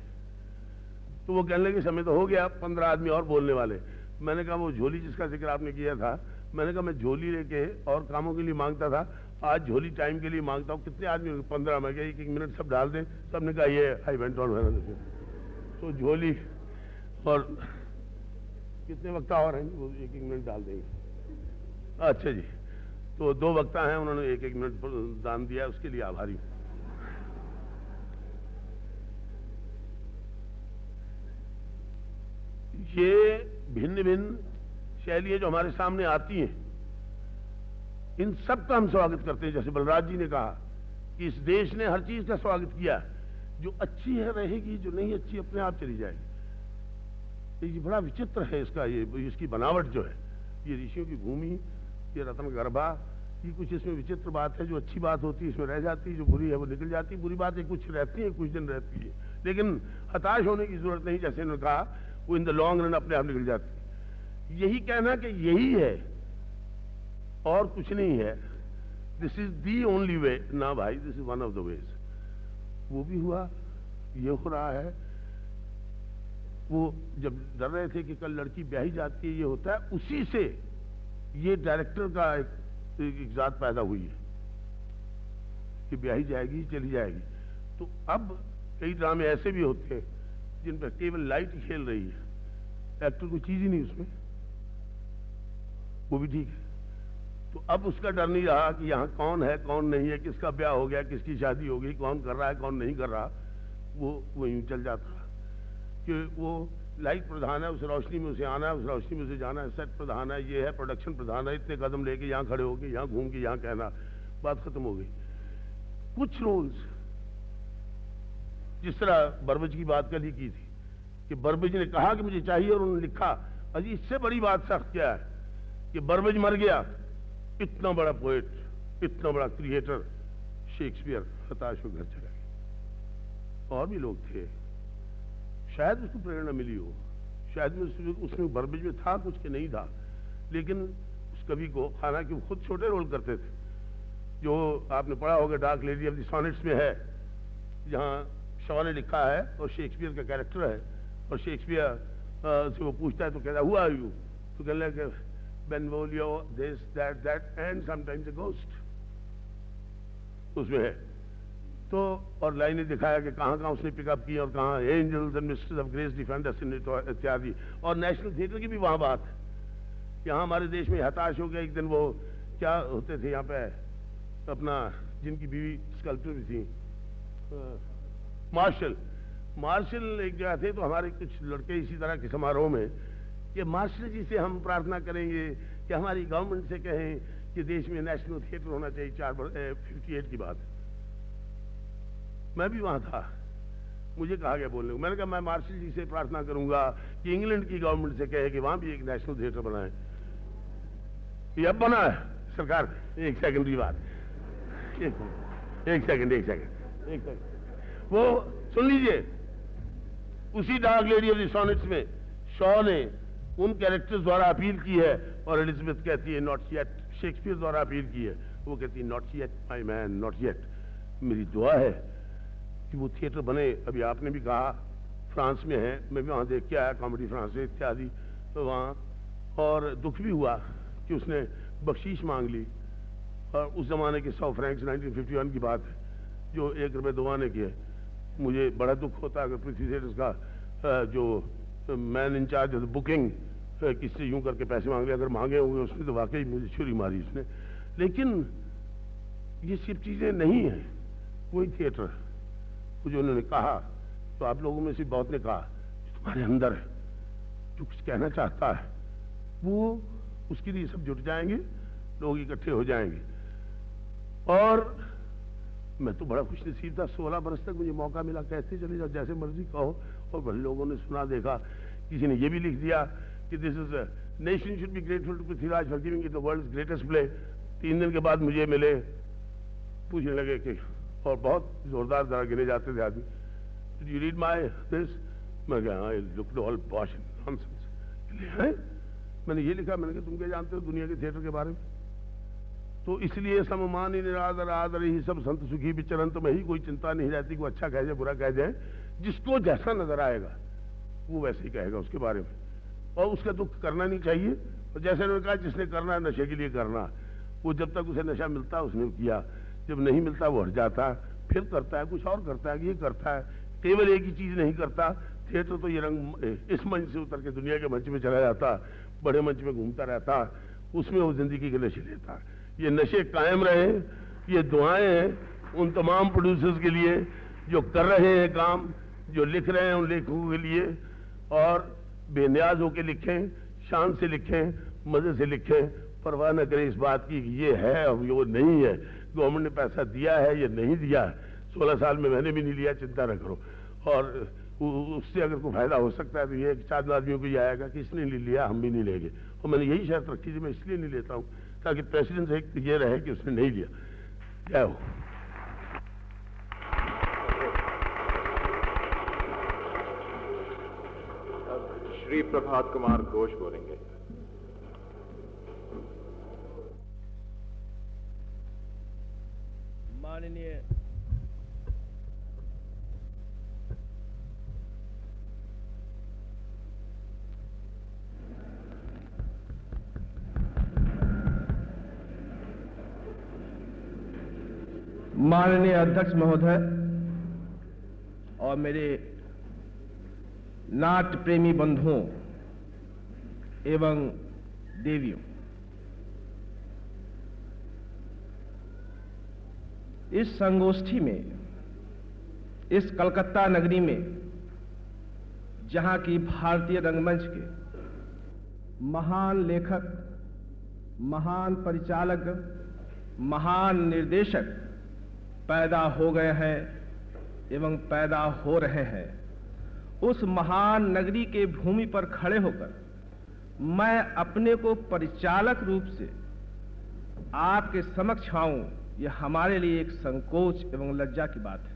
तो वो कहने लगे, समय तो हो गया, पंद्रह आदमी और बोलने वाले। मैंने कहा, वो झोली जिसका ज़िक्र आपने किया था। मैंने कहा, मैं झोली लेके और कामों के लिए माँगता था। आज झोली टाइम के लिए माँगता हूँ। कितने आदमी पंद्रह. मैं एक एक मिनट सब डाल दें। सबने कहा, ये आई वेंट ऑन तो झोली और कितने वक्ता और हैं? वो एक एक मिनट डाल देंगे। अच्छा जी तो दो वक्ता हैं, उन्होंने एक एक मिनट दान दिया, उसके लिए आभारी हूँ। ये भिन्न भिन्न शैलियाँ जो हमारे सामने आती हैं, इन सब का हम स्वागत करते हैं। जैसे बलराज जी ने कहा कि इस देश ने हर चीज़ का स्वागत किया, जो अच्छी है रहेगी, जो नहीं अच्छी, अपने आप चली जाएगी। ये बड़ा विचित्र है इसका, ये, इसकी बनावट जो है। ये ऋषियों की भूमि, ये रतन गर्भा ये कुछ इसमें विचित्र बात है, जो अच्छी बात होती है, इसमें रह जाती है, जो बुरी है वो निकल जाती है। बुरी बात है कुछ रहती है, कुछ दिन रहती है। लेकिन हताश होने की ज़रूरत नहीं, जैसे उन्होंने कहा वो इन द लॉन्ग रन अपने आप निकल जाती यही कहना कि यही है, और कुछ नहीं है। This is the only way ना भाई this is one of the ways वो भी हुआ, ये हो रहा है। वो जब डर रहे थे कि कल लड़की ब्याही जाती है, ये होता है, उसी से ये डायरेक्टर का एक एक जात पैदा हुई है कि ब्याही जाएगी, चली जाएगी। तो अब कई ड्रामे ऐसे भी होते हैं। जिन पर केवल लाइट ही खेल रही है। एक्टर कोई चीज़ ही नहीं उसमें। वो भी ठीक है। तो अब उसका डर नहीं रहा कि यहाँ कौन है, कौन नहीं है, किसका ब्याह हो गया, किसकी शादी हो गई, कौन कर रहा है, कौन नहीं कर रहा। वो वो यूँ चल जाता कि वो लाइट प्रधान है, उस रोशनी में उसे आना है, उस रोशनी में उसे जाना है। सेट प्रधान है, ये है प्रोडक्शन प्रधान है। इतने कदम लेके यहाँ खड़े होके, यहाँ घूम के, यहाँ कहना। बात खत्म हो गई। कुछ रोल्स जिस तरह बरबज की बात कल ही की थी, कि बरबज ने कहा कि मुझे चाहिए और उन्होंने लिखा। अजी, इससे बड़ी बात सख्त क्या है कि बरबज मर गया। इतना बड़ा पोएट इतना बड़ा क्रिएटर शेक्सपियर हताश हो घर चला गया। और भी लोग थे। शायद उसको प्रेरणा मिली हो। शायद उसमें बरबज में था, कुछ के नहीं था। लेकिन उस कवि को हालाँकि वो खुद छोटे रोल करते थे। जो आपने पढ़ा होगा, dark lady of the sonnets में है, जहाँ शॉ ने लिखा है और शेक्सपियर का कैरेक्टर है और शेक्सपियर से वो पूछता है तो कहता हुआ यू तो लगे Benvolio, this, that, that, and sometimes a ghost. उसमें है। तो और लाइनें दिखाया कि कहाँ कहाँ उसने पिकअप की और कहाँ angels and ministers of grace defend us इत्यादि। और नेशनल थिएटर की भी वहाँ बात यहाँ हमारे देश में हताश हो गया एक दिन वो क्या होते थे यहाँ पे अपना जिनकी बीवी स्कल्पचर भी थी मार्शल। मार्शल एक जगह थे तो हमारे कुछ लड़के इसी तरह के समारोह में कि मास्टर जी से हम प्रार्थना करेंगे कि हमारी गवर्नमेंट से कहें कि देश में नेशनल थिएटर होना चाहिए, चार फिफ्टी एट की बात। मैं भी वहाँ था। मुझे कहा गया बोलने को। मैंने कहा, मैं मार्शल जी से प्रार्थना करूँगा कि इंग्लैंड की गवर्नमेंट से कहे कि वहाँ भी एक नेशनल थिएटर बनाए। ये अब बना है। सरकार, एक सेकंड की बात। एक सेकंड एक सेकंड एक सेकंड वो, सुन लीजिए। उसी dark lady of the sonnets में शॉ ने उन कैरेक्टर्स द्वारा अपील की है और एलिजबेथ कहती है नॉट येट शेक्सपियर द्वारा अपील की है। वो कहती है not yet my man not yet मेरी दुआ है कि वो थिएटर बने। अभी आपने भी कहा, फ्रांस में है, मैं भी वहाँ देख के आया, कॉमेडी फ्रांस इत्यादि। तो वहाँ और दुख भी हुआ कि उसने बख्शीश मांग ली। और उस जमाने के सौ फ्रैंक्स 1951 की बात है, जो एक रुपये दुआने की है। मुझे बड़ा दुख होता है अगर पृथ्वी थिएटर्स का जो मैन इंचार्ज बुकिंग किससे यूँ करके पैसे मांग लिया अगर मांगे होंगे उसने तो वाकई मुझे छुरी मारी उसने लेकिन ये सब चीज़ें नहीं हैं, कोई थिएटर वो जो उन्होंने कहा तो आप लोगों में से बहुत ने कहा तुम्हारे अंदर है, जो कुछ कहना चाहता है, वो उसके लिए सब जुट जाएँगे, लोग इकट्ठे हो जाएँगे। और मैं तो बड़ा खुश नसीब था, सोलह बरस तक मुझे मौका मिला, कैसे चले जाओ, जैसे मर्ज़ी कहो। और बड़े लोगों ने सुना, देखा, किसी ने ये भी लिख दिया कि this is nation should be grateful to Prithviraj for giving the world greatest play तीन दिन के बाद मुझे मिले, पूछने लगे कि, और बहुत जोरदार जरा गिने जाते थे आदमी। यू रीड माई दिस मैं कहा आई लुक ऑल नॉनसेंस मैंने ये लिखा, मैंने कहा, तुम क्या जानते हो दुनिया के थिएटर के बारे में? तो इसलिए सममान ही निरादर आदर ही सब संत सुखी विचरण तो में ही कोई चिंता नहीं रहती कोई अच्छा कह जाए, बुरा कह जाए। जिसको जैसा नज़र आएगा, वो वैसे ही कहेगा उसके बारे में। और उसका दुख करना नहीं चाहिए। और जैसे उन्होंने कहा, जिसने करना है, नशे के लिए करना। वो जब तक उसे नशा मिलता, उसने किया। जब नहीं मिलता, वो हट जाता। फिर करता है, कुछ और करता है, ये करता है। केवल एक ही चीज़ नहीं करता। थिएटर तो ये रंग, इस मंच से उतर के दुनिया के मंच में चला जाता। बड़े मंच में घूमता रहता। उसमें वो ज़िंदगी के नशे लेता। है ये नशे कायम रहे, ये दुआएँ हैं उन तमाम प्रोड्यूसर्स के लिए जो कर रहे हैं काम, जो लिख रहे हैं उन लेखकों के लिए और बेनियाज होकर लिखें, शान से लिखें, मज़े से लिखें। परवाह न करें इस बात की ये है और वो नहीं है। गवर्नमेंट ने पैसा दिया है, या नहीं दिया है। सोलह साल में मैंने भी नहीं लिया, चिंता न करो। और उससे अगर कोई फ़ायदा हो सकता है तो ये चार आदमियों को ये आएगा कि इसने नहीं लिया, हम भी नहीं लेंगे। और मैंने यही शर्त रखी थी, मैं इसलिए नहीं लेता हूँ। ताकि प्रेसिडेंट एक ये रहे कि उसने नहीं लिया। जय हो श्री प्रभात कुमार घोष बोलेंगे। माननीय माननीय अध्यक्ष महोदय और मेरे नाट्य प्रेमी बंधुओं एवं देवियों, इस संगोष्ठी में, इस कलकत्ता नगरी में, जहाँ की भारतीय रंगमंच के महान लेखक, महान परिचालक, महान निर्देशक पैदा हो गए हैं एवं पैदा हो रहे हैं। उस महान नगरी के भूमि पर खड़े होकर मैं अपने को परिचालक रूप से आपके समक्ष आऊँ, यह हमारे लिए एक संकोच एवं लज्जा की बात है।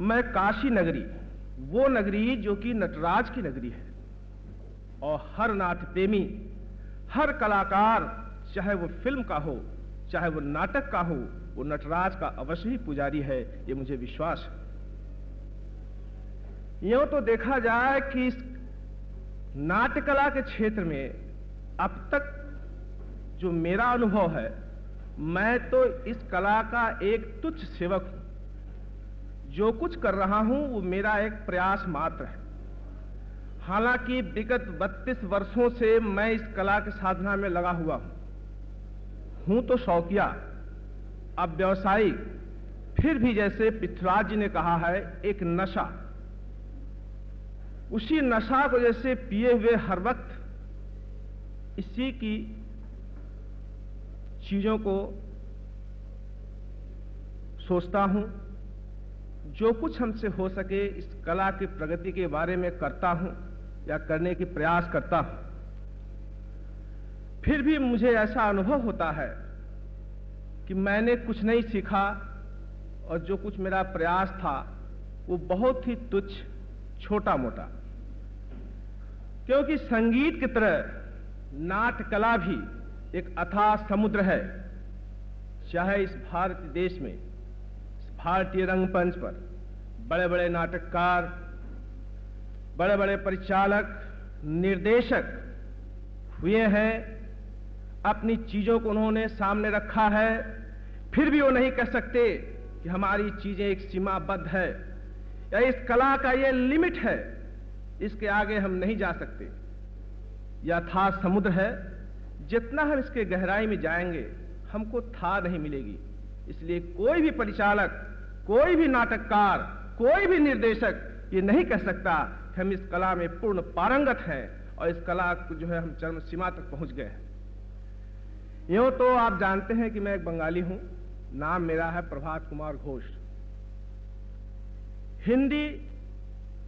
मैं काशी नगरी, वो नगरी जो कि नटराज की नगरी है, और हर नाट्य प्रेमी हर कलाकार, चाहे वो फ़िल्म का हो चाहे वो नाटक का हो, वो नटराज का अवश्य ही पुजारी है, ये मुझे विश्वास है। यूँ तो देखा जाए कि इस नाट्यकला के क्षेत्र में अब तक जो मेरा अनुभव है, मैं तो इस कला का एक तुच्छ सेवक हूँ। जो कुछ कर रहा हूँ, वो मेरा एक प्रयास मात्र है। हालाँकि विगत 32 वर्षों से मैं इस कला के साधना में लगा हुआ हूँ। हूँ तो शौकिया, अब व्यवसायिक फिर भी जैसे पृथ्वीराज जी ने कहा है, एक नशा। उसी नशा को जैसे पिए हुए हर वक्त, इसी की चीज़ों को सोचता हूँ, जो कुछ हमसे हो सके इस कला की प्रगति के बारे में करता हूँ या करने की प्रयास करता हूँ। फिर भी मुझे ऐसा अनुभव होता है कि मैंने कुछ नहीं सीखा और जो कुछ मेरा प्रयास था, वो बहुत ही तुच्छ छोटा मोटा क्योंकि संगीत की तरह नाट्य कला भी एक अथा समुद्र है, चाहे इस भारतीय देश में भारतीय रंगपंच पर। बड़े बड़े नाटककार बड़े बड़े परिचालक, निर्देशक हुए हैं अपनी चीज़ों को उन्होंने सामने रखा है, फिर भी वो नहीं कह सकते कि हमारी चीज़ें एक सीमाबद्ध है या इस कला का ये लिमिट है, इसके आगे हम नहीं जा सकते। यह था समुद्र है, जितना हम इसके गहराई में जाएँगे, हमको था नहीं मिलेगी। इसलिए कोई भी परिचालक, कोई भी नाटककार, कोई भी निर्देशक ये नहीं कह सकता कि हम इस कला में पूर्ण पारंगत हैं और इस कला को जो है हम चरम सीमा तक पहुँच गए हैं। यूँ तो आप जानते हैं कि मैं एक बंगाली हूँ। नाम मेरा है प्रभात कुमार घोष। हिंदी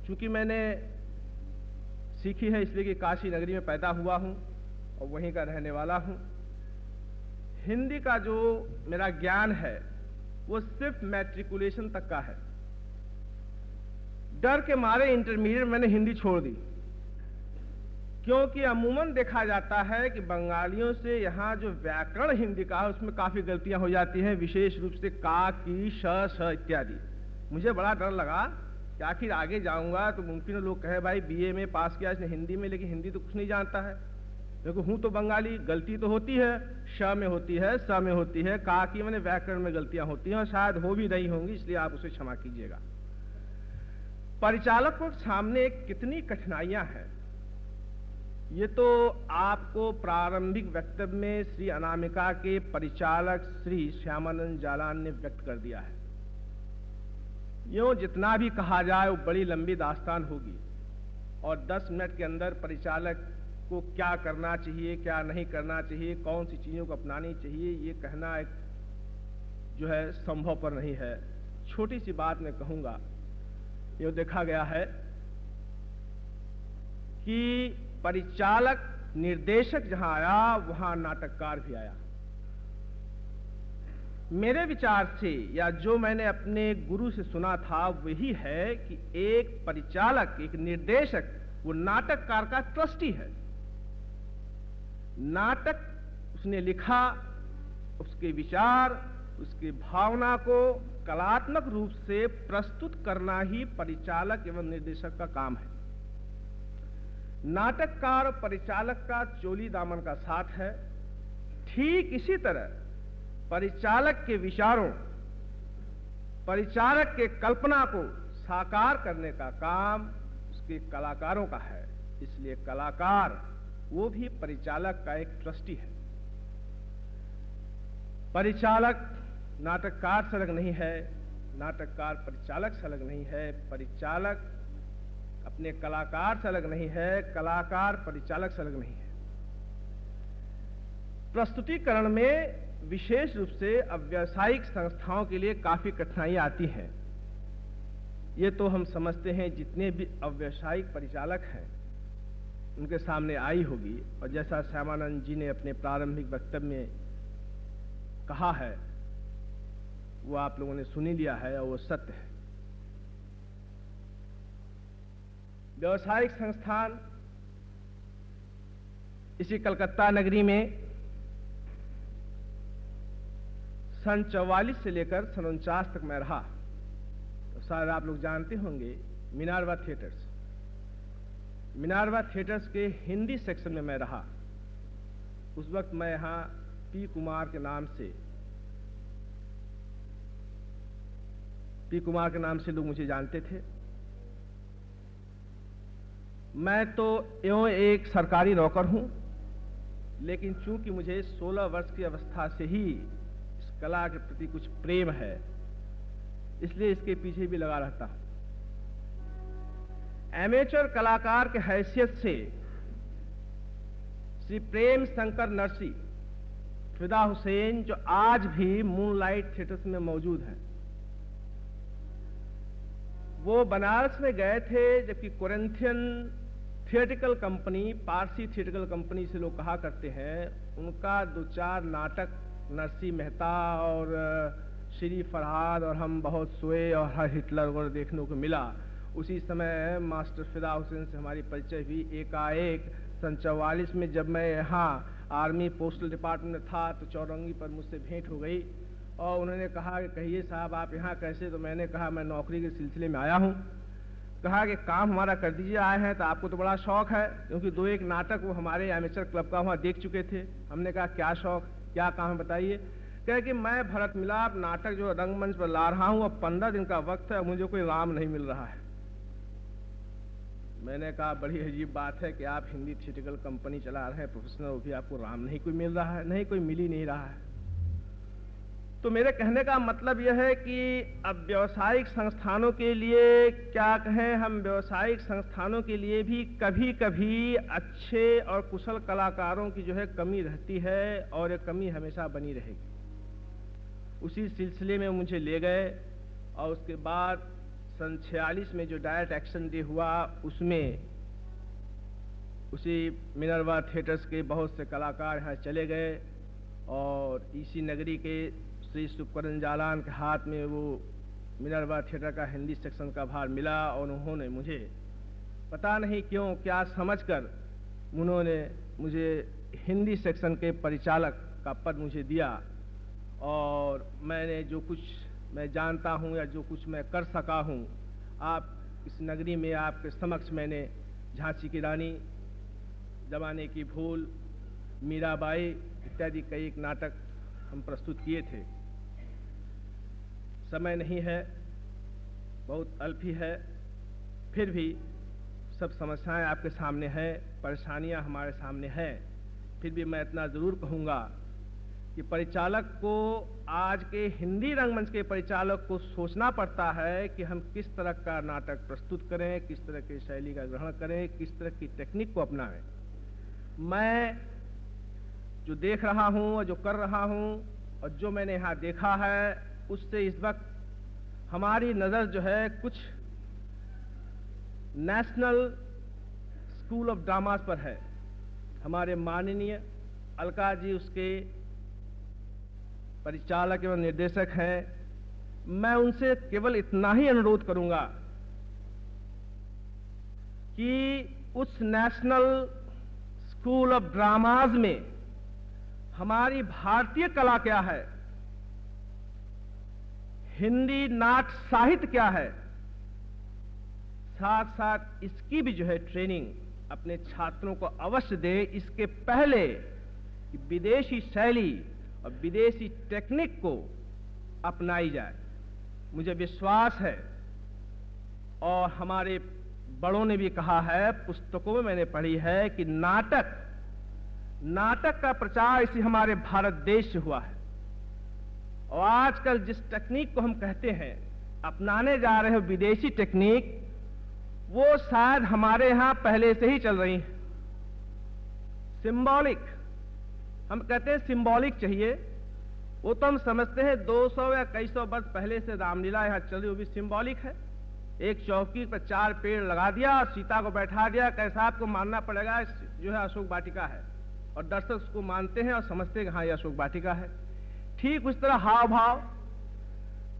चूँकि मैंने सीखी है इसलिए कि काशी नगरी में पैदा हुआ हूँ और वहीं का रहने वाला हूँ। हिंदी का जो मेरा ज्ञान है, वो सिर्फ़ मैट्रिकुलेशन तक का है। डर के मारे इंटरमीडिएट मैंने हिंदी छोड़ दी। क्योंकि अमूमन देखा जाता है कि बंगालियों से यहाँ जो व्याकरण हिंदी का है, उसमें काफ़ी गलतियाँ हो जाती हैं, विशेष रूप से का, की, श इत्यादि। मुझे बड़ा डर लगा कि आखिर आगे जाऊँगा तो मुमकिन लोग कहे, भाई बीए में पास किया इसने हिंदी में, लेकिन हिंदी तो कुछ नहीं जानता है। देखो, हूँ तो बंगाली, गलती तो होती है, श में होती है, स में होती है, का, की, मैंने व्याकरण में गलतियाँ होती हैं और शायद हो भी नहीं होंगी, इसलिए आप उसे क्षमा कीजिएगा। परिचालक को सामने कितनी कठिनाइयाँ हैं। ये तो आपको प्रारंभिक वक्तव्य में श्री अनामिका के परिचालक श्री श्यामानंद जालान ने व्यक्त कर दिया है। यो जितना भी कहा जाए, वो बड़ी लंबी दास्तान होगी। और 10 मिनट के अंदर परिचालक को क्या करना चाहिए, क्या नहीं करना चाहिए, कौन सी चीज़ों को अपनानी चाहिए, ये कहना एक जो है संभव पर नहीं है। छोटी सी बात मैं कहूँगा, ये देखा गया है कि परिचालक, निर्देशक जहाँ आया, वहाँ नाटककार भी आया। मेरे विचार से या जो मैंने अपने गुरु से सुना था, वही है कि एक परिचालक, एक निर्देशक, वो नाटककार का ट्रस्टी है। नाटक उसने लिखा, उसके विचार, उसकी भावना को कलात्मक रूप से प्रस्तुत करना ही परिचालक एवं निर्देशक का काम है। नाटककार, परिचालक का चोली दामन का साथ है। ठीक इसी तरह परिचालक के विचारों परिचालक के कल्पना को साकार करने का काम उसके कलाकारों का है। इसलिए कलाकार, वो भी परिचालक का एक ट्रस्टी है। परिचालक नाटककार से अलग नहीं है, नाटककार, परिचालक से अलग नहीं है। परिचालक अपने कलाकार से अलग नहीं है, कलाकार परिचालक से अलग नहीं है। प्रस्तुतिकरण में विशेष रूप से अब व्यावसायिक संस्थाओं के लिए काफ़ी कठिनाई आती हैं। ये तो हम समझते हैं जितने भी अव्यवसायिक परिचालक हैं, उनके सामने आई होगी। और जैसा श्यामानंद जी ने अपने प्रारंभिक वक्तव्य में कहा है, वो आप लोगों ने सुनी लिया है और वो सत्य है। व्यावसायिक संस्थान इसी कलकत्ता नगरी में सन चौवालीस से लेकर सन उनचास तक मैं रहा। तो शायद आप लोग जानते होंगे, मिनारवा थिएटर्स। मिनारवा थिएटर्स के हिंदी सेक्शन में मैं रहा। उस वक्त मैं यहाँ पी कुमार के नाम से, पी कुमार के नाम से लोग मुझे जानते थे। मैं तो एवं एक सरकारी नौकर हूँ, लेकिन चूँकि मुझे 16 वर्ष की अवस्था से ही इस कला के प्रति कुछ प्रेम है, इसलिए इसके पीछे भी लगा रहता हूँ। एमेचर कलाकार के हैसियत से श्री प्रेम शंकर नरसी, फिदा हुसैन, जो आज भी मूनलाइट थिएटर्स में मौजूद हैं, वो बनारस में गए थे, जबकि Corinthian theatrical company Parsi theatrical company से लोग कहा करते हैं, उनका दो चार नाटक, नरसी मेहता और श्री फरहाद और हम बहुत सोए और हर हिटलर वगैरह देखने को मिला। उसी समय मास्टर फिदा हुसैन से हमारी परिचय हुई। एकाएक सन चौवालीस में जब मैं यहाँ आर्मी पोस्टल डिपार्टमेंट में था तो चौरंगी पर मुझसे भेंट हो गई और उन्होंने कहा कहिए साहब, आप यहाँ कैसे? तो मैंने कहा, मैं नौकरी के सिलसिले में आया हूँ। कहा कि काम हमारा कर दीजिए, आए हैं तो आपको तो बड़ा शौक है, क्योंकि दो एक नाटक वो हमारे एमेचर क्लब का वहाँ देख चुके थे। हमने कहा, क्या शौक, क्या काम है, बताइए। कह कि, मैं भरत मिलाप नाटक जो रंगमंच पर ला रहा हूँ, अब पंद्रह दिन का वक्त है, मुझे कोई राम नहीं मिल रहा है। मैंने कहा, बड़ी अजीब बात है कि आप हिंदी थिएटिकल कंपनी चला रहे हैं प्रोफेशनल वो भी आपको राम नहीं कोई मिल रहा है, नहीं, कोई मिल ही नहीं रहा है। तो मेरे कहने का मतलब यह है कि अब व्यवसायिक संस्थानों के लिए क्या कहें, हम व्यवसायिक संस्थानों के लिए भी कभी कभी अच्छे और कुशल कलाकारों की जो है कमी रहती है और ये कमी हमेशा बनी रहेगी। उसी सिलसिले में मुझे ले गए और उसके बाद सन छियालीस में जो डायरेक्ट एक्शन डे हुआ, उसमें उसी मिनरवा थिएटर्स के बहुत से कलाकार यहाँ चले गए और इसी नगरी के श्री सुकरण जालान के हाथ में वो मिनरवा थिएटर का हिंदी सेक्शन का भार मिला और उन्होंने मुझे पता नहीं क्यों, क्या समझकर उन्होंने मुझे हिंदी सेक्शन के परिचालक का पद मुझे दिया और मैंने जो कुछ मैं जानता हूँ या जो कुछ मैं कर सका हूँ, आप इस नगरी में आपके समक्ष मैंने झांसी की रानी, जमाने की भूल, मीराबाई इत्यादि कई एक नाटक हम प्रस्तुत किए थे। समय नहीं है, बहुत अल्प ही है, फिर भी सब समस्याएँ आपके सामने हैं, परेशानियाँ हमारे सामने हैं। फिर भी मैं इतना ज़रूर कहूँगा कि परिचालक को आज के हिंदी रंगमंच के परिचालक को सोचना पड़ता है कि हम किस तरह का नाटक प्रस्तुत करें, किस तरह की शैली का ग्रहण करें, किस तरह की टेक्निक को अपनाएँ। मैं जो देख रहा हूँ और जो कर रहा हूँ और जो मैंने यहाँ देखा है उससे इस वक्त हमारी नज़र जो है कुछ नेशनल स्कूल ऑफ़ ड्रामास पर है। हमारे माननीय अलका जी उसके परिचालक एवं निर्देशक हैं। मैं उनसे केवल इतना ही अनुरोध करूँगा कि उस नेशनल स्कूल ऑफ़ ड्रामाज में हमारी भारतीय कला क्या है? हिंदी नाट साहित्य क्या है? साथ साथ इसकी भी जो है ट्रेनिंग अपने छात्रों को अवश्य दे। इसके पहले कि विदेशी शैली और विदेशी टेक्निक को अपनाई जाए। मुझे विश्वास है और हमारे बड़ों ने भी कहा है, पुस्तकों में मैंने पढ़ी है कि नाटक नाटक का प्रचार इसी हमारे भारत देश से हुआ है। और आजकल जिस टेक्निक को हम कहते हैं, अपनाने जा रहे हो विदेशी टेक्निक वो शायद हमारे यहाँ पहले से ही चल रही है। सिंबॉलिक हम कहते हैं सिंबॉलिक चाहिए। वो तो हम समझते हैं 200 या कई सौ वर्ष पहले से रामलीला यहाँ चल रही वो भी सिंबॉलिक है। एक चौकी पर चार पेड़ लगा दिया और सीता को बैठा दिया, कैसा आपको मानना पड़ेगा? जो है अशोक वाटिका है। और दर्शक उसको मानते हैं और समझते हैं कि हाँ ये अशोक वाटिका है। ठीक उस तरह हाव भाव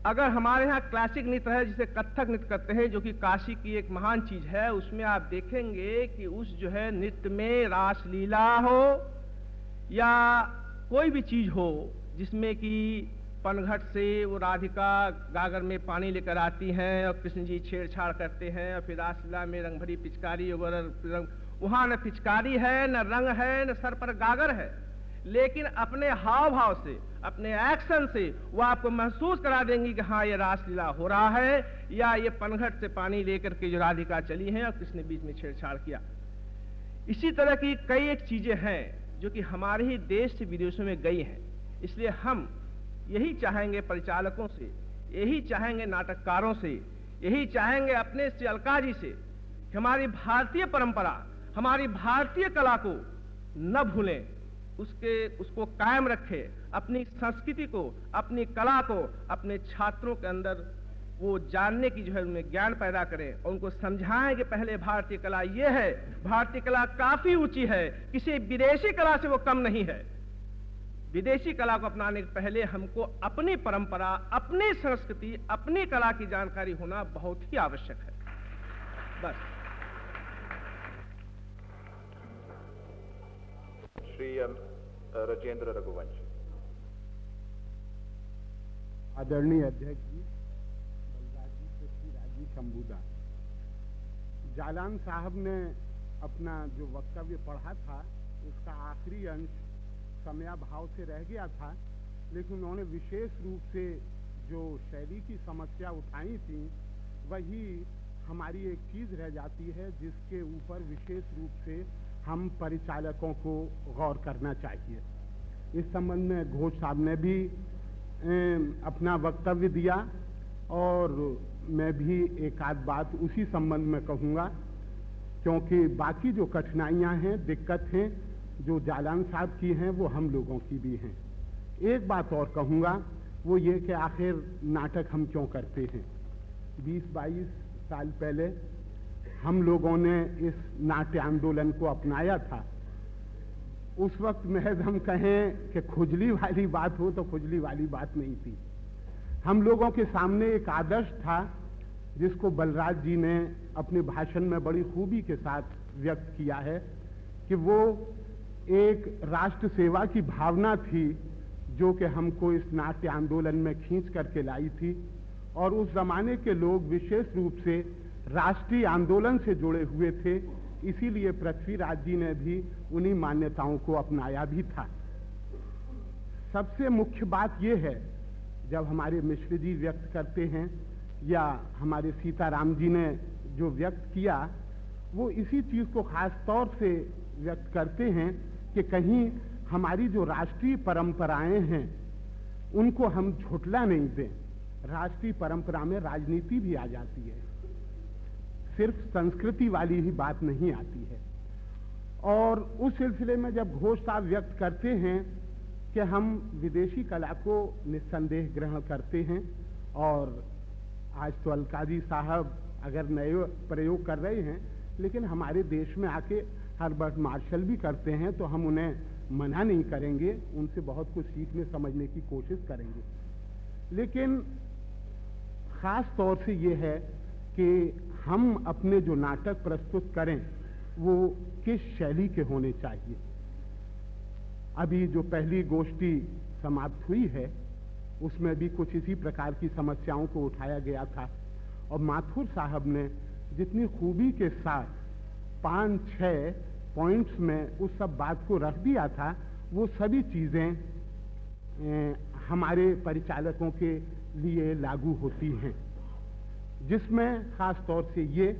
अगर हमारे यहाँ क्लासिक नृत्य है, जिसे कथक नृत्य करते हैं, जो कि काशी की एक महान चीज़ है, उसमें आप देखेंगे कि उस जो है नृत्य में रासलीला हो, या कोई भी चीज़ हो, जिसमें कि पनघट से वो राधिका गागर में पानी लेकर आती हैं, और कृष्ण जी छेड़छाड़ करते हैं, और फिर रासलीला में रंग भरी पिचकारी वगैरह वहाँ न पिचकारी है, न रंग है, न सर पर गागर है, लेकिन अपने हाव भाव से अपने एक्शन से वो आपको महसूस करा देंगी कि हाँ ये रासलीला हो रहा है, या ये पनघट से पानी लेकर के जो राधिका चली हैं और किसने बीच में छेड़छाड़ किया। इसी तरह की कई एक चीज़ें हैं जो कि हमारे ही देश से विदेशों में गई हैं। इसलिए हम यही चाहेंगे परिचालकों से, यही चाहेंगे नाटककारों से, यही चाहेंगे अपने से अलका जी से कि हमारी भारतीय परंपरा, हमारी भारतीय कला को न भूलें, उसके, उसको कायम रखे। अपनी संस्कृति को, अपनी कला को, अपने छात्रों के अंदर वो जानने की जो है उनमें ज्ञान पैदा करें और उनको समझाएँ कि पहले भारतीय कला ये है, भारतीय कला काफ़ी ऊँची है, किसी विदेशी कला से वो कम नहीं है। विदेशी कला को अपनाने के पहले हमको अपनी परंपरा, अपनी संस्कृति, अपनी कला की जानकारी होना बहुत ही आवश्यक है। बस। श्री राजेंद्र रघुवंश। आदरणीय अध्यक्ष जी, बलराज जी पृथ्वीराज जी, शंभूदा। जालान साहब ने अपना जो वक्तव्य पढ़ा था, उसका आखिरी अंश समयाभाव से रह गया था, लेकिन उन्होंने विशेष रूप से जो शैली की समस्या उठाई थी, वही हमारी एक चीज़ रह जाती है, जिसके ऊपर विशेष रूप से हम परिचालकों को गौर करना चाहिए। इस संबंध में घोष साहब ने भी अपना वक्तव्य दिया और मैं भी एक आध बात उसी संबंध में कहूँगा, क्योंकि बाकी जो कठिनाइयाँ हैं, दिक्कत हैं, जो जालान साहब की हैं, वो हम लोगों की भी हैं। एक बात और कहूँगा, वो ये कि आखिर नाटक हम क्यों करते हैं? 20-22 साल पहले हम लोगों ने इस नाट्य आंदोलन को अपनाया था। उस वक्त महज हम कहें कि खुजली वाली बात हो तो खुजली वाली बात नहीं थी। हम लोगों के सामने एक आदर्श था, जिसको बलराज जी ने अपने भाषण में बड़ी खूबी के साथ व्यक्त किया है कि वो एक राष्ट्र सेवा की भावना थी, जो कि हमको इस नाट्य आंदोलन में खींच करके लाई थी और उस जमाने के लोग विशेष रूप से राष्ट्रीय आंदोलन से जुड़े हुए थे। इसीलिए पृथ्वीराज जी ने भी उन्हीं मान्यताओं को अपनाया भी था। सबसे मुख्य बात यह है, जब हमारे मिश्र जी व्यक्त करते हैं, या हमारे सीताराम जी ने जो व्यक्त किया, वो इसी चीज़ को खास तौर से व्यक्त करते हैं कि कहीं हमारी जो राष्ट्रीय परंपराएँ हैं, उनको हम झुटला नहीं दें। राष्ट्रीय परंपरा में राजनीति भी आ जाती है। सिर्फ़ संस्कृति वाली ही बात नहीं आती है। और उस सिलसिले में जब घोष साहब व्यक्त करते हैं कि हम विदेशी कला को निस्संदेह ग्रहण करते हैं और आज तो अलकाजी साहब अगर नए प्रयोग कर रहे हैं, लेकिन हमारे देश में आके हर्बर्ट मार्शल भी करते हैं तो हम उन्हें मना नहीं करेंगे, उनसे बहुत कुछ सीखने, समझने की कोशिश करेंगे। लेकिन खास तौर से ये है कि हम अपने जो नाटक प्रस्तुत करें, वो किस शैली के होने चाहिए? अभी जो पहली गोष्ठी समाप्त हुई है, उसमें भी कुछ इसी प्रकार की समस्याओं को उठाया गया था। और माथुर साहब ने जितनी खूबी के साथ पाँच, छह पॉइंट्स में उस सब बात को रख दिया था, वो सभी चीज़ें हमारे परिचालकों के लिए लागू होती हैं। जिसमें खास तौर से ये,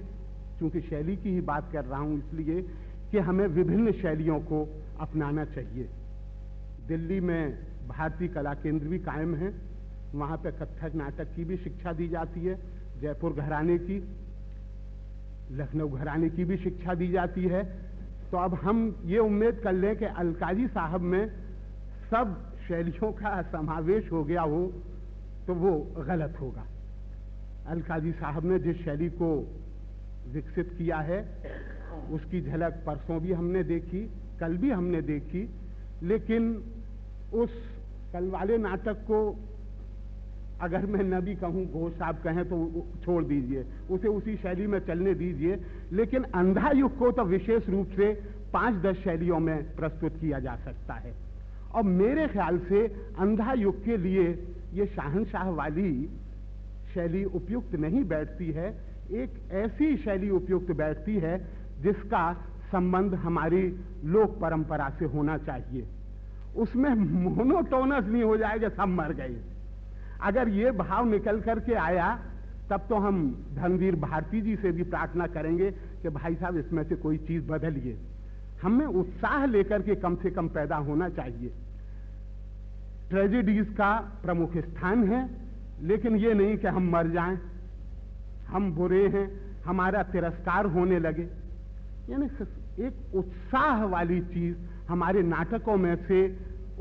चूँकि शैली की ही बात कर रहा हूँ इसलिए, कि हमें विभिन्न शैलियों को अपनाना चाहिए। दिल्ली में भारतीय कला केंद्र भी कायम है। वहाँ पे कथक नाटक की भी शिक्षा दी जाती है। जयपुर घराने की, लखनऊ घराने की भी शिक्षा दी जाती है। तो अब हम ये उम्मीद कर लें कि अलकाजी साहब में सब शैलियों का समावेश हो गया हो तो वो गलत होगा। अलकाजी साहब ने जिस शैली को विकसित किया है, उसकी झलक परसों भी हमने देखी, कल भी हमने देखी, लेकिन उस कल वाले नाटक को अगर मैं न भी कहूँ, घोष साहब कहें तो छोड़ दीजिए, उसे उसी शैली में चलने दीजिए, लेकिन अंधा युग को तो विशेष रूप से पाँच दस शैलियों में प्रस्तुत किया जा सकता है। और मेरे ख्याल से अंधा युग के लिए ये शाहनशाह वाली शैली उपयुक्त नहीं बैठती है, एक ऐसी शैली उपयुक्त बैठती है, जिसका संबंध हमारी लोक परंपरा से होना चाहिए। उसमें मोनोटोनस नहीं हो जाएगा, सब मर गए। अगर ये भाव निकल करके आया, तब तो हम धनवीर भारती जी से भी प्रार्थना करेंगे कि भाई साहब, इसमें से कोई चीज़ बदलिए। हमें उत्साह लेकर के कम से कम पैदा होना चाहिए। ट्रेजिडीज का प्रमुख स्थान है लेकिन ये नहीं कि हम मर जाएँ। हम बुरे हैं, हमारा तिरस्कार होने लगे। यानी एक उत्साह वाली चीज़ हमारे नाटकों में से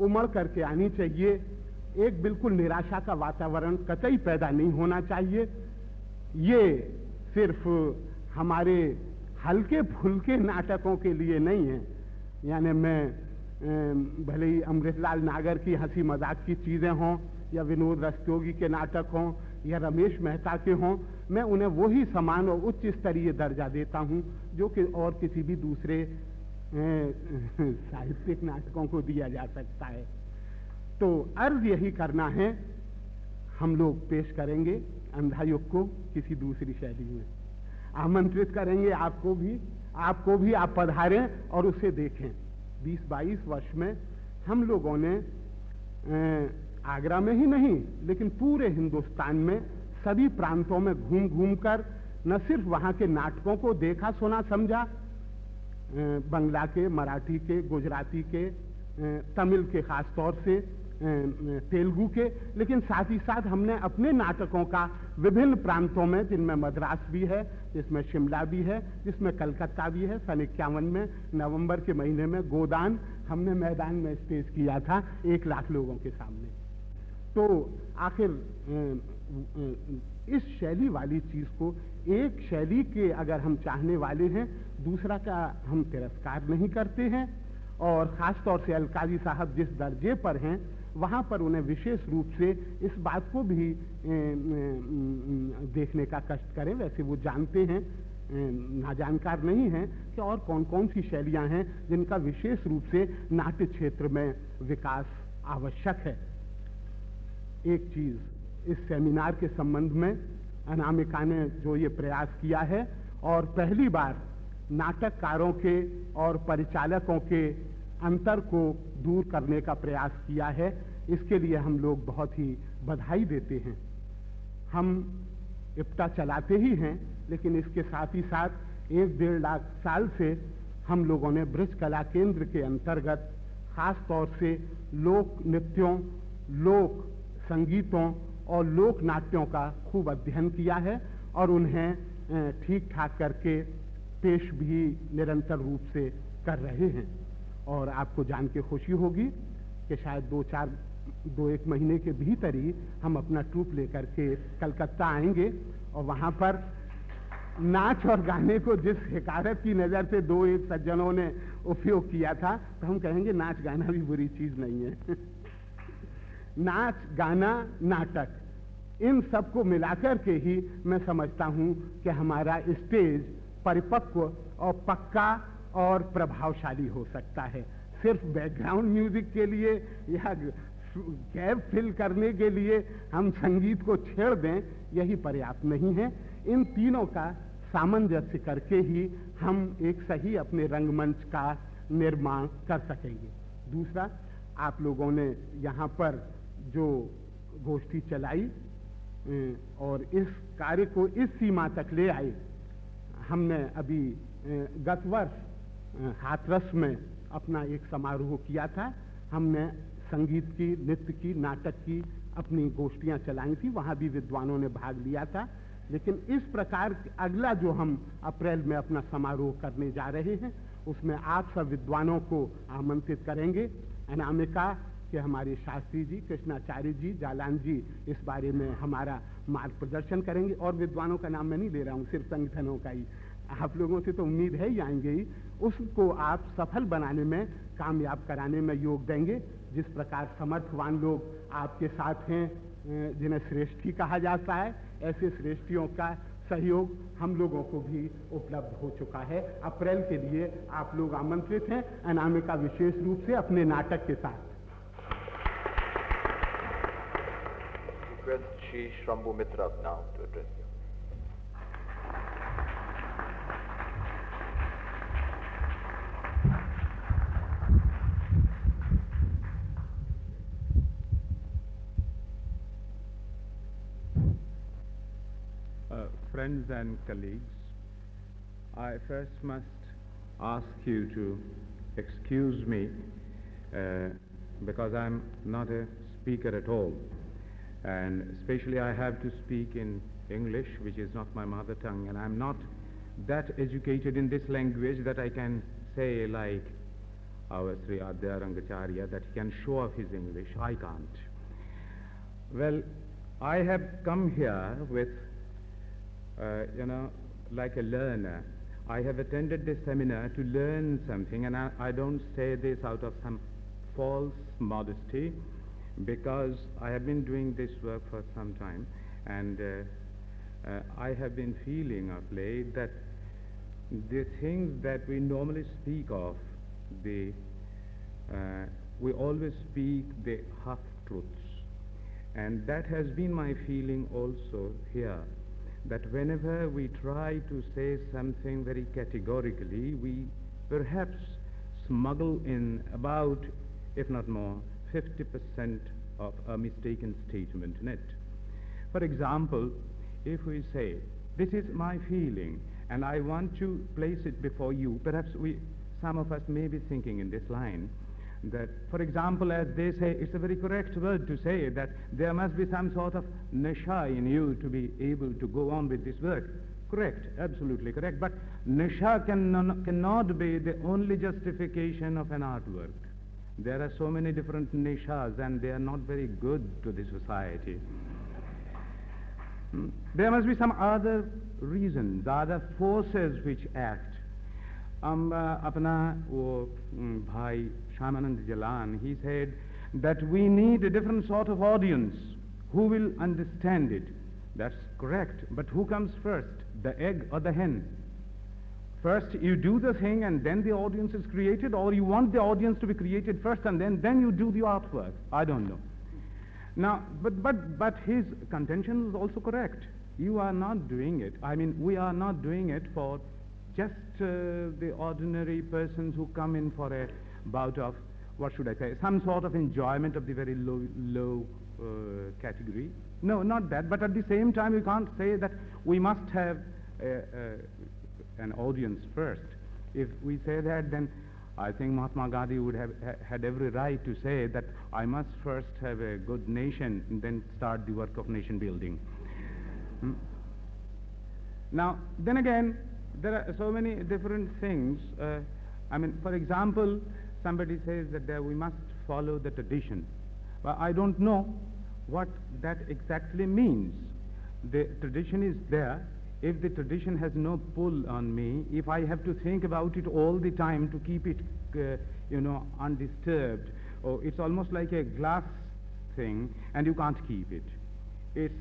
उमड़ करके आनी चाहिए। एक बिल्कुल निराशा का वातावरण कतई पैदा नहीं होना चाहिए। ये सिर्फ़ हमारे हल्के फुल्के नाटकों के लिए नहीं है। यानी मैं भले ही अमृतलाल नागर की हँसी मज़ाक की चीज़ें हों या विनोद रस्तोगी के नाटक हों, या रमेश मेहता के हों, मैं उन्हें वही समान और उच्च स्तरीय दर्जा देता हूँ, जो कि और किसी भी दूसरे साहित्यिक नाटकों को दिया जा सकता है। तो अर्ज़ यही करना है, हम लोग पेश करेंगे अंधा युग को किसी दूसरी शैली में। आमंत्रित करेंगे आपको भी आपको भी आप पधारें और उसे देखें। 20-22 वर्ष में हम लोगों ने आगरा में ही नहीं, लेकिन पूरे हिंदुस्तान में सभी प्रांतों में घूम घूम कर, न सिर्फ़ वहाँ के नाटकों को देखा, सुना, समझा बंगला के, मराठी के, गुजराती के तमिल के खास तौर से तेलुगु के, लेकिन साथ ही साथ हमने अपने नाटकों का विभिन्न प्रांतों में, जिनमें मद्रास भी है, जिसमें शिमला भी है, जिसमें कलकत्ता भी है, सन इक्यावन में, नवंबर के महीने में गोदान हमने मैदान में स्टेज किया था, एक लाख लोगों के सामने। तो आखिर इस शैली वाली चीज़ को एक शैली के अगर हम चाहने वाले हैं, दूसरा का हम तिरस्कार नहीं करते हैं। और ख़ास तौर से अलकाजी साहब जिस दर्जे पर हैं, वहाँ पर उन्हें विशेष रूप से इस बात को भी देखने का कष्ट करें। वैसे वो जानते हैं ना जानकार नहीं है कि और कौन कौन सी शैलियाँ हैं जिनका विशेष रूप से नाट्य क्षेत्र में विकास आवश्यक है। एक चीज़ इस सेमिनार के संबंध में अनामिका ने जो ये प्रयास किया है और पहली बार नाटककारों के और परिचालकों के अंतर को दूर करने का प्रयास किया है। इसके लिए हम लोग बहुत ही बधाई देते हैं। हम इप्टा चलाते ही हैं, लेकिन इसके साथ ही साथ एक डेढ़ लाख साल से हम लोगों ने ब्रज कला केंद्र के अंतर्गत खास तौर से लोक नृत्यों, लोक संगीतों और लोक नाट्यों का खूब अध्ययन किया है और उन्हें ठीक ठाक करके पेश भी निरंतर रूप से कर रहे हैं। और आपको जान के खुशी होगी कि शायद दो चार, दो एक महीने के भीतर ही हम अपना ट्रूप लेकर के कलकत्ता आएँगे और वहाँ पर नाच और गाने को जिस हिकारत की नज़र से दो एक सज्जनों ने उपयोग किया था तो हम कहेंगे नाच गाना भी बुरी चीज़ नहीं है। नाच, गाना, नाटक, इन सबको मिलाकर के ही मैं समझता हूँ कि हमारा स्टेज परिपक्व और पक्का और प्रभावशाली हो सकता है। सिर्फ़ बैकग्राउंड म्यूज़िक के लिए या गैप फिल करने के लिए हम संगीत को छेड़ दें, यही पर्याप्त नहीं है। इन तीनों का सामंजस्य करके ही हम एक सही अपने रंगमंच का निर्माण कर सकेंगे। दूसरा, आप लोगों ने यहाँ पर जो गोष्ठी चलाई और इस कार्य को इस सीमा तक ले आई हमने अभी गत वर्ष हाथरस में अपना एक समारोह किया था। हमने संगीत की, नृत्य की, नाटक की अपनी गोष्ठियाँ चलाई थी। वहाँ भी विद्वानों ने भाग लिया था। लेकिन इस प्रकार अगला जो हम अप्रैल में अपना समारोह करने जा रहे हैं, उसमें आप सब विद्वानों को आमंत्रित करेंगे। अनामिका के हमारे शास्त्री जी, कृष्णाचार्य जी, जालान जी, इस बारे में हमारा मार्ग प्रदर्शन करेंगे। और विद्वानों का नाम मैं नहीं ले रहा हूँ, सिर्फ़ संगठनों का ही। आप लोगों से तो उम्मीद है ही आएँगे ही। उसको आप सफल बनाने में, कामयाब कराने में योग देंगे। जिस प्रकार समर्थवान लोग आपके साथ हैं जिन्हें श्रेष्ठी कहा जाता है, ऐसे श्रेष्ठियों का सहयोग हम लोगों को भी उपलब्ध हो चुका है। अप्रैल के लिए आप लोग आमंत्रित हैं, अनामिका विशेष रूप से अपने नाटक के साथ। Request Shri Shrambu Mitra now to address you. Uh, friends and colleagues, I first must ask you to excuse me uh, because I'm not a speaker at all. And especially I have to speak in English, which is not my mother tongue, and I'm not that educated in this language that I can say like our Sri Adya Rangacharya that he can show off his English. I can't. Well, I have come here with uh, you know, like a learner. I have attended this seminar to learn something, and I, I don't say this out of some false modesty, because I have been doing this work for some time, and uh, uh, I have been feeling of late that the things that we normally speak of, the uh, we always speak the half truths, and that has been my feeling also here that whenever we try to say something very categorically, we perhaps smuggle in about, if not more, 50% of a mistaken statement in it. For example, if we say, this is my feeling, and I want to place it before you, perhaps we, some of us may be thinking in this line, that, for example, as they say, it's a very correct word to say that there must be some sort of nasha in you to be able to go on with this work. Correct, absolutely correct. But nasha can, cannot be the only justification of an artwork. There are so many different nishas and they are not very good to the society. Hmm? There must be some other reasons, other forces which act. Um, uh, apna wo, um, Bhai Shamanand Jalan, he said that we need a different sort of audience who will understand it. That's correct. But who comes first, the egg or the hen? First you do the thing and then the audience is created, or you want the audience to be created first and then, then you do the artwork. I don't know. Now, but, but, but his contention is also correct. You are not doing it. I mean, we are not doing it for just uh, the ordinary persons who come in for a bout of, what should I say, some sort of enjoyment of the very low, low uh, category. No, not that. But at the same time, we can't say that we must have a, a, an audience first. If we say that, then I think Mahatma Gandhi would have ha- had every right to say that I must first have a good nation and then start the work of nation building. Hmm? Now, then again, there are so many different things. Uh, I mean, for example, somebody says that uh, we must follow the tradition. Well, I don't know what that exactly means. The tradition is there. If the tradition has no pull on me, if I have to think about it all the time to keep it, uh, you know, undisturbed, or it's almost like a glass thing, and you can't keep it. It's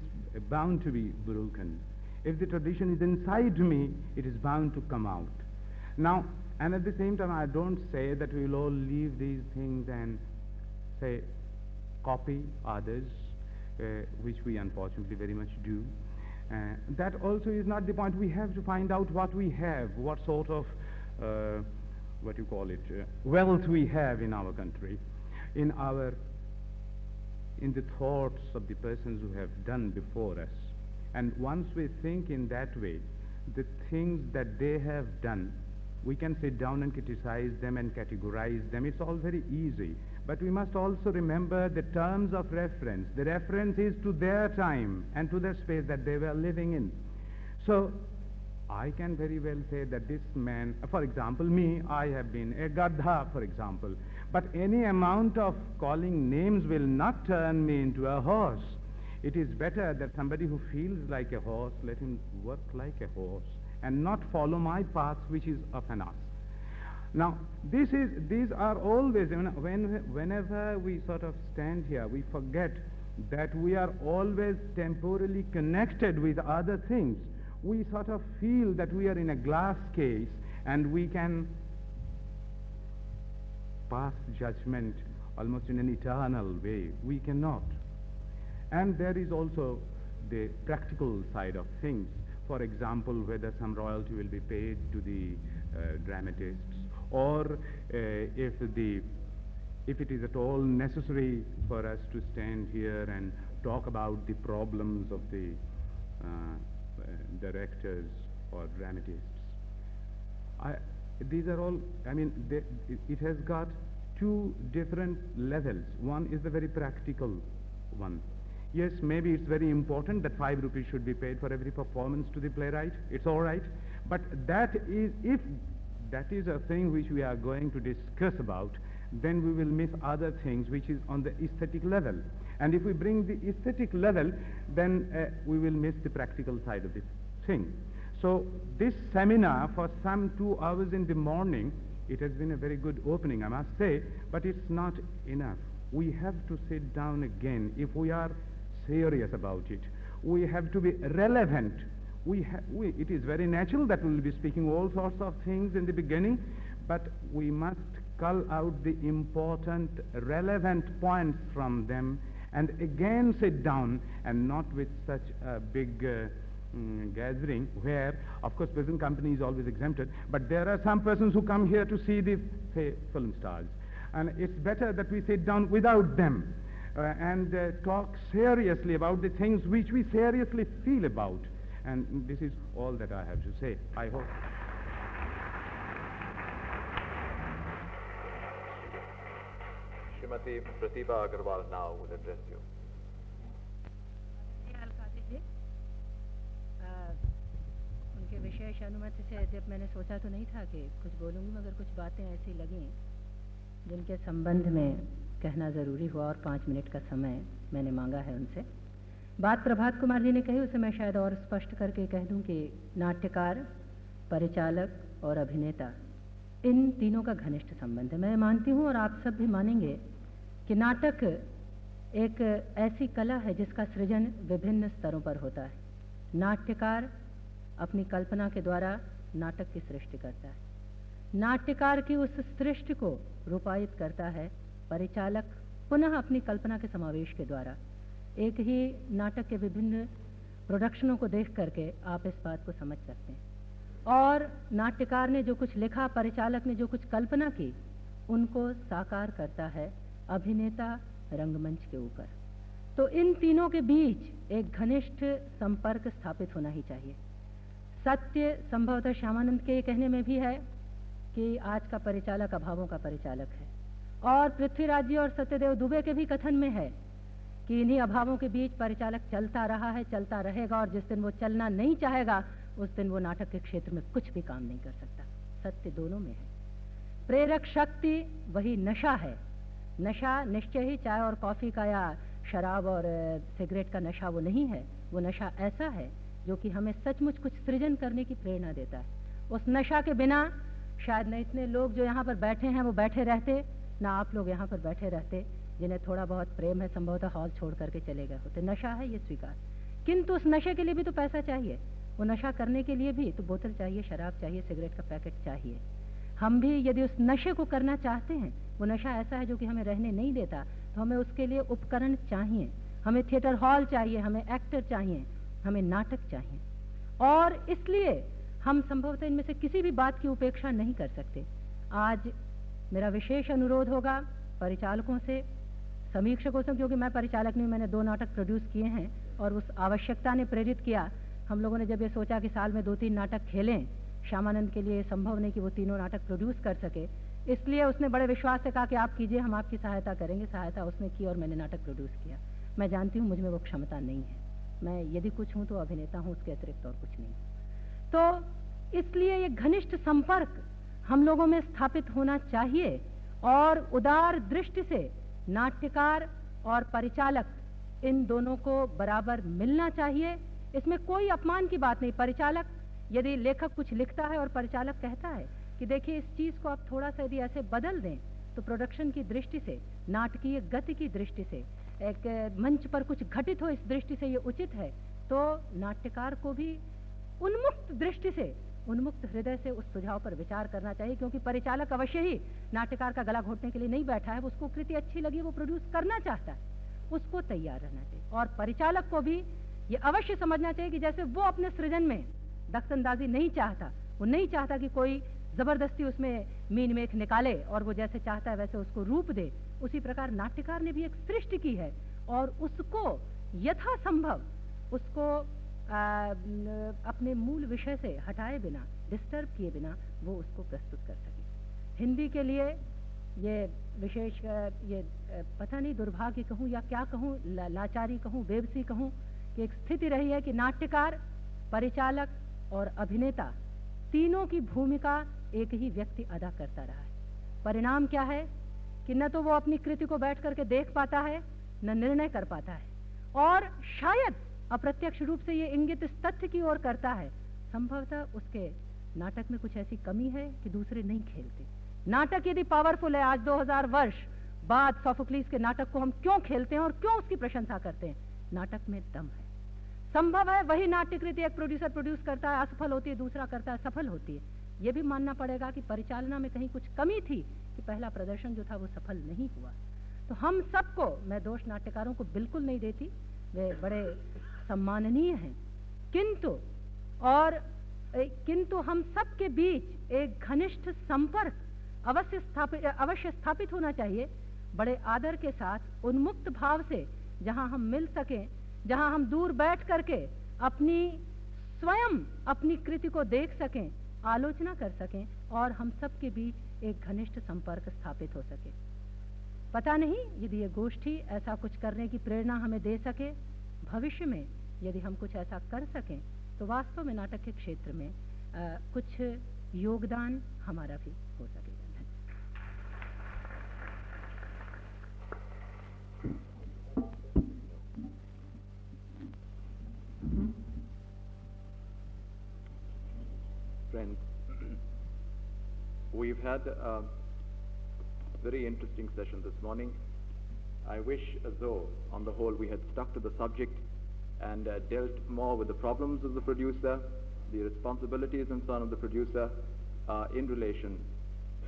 bound to be broken. If the tradition is inside me, it is bound to come out. Now, and at the same time, I don't say that we will all leave these things and say, copy others, uh, which we unfortunately very much do. Uh, that also is not the point. We have to find out what we have, what sort of, uh, what you call it, uh, wealth we have in our country. in our in the thoughts of the persons who have done before us. And once we think in that way, the things that they have done, we can sit down and criticize them and categorize them. It's all very easy. But we must also remember the terms of reference. The reference is to their time and to the space that they were living in. So I can very well say that this man, for example, me, I have been a Gadha, for example. But any amount of calling names will not turn me into a horse. It is better that somebody who feels like a horse, let him work like a horse and not follow my path, which is of an. Now, this is, these are always, when, whenever we sort of stand here, we forget that we are always temporally connected with other things. We sort of feel that we are in a glass case and we can pass judgment almost in an eternal way. We cannot. And there is also the practical side of things. For example, whether some royalty will be paid to the uh, dramatists or uh, if the if it is at all necessary for us to stand here and talk about the problems of the uh, uh directors or dramatists. I, these are all, I mean, they, it, it has got two different levels. One is the very practical one. Yes, maybe it's very important that five rupees should be paid for every performance to the playwright. It's all right. But that is, if that is a thing which we are going to discuss about, then we will miss other things which is on the aesthetic level. And if we bring the aesthetic level, then uh, we will miss the practical side of the thing. So this seminar for some two hours in the morning, it has been a very good opening, I must say, but it's not enough. We have to sit down again if we are serious about it. We have to be relevant. We, ha- we it is very natural that we will be speaking all sorts of things in the beginning, but we must cull out the important, relevant points from them and again sit down and not with such a big uh, mm, gathering where, of course, present company is always exempted, but there are some persons who come here to see the, say, film stars. And it's better that we sit down without them uh, and uh, talk seriously about the things which we seriously feel about. And this is all that I have to say. I hope. Srimati Pratibha Agarwal now will address you. उनके विशेष अनुमति से जब मैंने सोचा तो नहीं था कि कुछ बोलूँगी मगर कुछ बातें ऐसी लगीं जिनके संबंध में कहना ज़रूरी हुआ और पाँच मिनट का समय मैंने मांगा है उनसे बात प्रभात कुमार जी ने कही, उसे मैं शायद और स्पष्ट करके कह दूँ कि नाट्यकार, परिचालक और अभिनेता, इन तीनों का घनिष्ठ संबंध है। मैं मानती हूँ और आप सब भी मानेंगे कि नाटक एक ऐसी कला है जिसका सृजन विभिन्न स्तरों पर होता है। नाट्यकार अपनी कल्पना के द्वारा नाटक की सृष्टि करता है। नाट्यकार की उस सृष्टि को रूपायित करता है। परिचालक पुनः अपनी कल्पना के समावेश के द्वारा एक ही नाटक के विभिन्न प्रोडक्शनों को देख करके आप इस बात को समझ सकते हैं। और नाट्यकार ने जो कुछ लिखा, परिचालक ने जो कुछ कल्पना की, उनको साकार करता है अभिनेता रंगमंच के ऊपर। तो इन तीनों के बीच एक घनिष्ठ संपर्क स्थापित होना ही चाहिए। सत्य संभवतः श्यामानंद के कहने में भी है कि आज का परिचालक अभावों का परिचालक है। और पृथ्वीराज जी और सत्यदेव दुबे के भी कथन में है कि इन्हीं अभावों के बीच परिचालक चलता रहा है, चलता रहेगा और जिस दिन वो चलना नहीं चाहेगा, उस दिन वो नाटक के क्षेत्र में कुछ भी काम नहीं कर सकता। सत्य दोनों में है। प्रेरक शक्ति, वही नशा है। नशा निश्चय ही चाय और कॉफ़ी का या शराब और सिगरेट का नशा वो नहीं है। वो नशा ऐसा है, जो कि हमें सचमुच कुछ सृजन करने की प्रेरणा देता है। उस नशा के बिना शायद न इतने लोग जो यहाँ पर बैठे हैं, वो बैठे रहते, ना आप लोग यहाँ पर बैठे रहते। जिन्हें थोड़ा बहुत प्रेम है, संभवतः हॉल छोड़ करके चले गए होते। नशा है, ये स्वीकार। किंतु उस नशे के लिए भी तो पैसा चाहिए। वो नशा करने के लिए भी तो बोतल चाहिए, शराब चाहिए, सिगरेट का पैकेट चाहिए। हम भी यदि उस नशे को करना चाहते हैं, वो नशा ऐसा है जो कि हमें रहने नहीं देता तो हमें उसके लिए उपकरण चाहिए। हमें थिएटर हॉल चाहिए, हमें एक्टर चाहिए, हमें नाटक चाहिए। और इसलिए हम संभवतः इनमें से किसी भी बात की उपेक्षा नहीं कर सकते। आज मेरा विशेष अनुरोध होगा परिचालकों से समीक्षकों से, क्योंकि मैं परिचालक नहीं, मैंने दो नाटक प्रोड्यूस किए हैं और उस आवश्यकता ने प्रेरित किया। हम लोगों ने जब ये सोचा कि साल में दो तीन नाटक खेलें, श्यामानंद के लिए संभव नहीं कि वो तीनों नाटक प्रोड्यूस कर सके। इसलिए उसने बड़े विश्वास से कहा कि आप कीजिए, हम आपकी सहायता करेंगे। सहायता उसने की और मैंने नाटक प्रोड्यूस किया। मैं जानती हूँ, मुझमें वो क्षमता नहीं है। मैं यदि कुछ हूँ तो अभिनेता हूँ, उसके अतिरिक्त और कुछ नहीं। तो इसलिए ये घनिष्ठ संपर्क हम लोगों में स्थापित होना चाहिए और उदार दृष्टि से नाट्यकार और परिचालक, इन दोनों को बराबर मिलना चाहिए। इसमें कोई अपमान की बात नहीं। परिचालक, यदि लेखक कुछ लिखता है और परिचालक कहता है कि देखिए, इस चीज़ को आप थोड़ा सा यदि ऐसे बदल दें तो प्रोडक्शन की दृष्टि से, नाटकीय गति की दृष्टि से, एक मंच पर कुछ घटित हो इस दृष्टि से ये उचित है तो नाट्यकार को भी उन्मुक्त दृष्टि से उन्मुक्त हृदय से उस सुझाव पर विचार करना चाहिए, क्योंकि परिचालक अवश्य ही नाट्यकार का गला घोटने के लिए नहीं बैठा है, उसको कृति अच्छी लगी, वो प्रोड्यूस करना चाहता है, उसको तैयार रहना चाहिए। और परिचालक को भी ये अवश्य समझना चाहिए कि जैसे वो अपने सृजन में दखलंदाजी नहीं चाहता, वो नहीं चाहता कि कोई ज़बरदस्ती उसमें मीन मेख निकाले और वो जैसे चाहता है वैसे उसको रूप दे। उसी प्रकार नाट्यकार ने भी एक सृष्टि की है और उसको यथासंभव, उसको अपने मूल विषय से हटाए बिना डिस्टर्ब किए बिना वो उसको प्रस्तुत कर सके। हिंदी के लिए ये विशेष ये पता नहीं दुर्भाग्य कहूँ या क्या कहूँ ला, लाचारी कहूँ बेबसी कहूँ कि एक स्थिति रही है कि नाट्यकार परिचालक और अभिनेता तीनों की भूमिका एक ही व्यक्ति अदा करता रहा है। परिणाम क्या है कि न तो वो अपनी कृति को बैठ करके देख पाता है न निर्णय कर पाता है। और शायद अप्रत्यक्ष रूप से ये इंगित इस तथ्य की ओर करता है। संभवतः उसके नाटक में कुछ ऐसी कमी है कि दूसरे नहीं खेलते। नाटक यदि पावरफुल है, आज 2000 वर्ष बाद सोफोक्लीस के नाटक को हम क्यों खेलते हैं और क्यों उसकी प्रशंसा करते हैं? नाटक में दम है। संभव है वही नाट्यकृति एक प्रोड्यूसर प्रोड्यूस करता है, असफल होती है, दूसरा करता है, सफल होती है। यह भी मानना पड़ेगा कि परिचालना में कहीं कुछ कमी थी कि पहला प्रदर्शन जो था वो सफल नहीं हुआ। तो हम सबको, मैं दोष नाट्यकारों को बिल्कुल नहीं देती, वे बड़े सम्माननीय हैं। किंतु, और किंतु हम सबके बीच एक घनिष्ठ संपर्क अवश्य स्थापित अवश्य स्थापित होना चाहिए, बड़े आदर के साथ, उन्मुक्त भाव से, जहाँ हम मिल सकें, जहाँ हम दूर बैठ करके अपनी, स्वयं अपनी कृति को देख सकें, आलोचना कर सकें, और हम सबके बीच एक घनिष्ठ संपर्क स्थापित हो सके। पता नहीं, यदि ये गोष्ठी ऐसा कुछ करने की प्रेरणा हमें दे सके, भविष्य में यदि हम कुछ ऐसा कर सकें तो वास्तव में नाटक के क्षेत्र में आ, कुछ योगदान हमारा भी हो सकेगा friends. We've had a very interesting session this morning. I wish as though, on the whole, we had stuck to the subject and uh, dealt more with the problems of the producer, the responsibilities and so on of the producer uh, in relation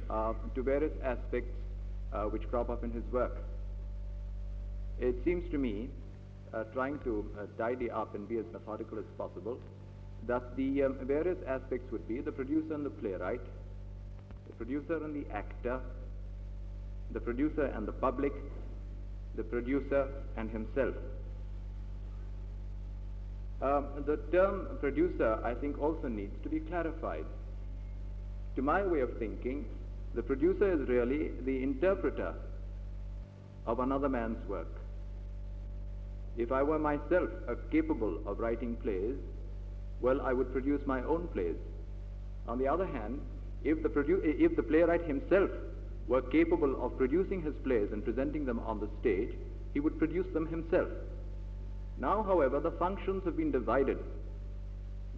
uh, to various aspects uh, which crop up in his work. It seems to me, uh, trying to uh, tidy up and be as methodical as possible, that the um, various aspects would be the producer and the playwright, the producer and the actor, the producer and the public, the producer and himself. Um, the term producer, I think, also needs to be clarified. To my way of thinking, the producer is really the interpreter of another man's work. If I were myself capable of writing plays, well, I would produce my own plays. On the other hand, if the, produ- if the playwright himself were capable of producing his plays and presenting them on the stage, he would produce them himself. Now, however, the functions have been divided.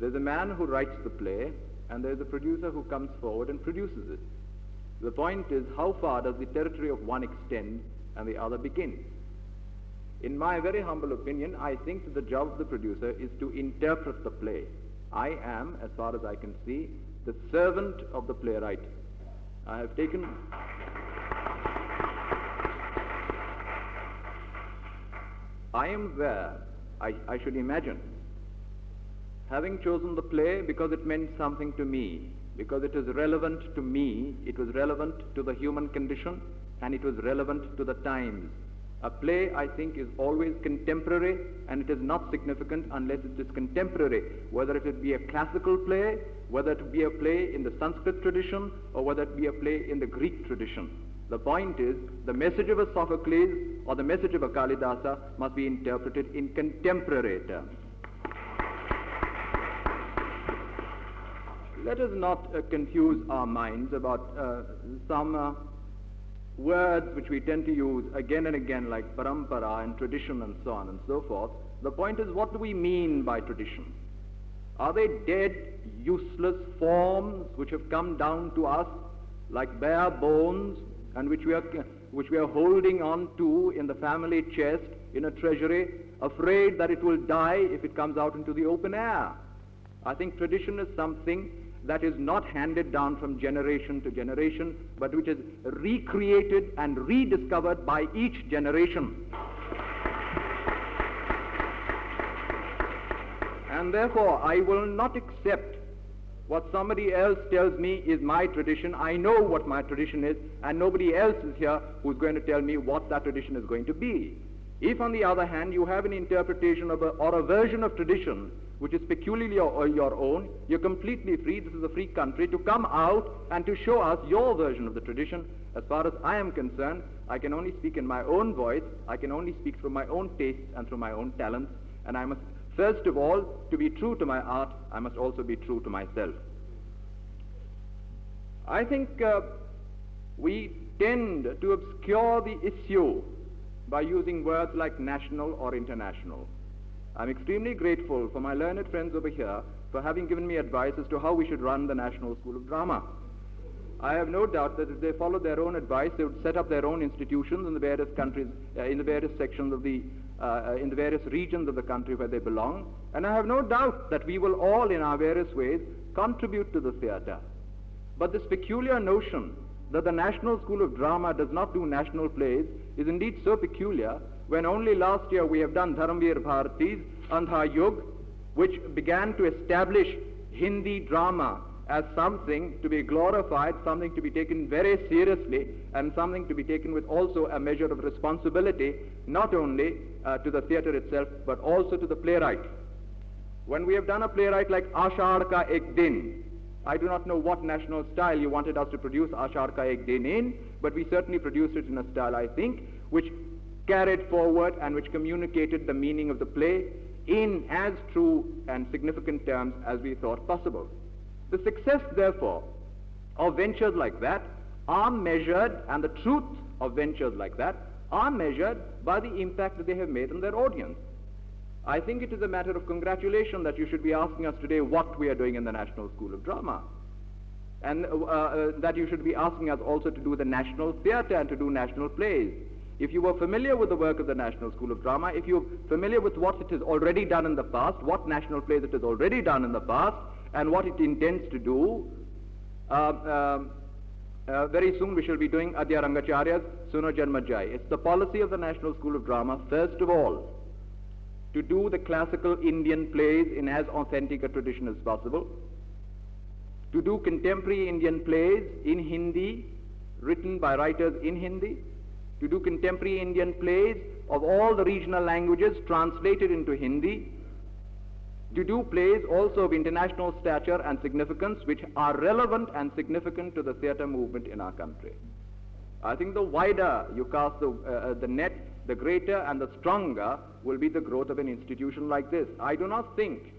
There's a man who writes the play, and there's a producer who comes forward and produces it. The point is, how far does the territory of one extend and the other begin? In my very humble opinion, I think that the job of the producer is to interpret the play. I am, as far as I can see, the servant of the playwright. I have taken. I am there, I, I should imagine, having chosen the play because it meant something to me, because it is relevant to me, it was relevant to the human condition, and it was relevant to the times. A play, I think, is always contemporary and it is not significant unless it is contemporary, whether it be a classical play, whether it be a play in the Sanskrit tradition, or whether it be a play in the Greek tradition. The point is, the message of a Sophocles or the message of a Kalidasa must be interpreted in contemporary terms. Let us not uh, confuse our minds about uh, some uh, words which we tend to use again and again like parampara and tradition and so on and so forth. The point is what do we mean by tradition? Are they dead, useless forms which have come down to us like bare bones and which we are, which we are holding on to in the family chest in a treasury, afraid that it will die if it comes out into the open air? I think tradition is something that is not handed down from generation to generation, but which is recreated and rediscovered by each generation. And therefore, I will not accept what somebody else tells me is my tradition. I know what my tradition is, and nobody else is here who's going to tell me what that tradition is going to be. If, on the other hand, you have an interpretation of a, or a version of tradition which is peculiarly your, uh, your, own, you're completely free. This is a free country to come out and to show us your version of the tradition. As far as I am concerned, I can only speak in my own voice. I can only speak from my own tastes and through my own talents. And I must, first of all, to be true to my art, I must also be true to myself. I think uh, we tend to obscure the issue by using words like national or international. I'm extremely grateful for my learned friends over here for having given me advice as to how we should run the National School of Drama. I have no doubt that if they followed their own advice, they would set up their own institutions in the various countries, uh, in the various sections of the, uh, in the various regions of the country where they belong. And I have no doubt that we will all, in our various ways, contribute to the theatre. But this peculiar notion that the National School of Drama does not do national plays is indeed so peculiar when only last year we have done Dharamveer Bharati's Andha Yug, which began to establish Hindi drama as something to be glorified, something to be taken very seriously, and something to be taken with also a measure of responsibility, not only uh, to the theatre itself, but also to the playwright. When we have done a playwright like Ashar Ka Ek Din, I do not know what national style you wanted us to produce Ashar Ka Ek Din in, but we certainly produced it in a style, I think, which carried forward and which communicated the meaning of the play in as true and significant terms as we thought possible. The success, therefore, of ventures like that are measured, and the truth of ventures like that are measured by the impact that they have made on their audience. I think it is a matter of congratulation that you should be asking us today what we are doing in the National School of Drama. And uh, uh, that you should be asking us also to do the national theatre and to do national plays. If you were familiar with the work of the National School of Drama, if you're familiar with what it has already done in the past, what national plays it has already done in the past, and what it intends to do, uh, uh, uh, very soon we shall be doing Adya Rangacharya's Suno Janmajai. It's the policy of the National School of Drama, first of all, to do the classical Indian plays in as authentic a tradition as possible, to do contemporary Indian plays in Hindi, written by writers in Hindi, to do contemporary Indian plays of all the regional languages translated into Hindi, to do plays also of international stature and significance which are relevant and significant to the theatre movement in our country. I think the wider you cast the, uh, uh, the net, the greater and the stronger will be the growth of an institution like this. I do not think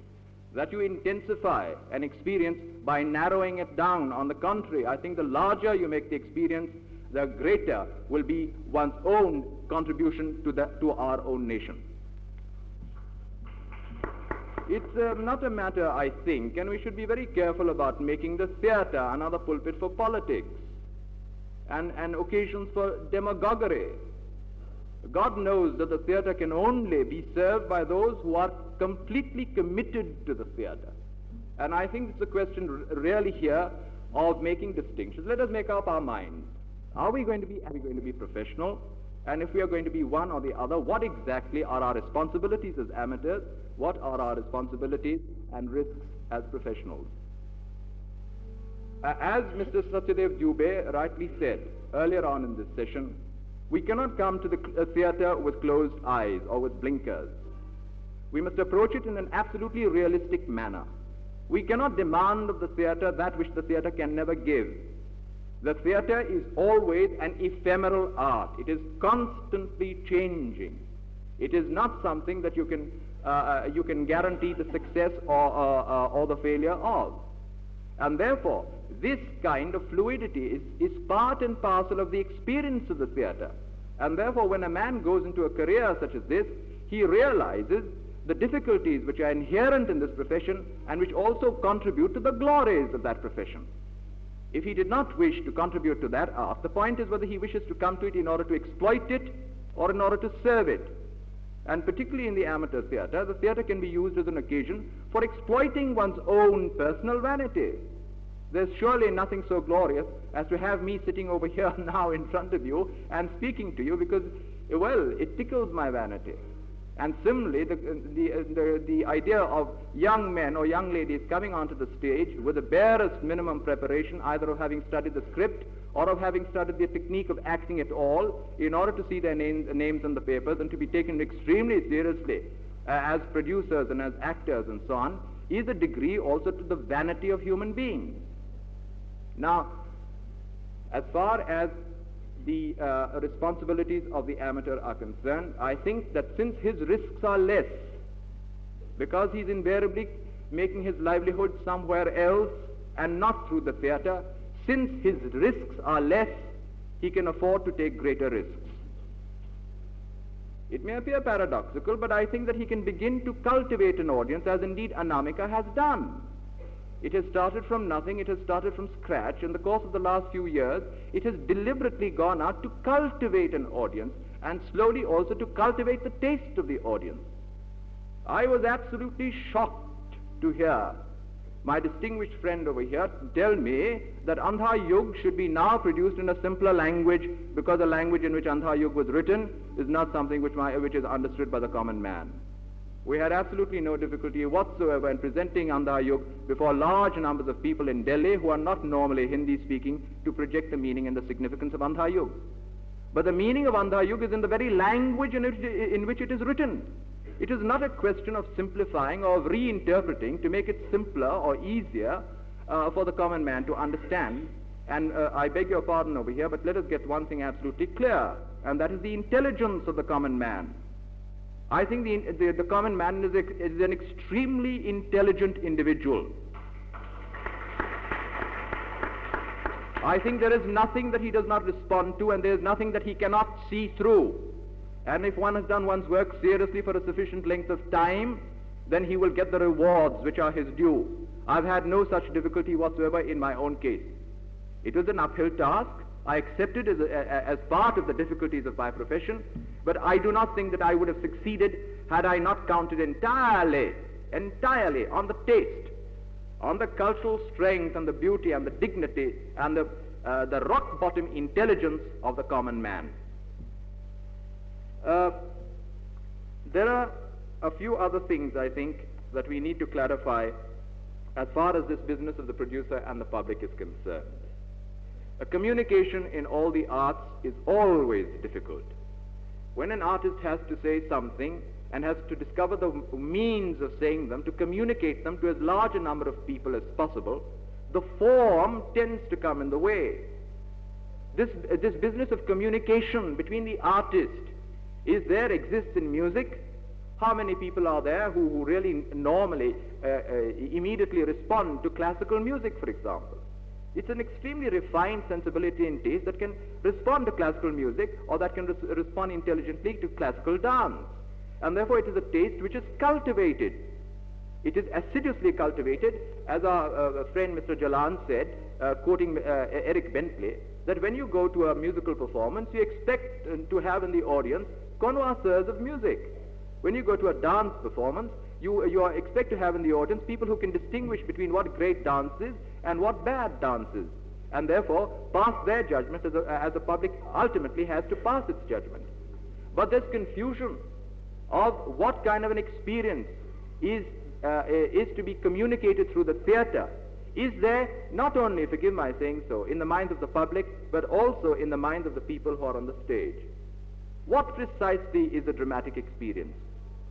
that you intensify an experience by narrowing it down. On the contrary, I think the larger you make the experience, the greater will be one's own contribution to, the, to our own nation. It's uh, not a matter, I think, and we should be very careful about making the theatre another pulpit for politics and, and occasions for demagoguery. God knows that the theatre can only be served by those who are completely committed to the theatre. And I think it's a question really here of making distinctions. Let us make up our minds. Are we going to be, are we going to be professional? And if we are going to be one or the other, what exactly are our responsibilities as amateurs? What are our responsibilities and risks as professionals? As Mr. Satyadev Dubey rightly said earlier on in this session, we cannot come to the uh, theater with closed eyes or with blinkers. We must approach it in an absolutely realistic manner. We cannot demand of the theater that which the theater can never give. The theater is always an ephemeral art. It is constantly changing. It is not something that you can, uh, uh, you can guarantee the success or, uh, uh or the failure of. And therefore, this kind of fluidity is, is part and parcel of the experience of the theater. And therefore, when a man goes into a career such as this, he realizes the difficulties which are inherent in this profession and which also contribute to the glories of that profession. If he did not wish to contribute to that art, the point is whether he wishes to come to it in order to exploit it or in order to serve it. And particularly in the amateur theater, the theater can be used as an occasion for exploiting one's own personal vanity. There's surely nothing so glorious as to have me sitting over here now in front of you and speaking to you because, well, it tickles my vanity. And similarly, the, the, the, the, idea of young men or young ladies coming onto the stage with the barest minimum preparation, either of having studied the script or of having studied the technique of acting at all, in order to see their names, names in the papers and to be taken extremely seriously uh, as producers and as actors and so on, is a degree also to the vanity of human beings. Now, as far as the uh, responsibilities of the amateur are concerned, I think that since his risks are less, because he's invariably making his livelihood somewhere else and not through the theater, since his risks are less, he can afford to take greater risks. It may appear paradoxical, but I think that he can begin to cultivate an audience, as indeed Anamika has done. It has started from nothing, it has started from scratch. In the course of the last few years, it has deliberately gone out to cultivate an audience and slowly also to cultivate the taste of the audience. I was absolutely shocked to hear my distinguished friend over here tell me that Andha Yug should be now produced in a simpler language because the language in which Andha Yug was written is not something which, my, which is understood by the common man. We had absolutely no difficulty whatsoever in presenting Andha before large numbers of people in Delhi who are not normally Hindi speaking to project the meaning and the significance of Andha But the meaning of Andha is in the very language in, in which it is written. It is not a question of simplifying or of reinterpreting to make it simpler or easier uh, for the common man to understand. And uh, I beg your pardon over here, but let us get one thing absolutely clear, and that is the intelligence of the common man. I think the, the, the common man is, a, is an extremely intelligent individual. I think there is nothing that he does not respond to, and there is nothing that he cannot see through. And if one has done one's work seriously for a sufficient length of time, then he will get the rewards which are his due. I've had no such difficulty whatsoever in my own case. It was an uphill task. I accepted as, a, as part of the difficulties of my profession, but I do not think that I would have succeeded had I not counted entirely, entirely on the taste, on the cultural strength and the beauty and the dignity and the, uh, the rock bottom intelligence of the common man. Uh, there are a few other things I think that we need to clarify as far as this business of the producer and the public is concerned. A communication in all the arts is always difficult. When an artist has to say something and has to discover the means of saying them, to communicate them to as large a number of people as possible, the form tends to come in the way. This, this business of communication between the artist is there, exists in music. How many people are there who, who really normally uh, uh, immediately respond to classical music, for example? It's an extremely refined sensibility and taste that can respond to classical music or that can res respond intelligently to classical dance. And therefore it is a taste which is cultivated. It is assiduously cultivated, as our uh, friend Mr. Jalan said, uh, quoting uh, Eric Bentley, that when you go to a musical performance, you expect uh, to have in the audience connoisseurs of music. When you go to a dance performance, you, you are expect to have in the audience people who can distinguish between what great dance is and what bad dances, and therefore pass their judgment as, a, as the public ultimately has to pass its judgment. But this confusion of what kind of an experience is, uh, is to be communicated through the theater is there not only, forgive my saying so, in the minds of the public, but also in the minds of the people who are on the stage. What precisely is the dramatic experience?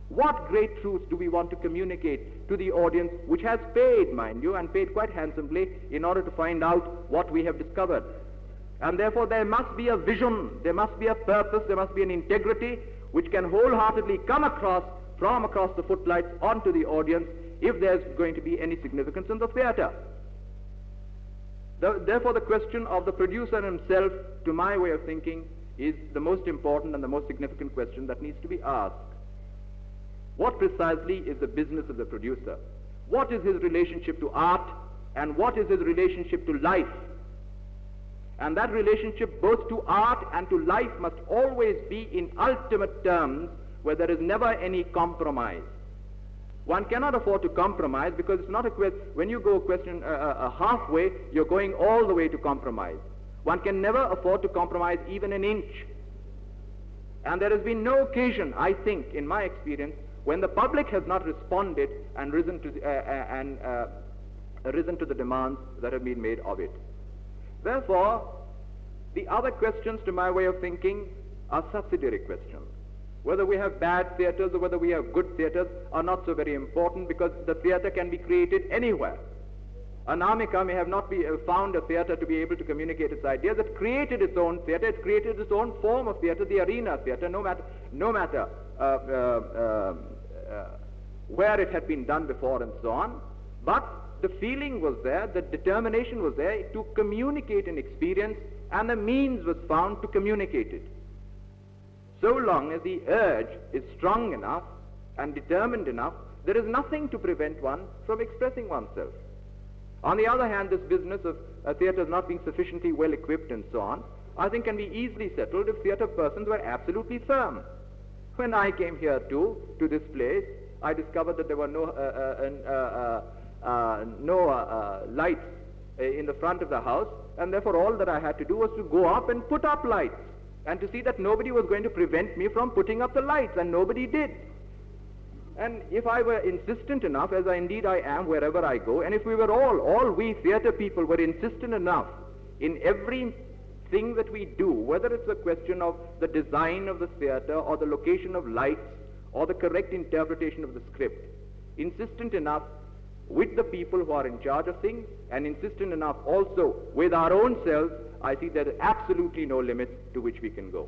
What great truths do we want to communicate to the audience, which has paid, mind you, and paid quite handsomely in order to find out what we have discovered? And therefore, there must be a vision, there must be a purpose, there must be an integrity which can wholeheartedly come across from across the footlights onto the audience if there's going to be any significance in the theater. The, therefore, the question of the producer himself, to my way of thinking, is the most important and the most significant question that needs to be asked. What precisely is the business of the producer? What is his relationship to art and what is his relationship to life? And that relationship both to art and to life must always be in ultimate terms where there is never any compromise. One cannot afford to compromise because it's not a question, when you go a question uh, uh, halfway, you're going all the way to compromise. One can never afford to compromise even an inch. And there has been no occasion, I think, in my experience, when the public has not responded and risen to the, uh, uh and uh, risen to the demands that have been made of it. Therefore, the other questions, to my way of thinking, are subsidiary questions. Whether we have bad theaters or whether we have good theaters are not so very important because the theater can be created anywhere. Anamika may have not be, uh, found a theater to be able to communicate its ideas. It created its own theater. It created its own form of theater, the arena theater, no matter, no matter uh, uh, uh, where it had been done before and so on. But the feeling was there, the determination was there to communicate an experience, and the means was found to communicate it so long as the urge is strong enough and determined enough, there is nothing to prevent one from expressing oneself. On the other hand, this business of uh, theatres not being sufficiently well equipped and so on, I think can be easily settled if theatre persons were absolutely firm. When I came here too, to this place, I discovered that there were no, uh, uh, uh, uh no uh, lights in the front of the house, and therefore all that I had to do was to go up and put up lights and to see that nobody was going to prevent me from putting up the lights, and nobody did. And if I were insistent enough, as I indeed I am wherever I go, and if we were all, all we theatre people were insistent enough in every thing that we do, whether it's a question of the design of the theatre or the location of lights or the correct interpretation of the script, insistent enough with the people who are in charge of things and insistent enough also with our own selves, I see there is absolutely no limit to which we can go.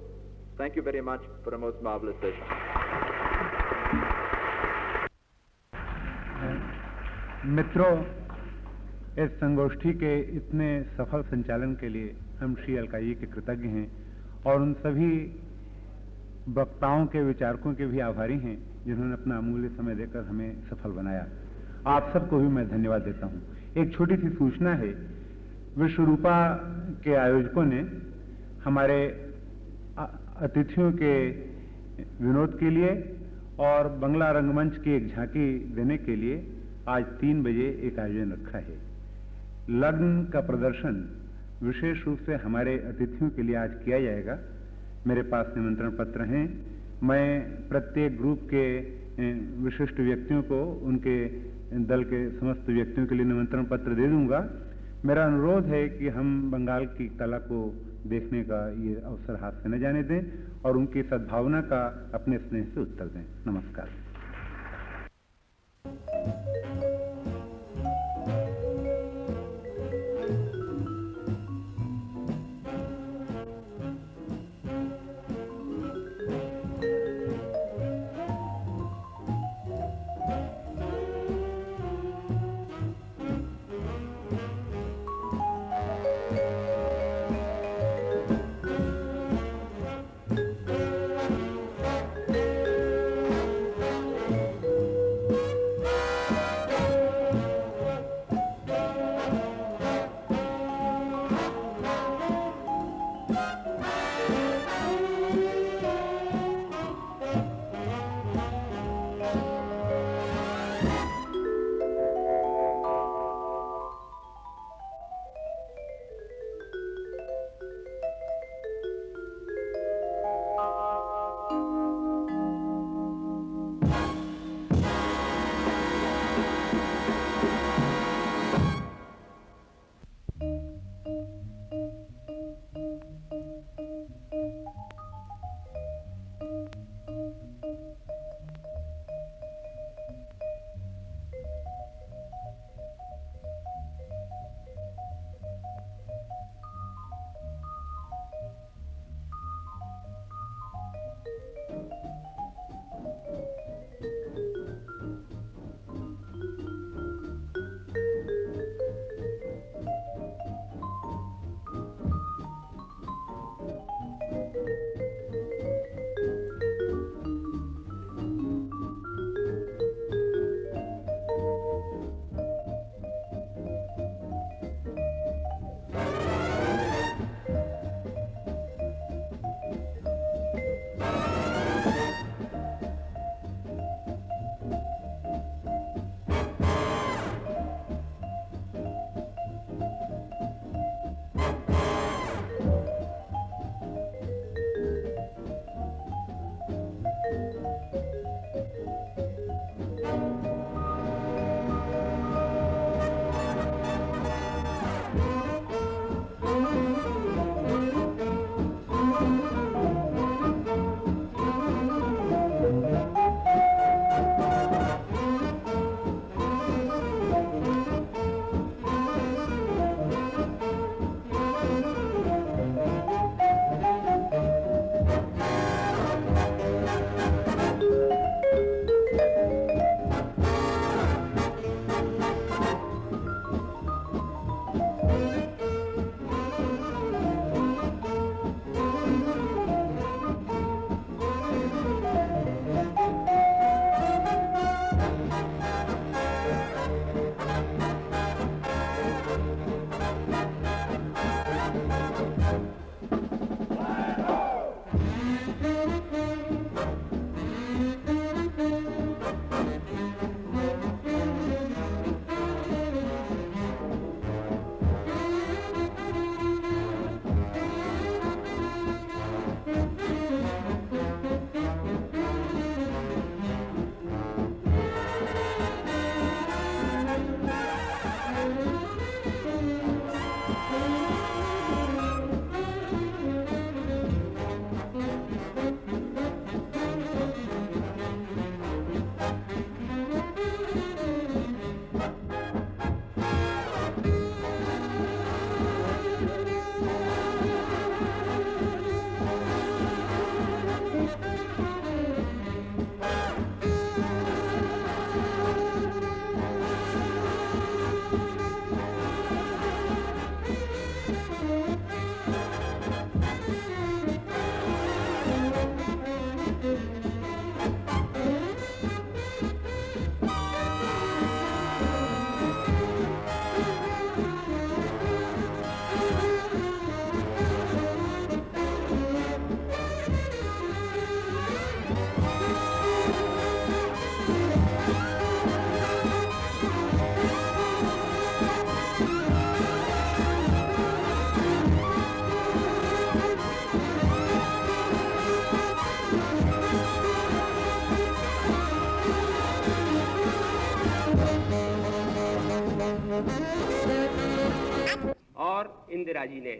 Thank you very much for a most marvelous session. मित्रों इस संगोष्ठी के इतने सफल संचालन के लिए हम श्री अलकाई के कृतज्ञ हैं और उन सभी वक्ताओं के, विचारकों के भी आभारी हैं, जिन्होंने अपना अमूल्य समय देकर हमें सफल बनाया। आप सबको भी मैं धन्यवाद देता हूँ। एक छोटी सी सूचना है, विश्वरूपा के आयोजकों ने हमारे अतिथियों के विनोद के लिए और बंगला रंगमंच की एक झांकी देने के लिए आज तीन बजे एक आयोजन रखा है। लग्न का प्रदर्शन विशेष रूप से हमारे अतिथियों के लिए आज किया जाएगा। मेरे पास निमंत्रण पत्र हैं। मैं प्रत्येक ग्रुप के विशिष्ट व्यक्तियों को, उनके दल के समस्त व्यक्तियों के लिए निमंत्रण पत्र दे दूँगा। मेरा अनुरोध है कि हम बंगाल की कला को देखने का ये अवसर हाथ से न जाने दें और उनकी सद्भावना का अपने स्नेह से उत्तर दें। नमस्कार।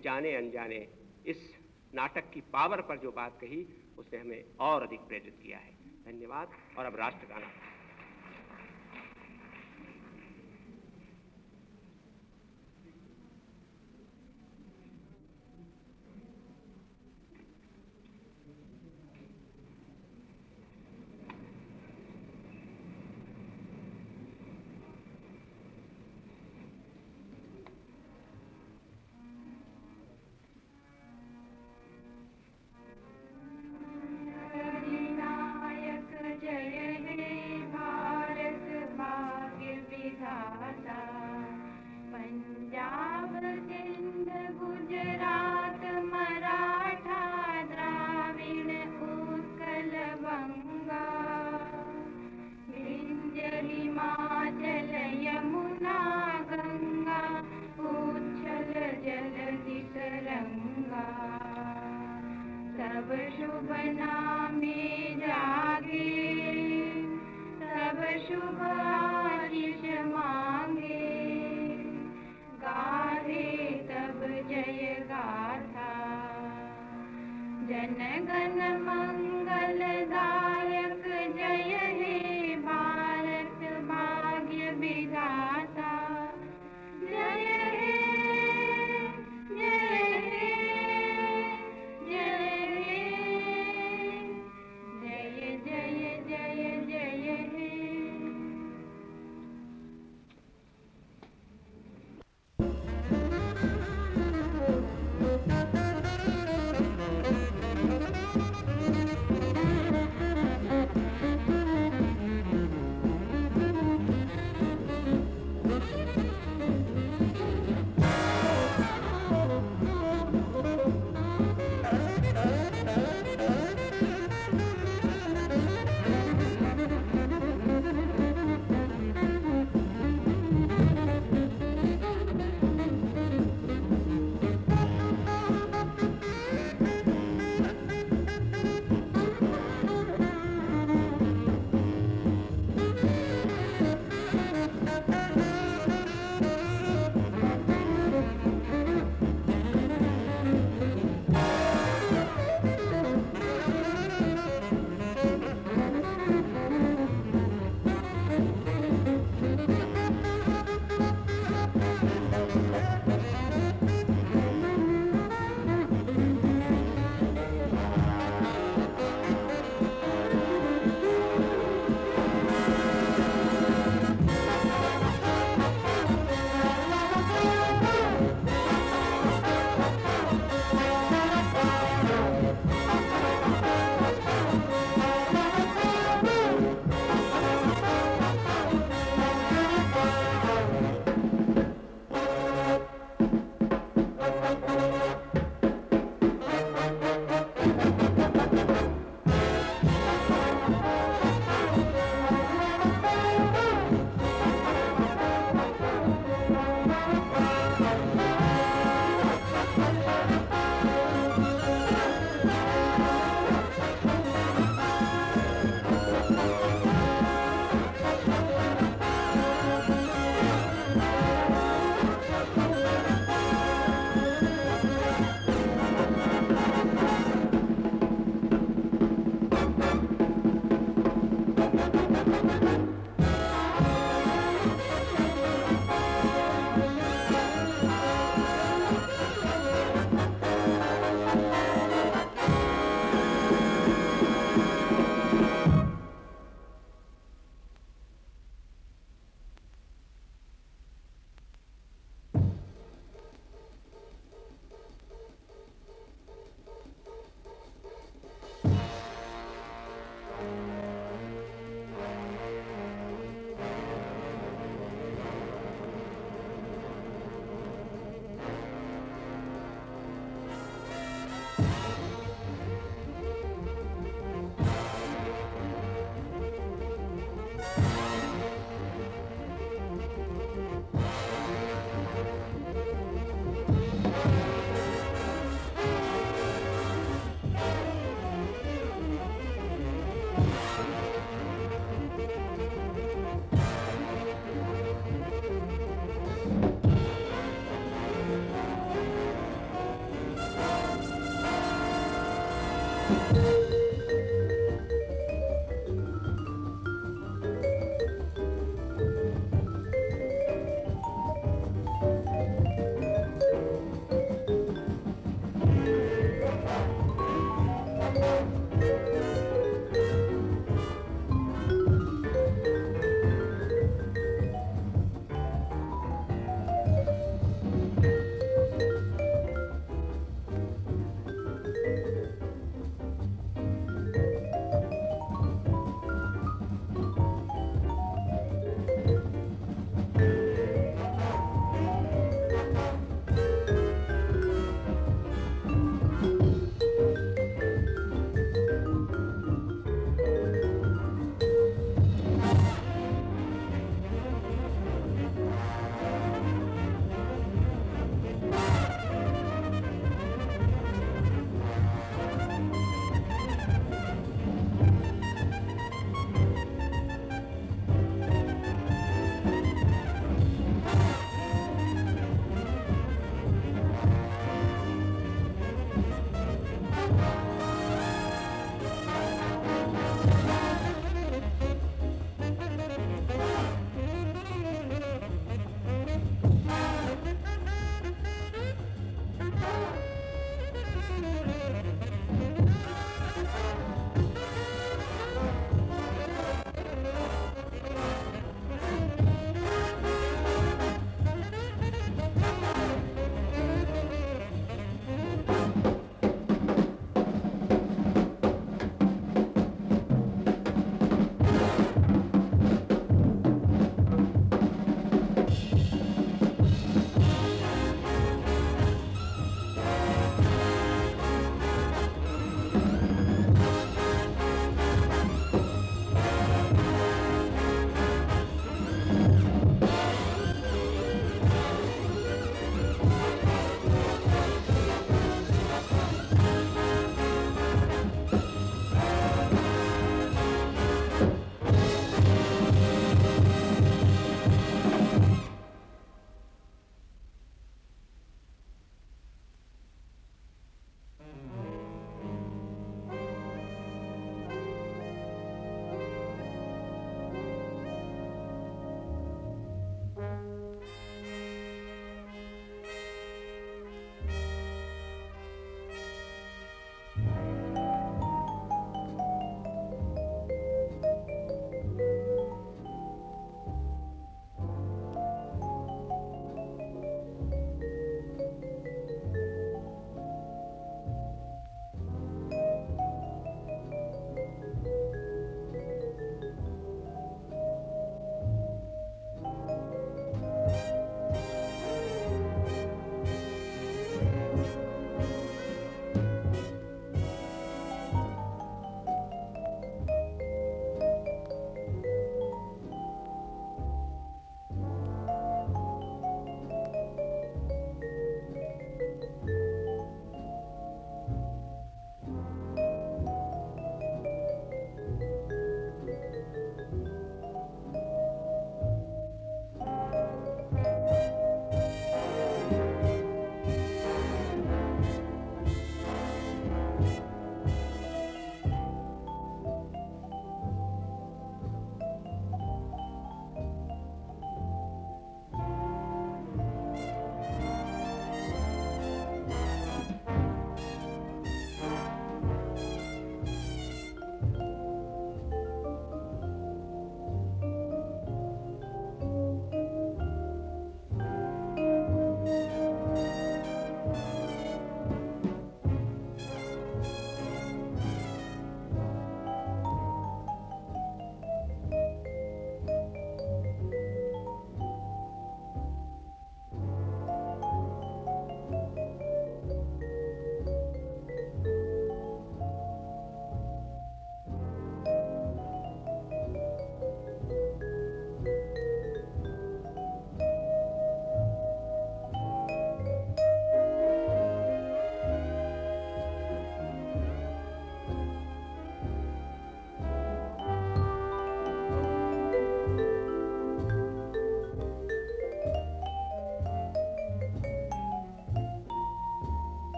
जाने अनजाने, इस नाटक की पावर पर जो बात कही उसने हमें और अधिक प्रेरित किया है। धन्यवाद, और अब राष्ट्रगाना। अधिनायक गुजरात मराठा द्राविण उत्कल बंगा। विंध्य हिमाचल यमुना गंगा उच्छल जलधि तरंगा सब शुभ जन गण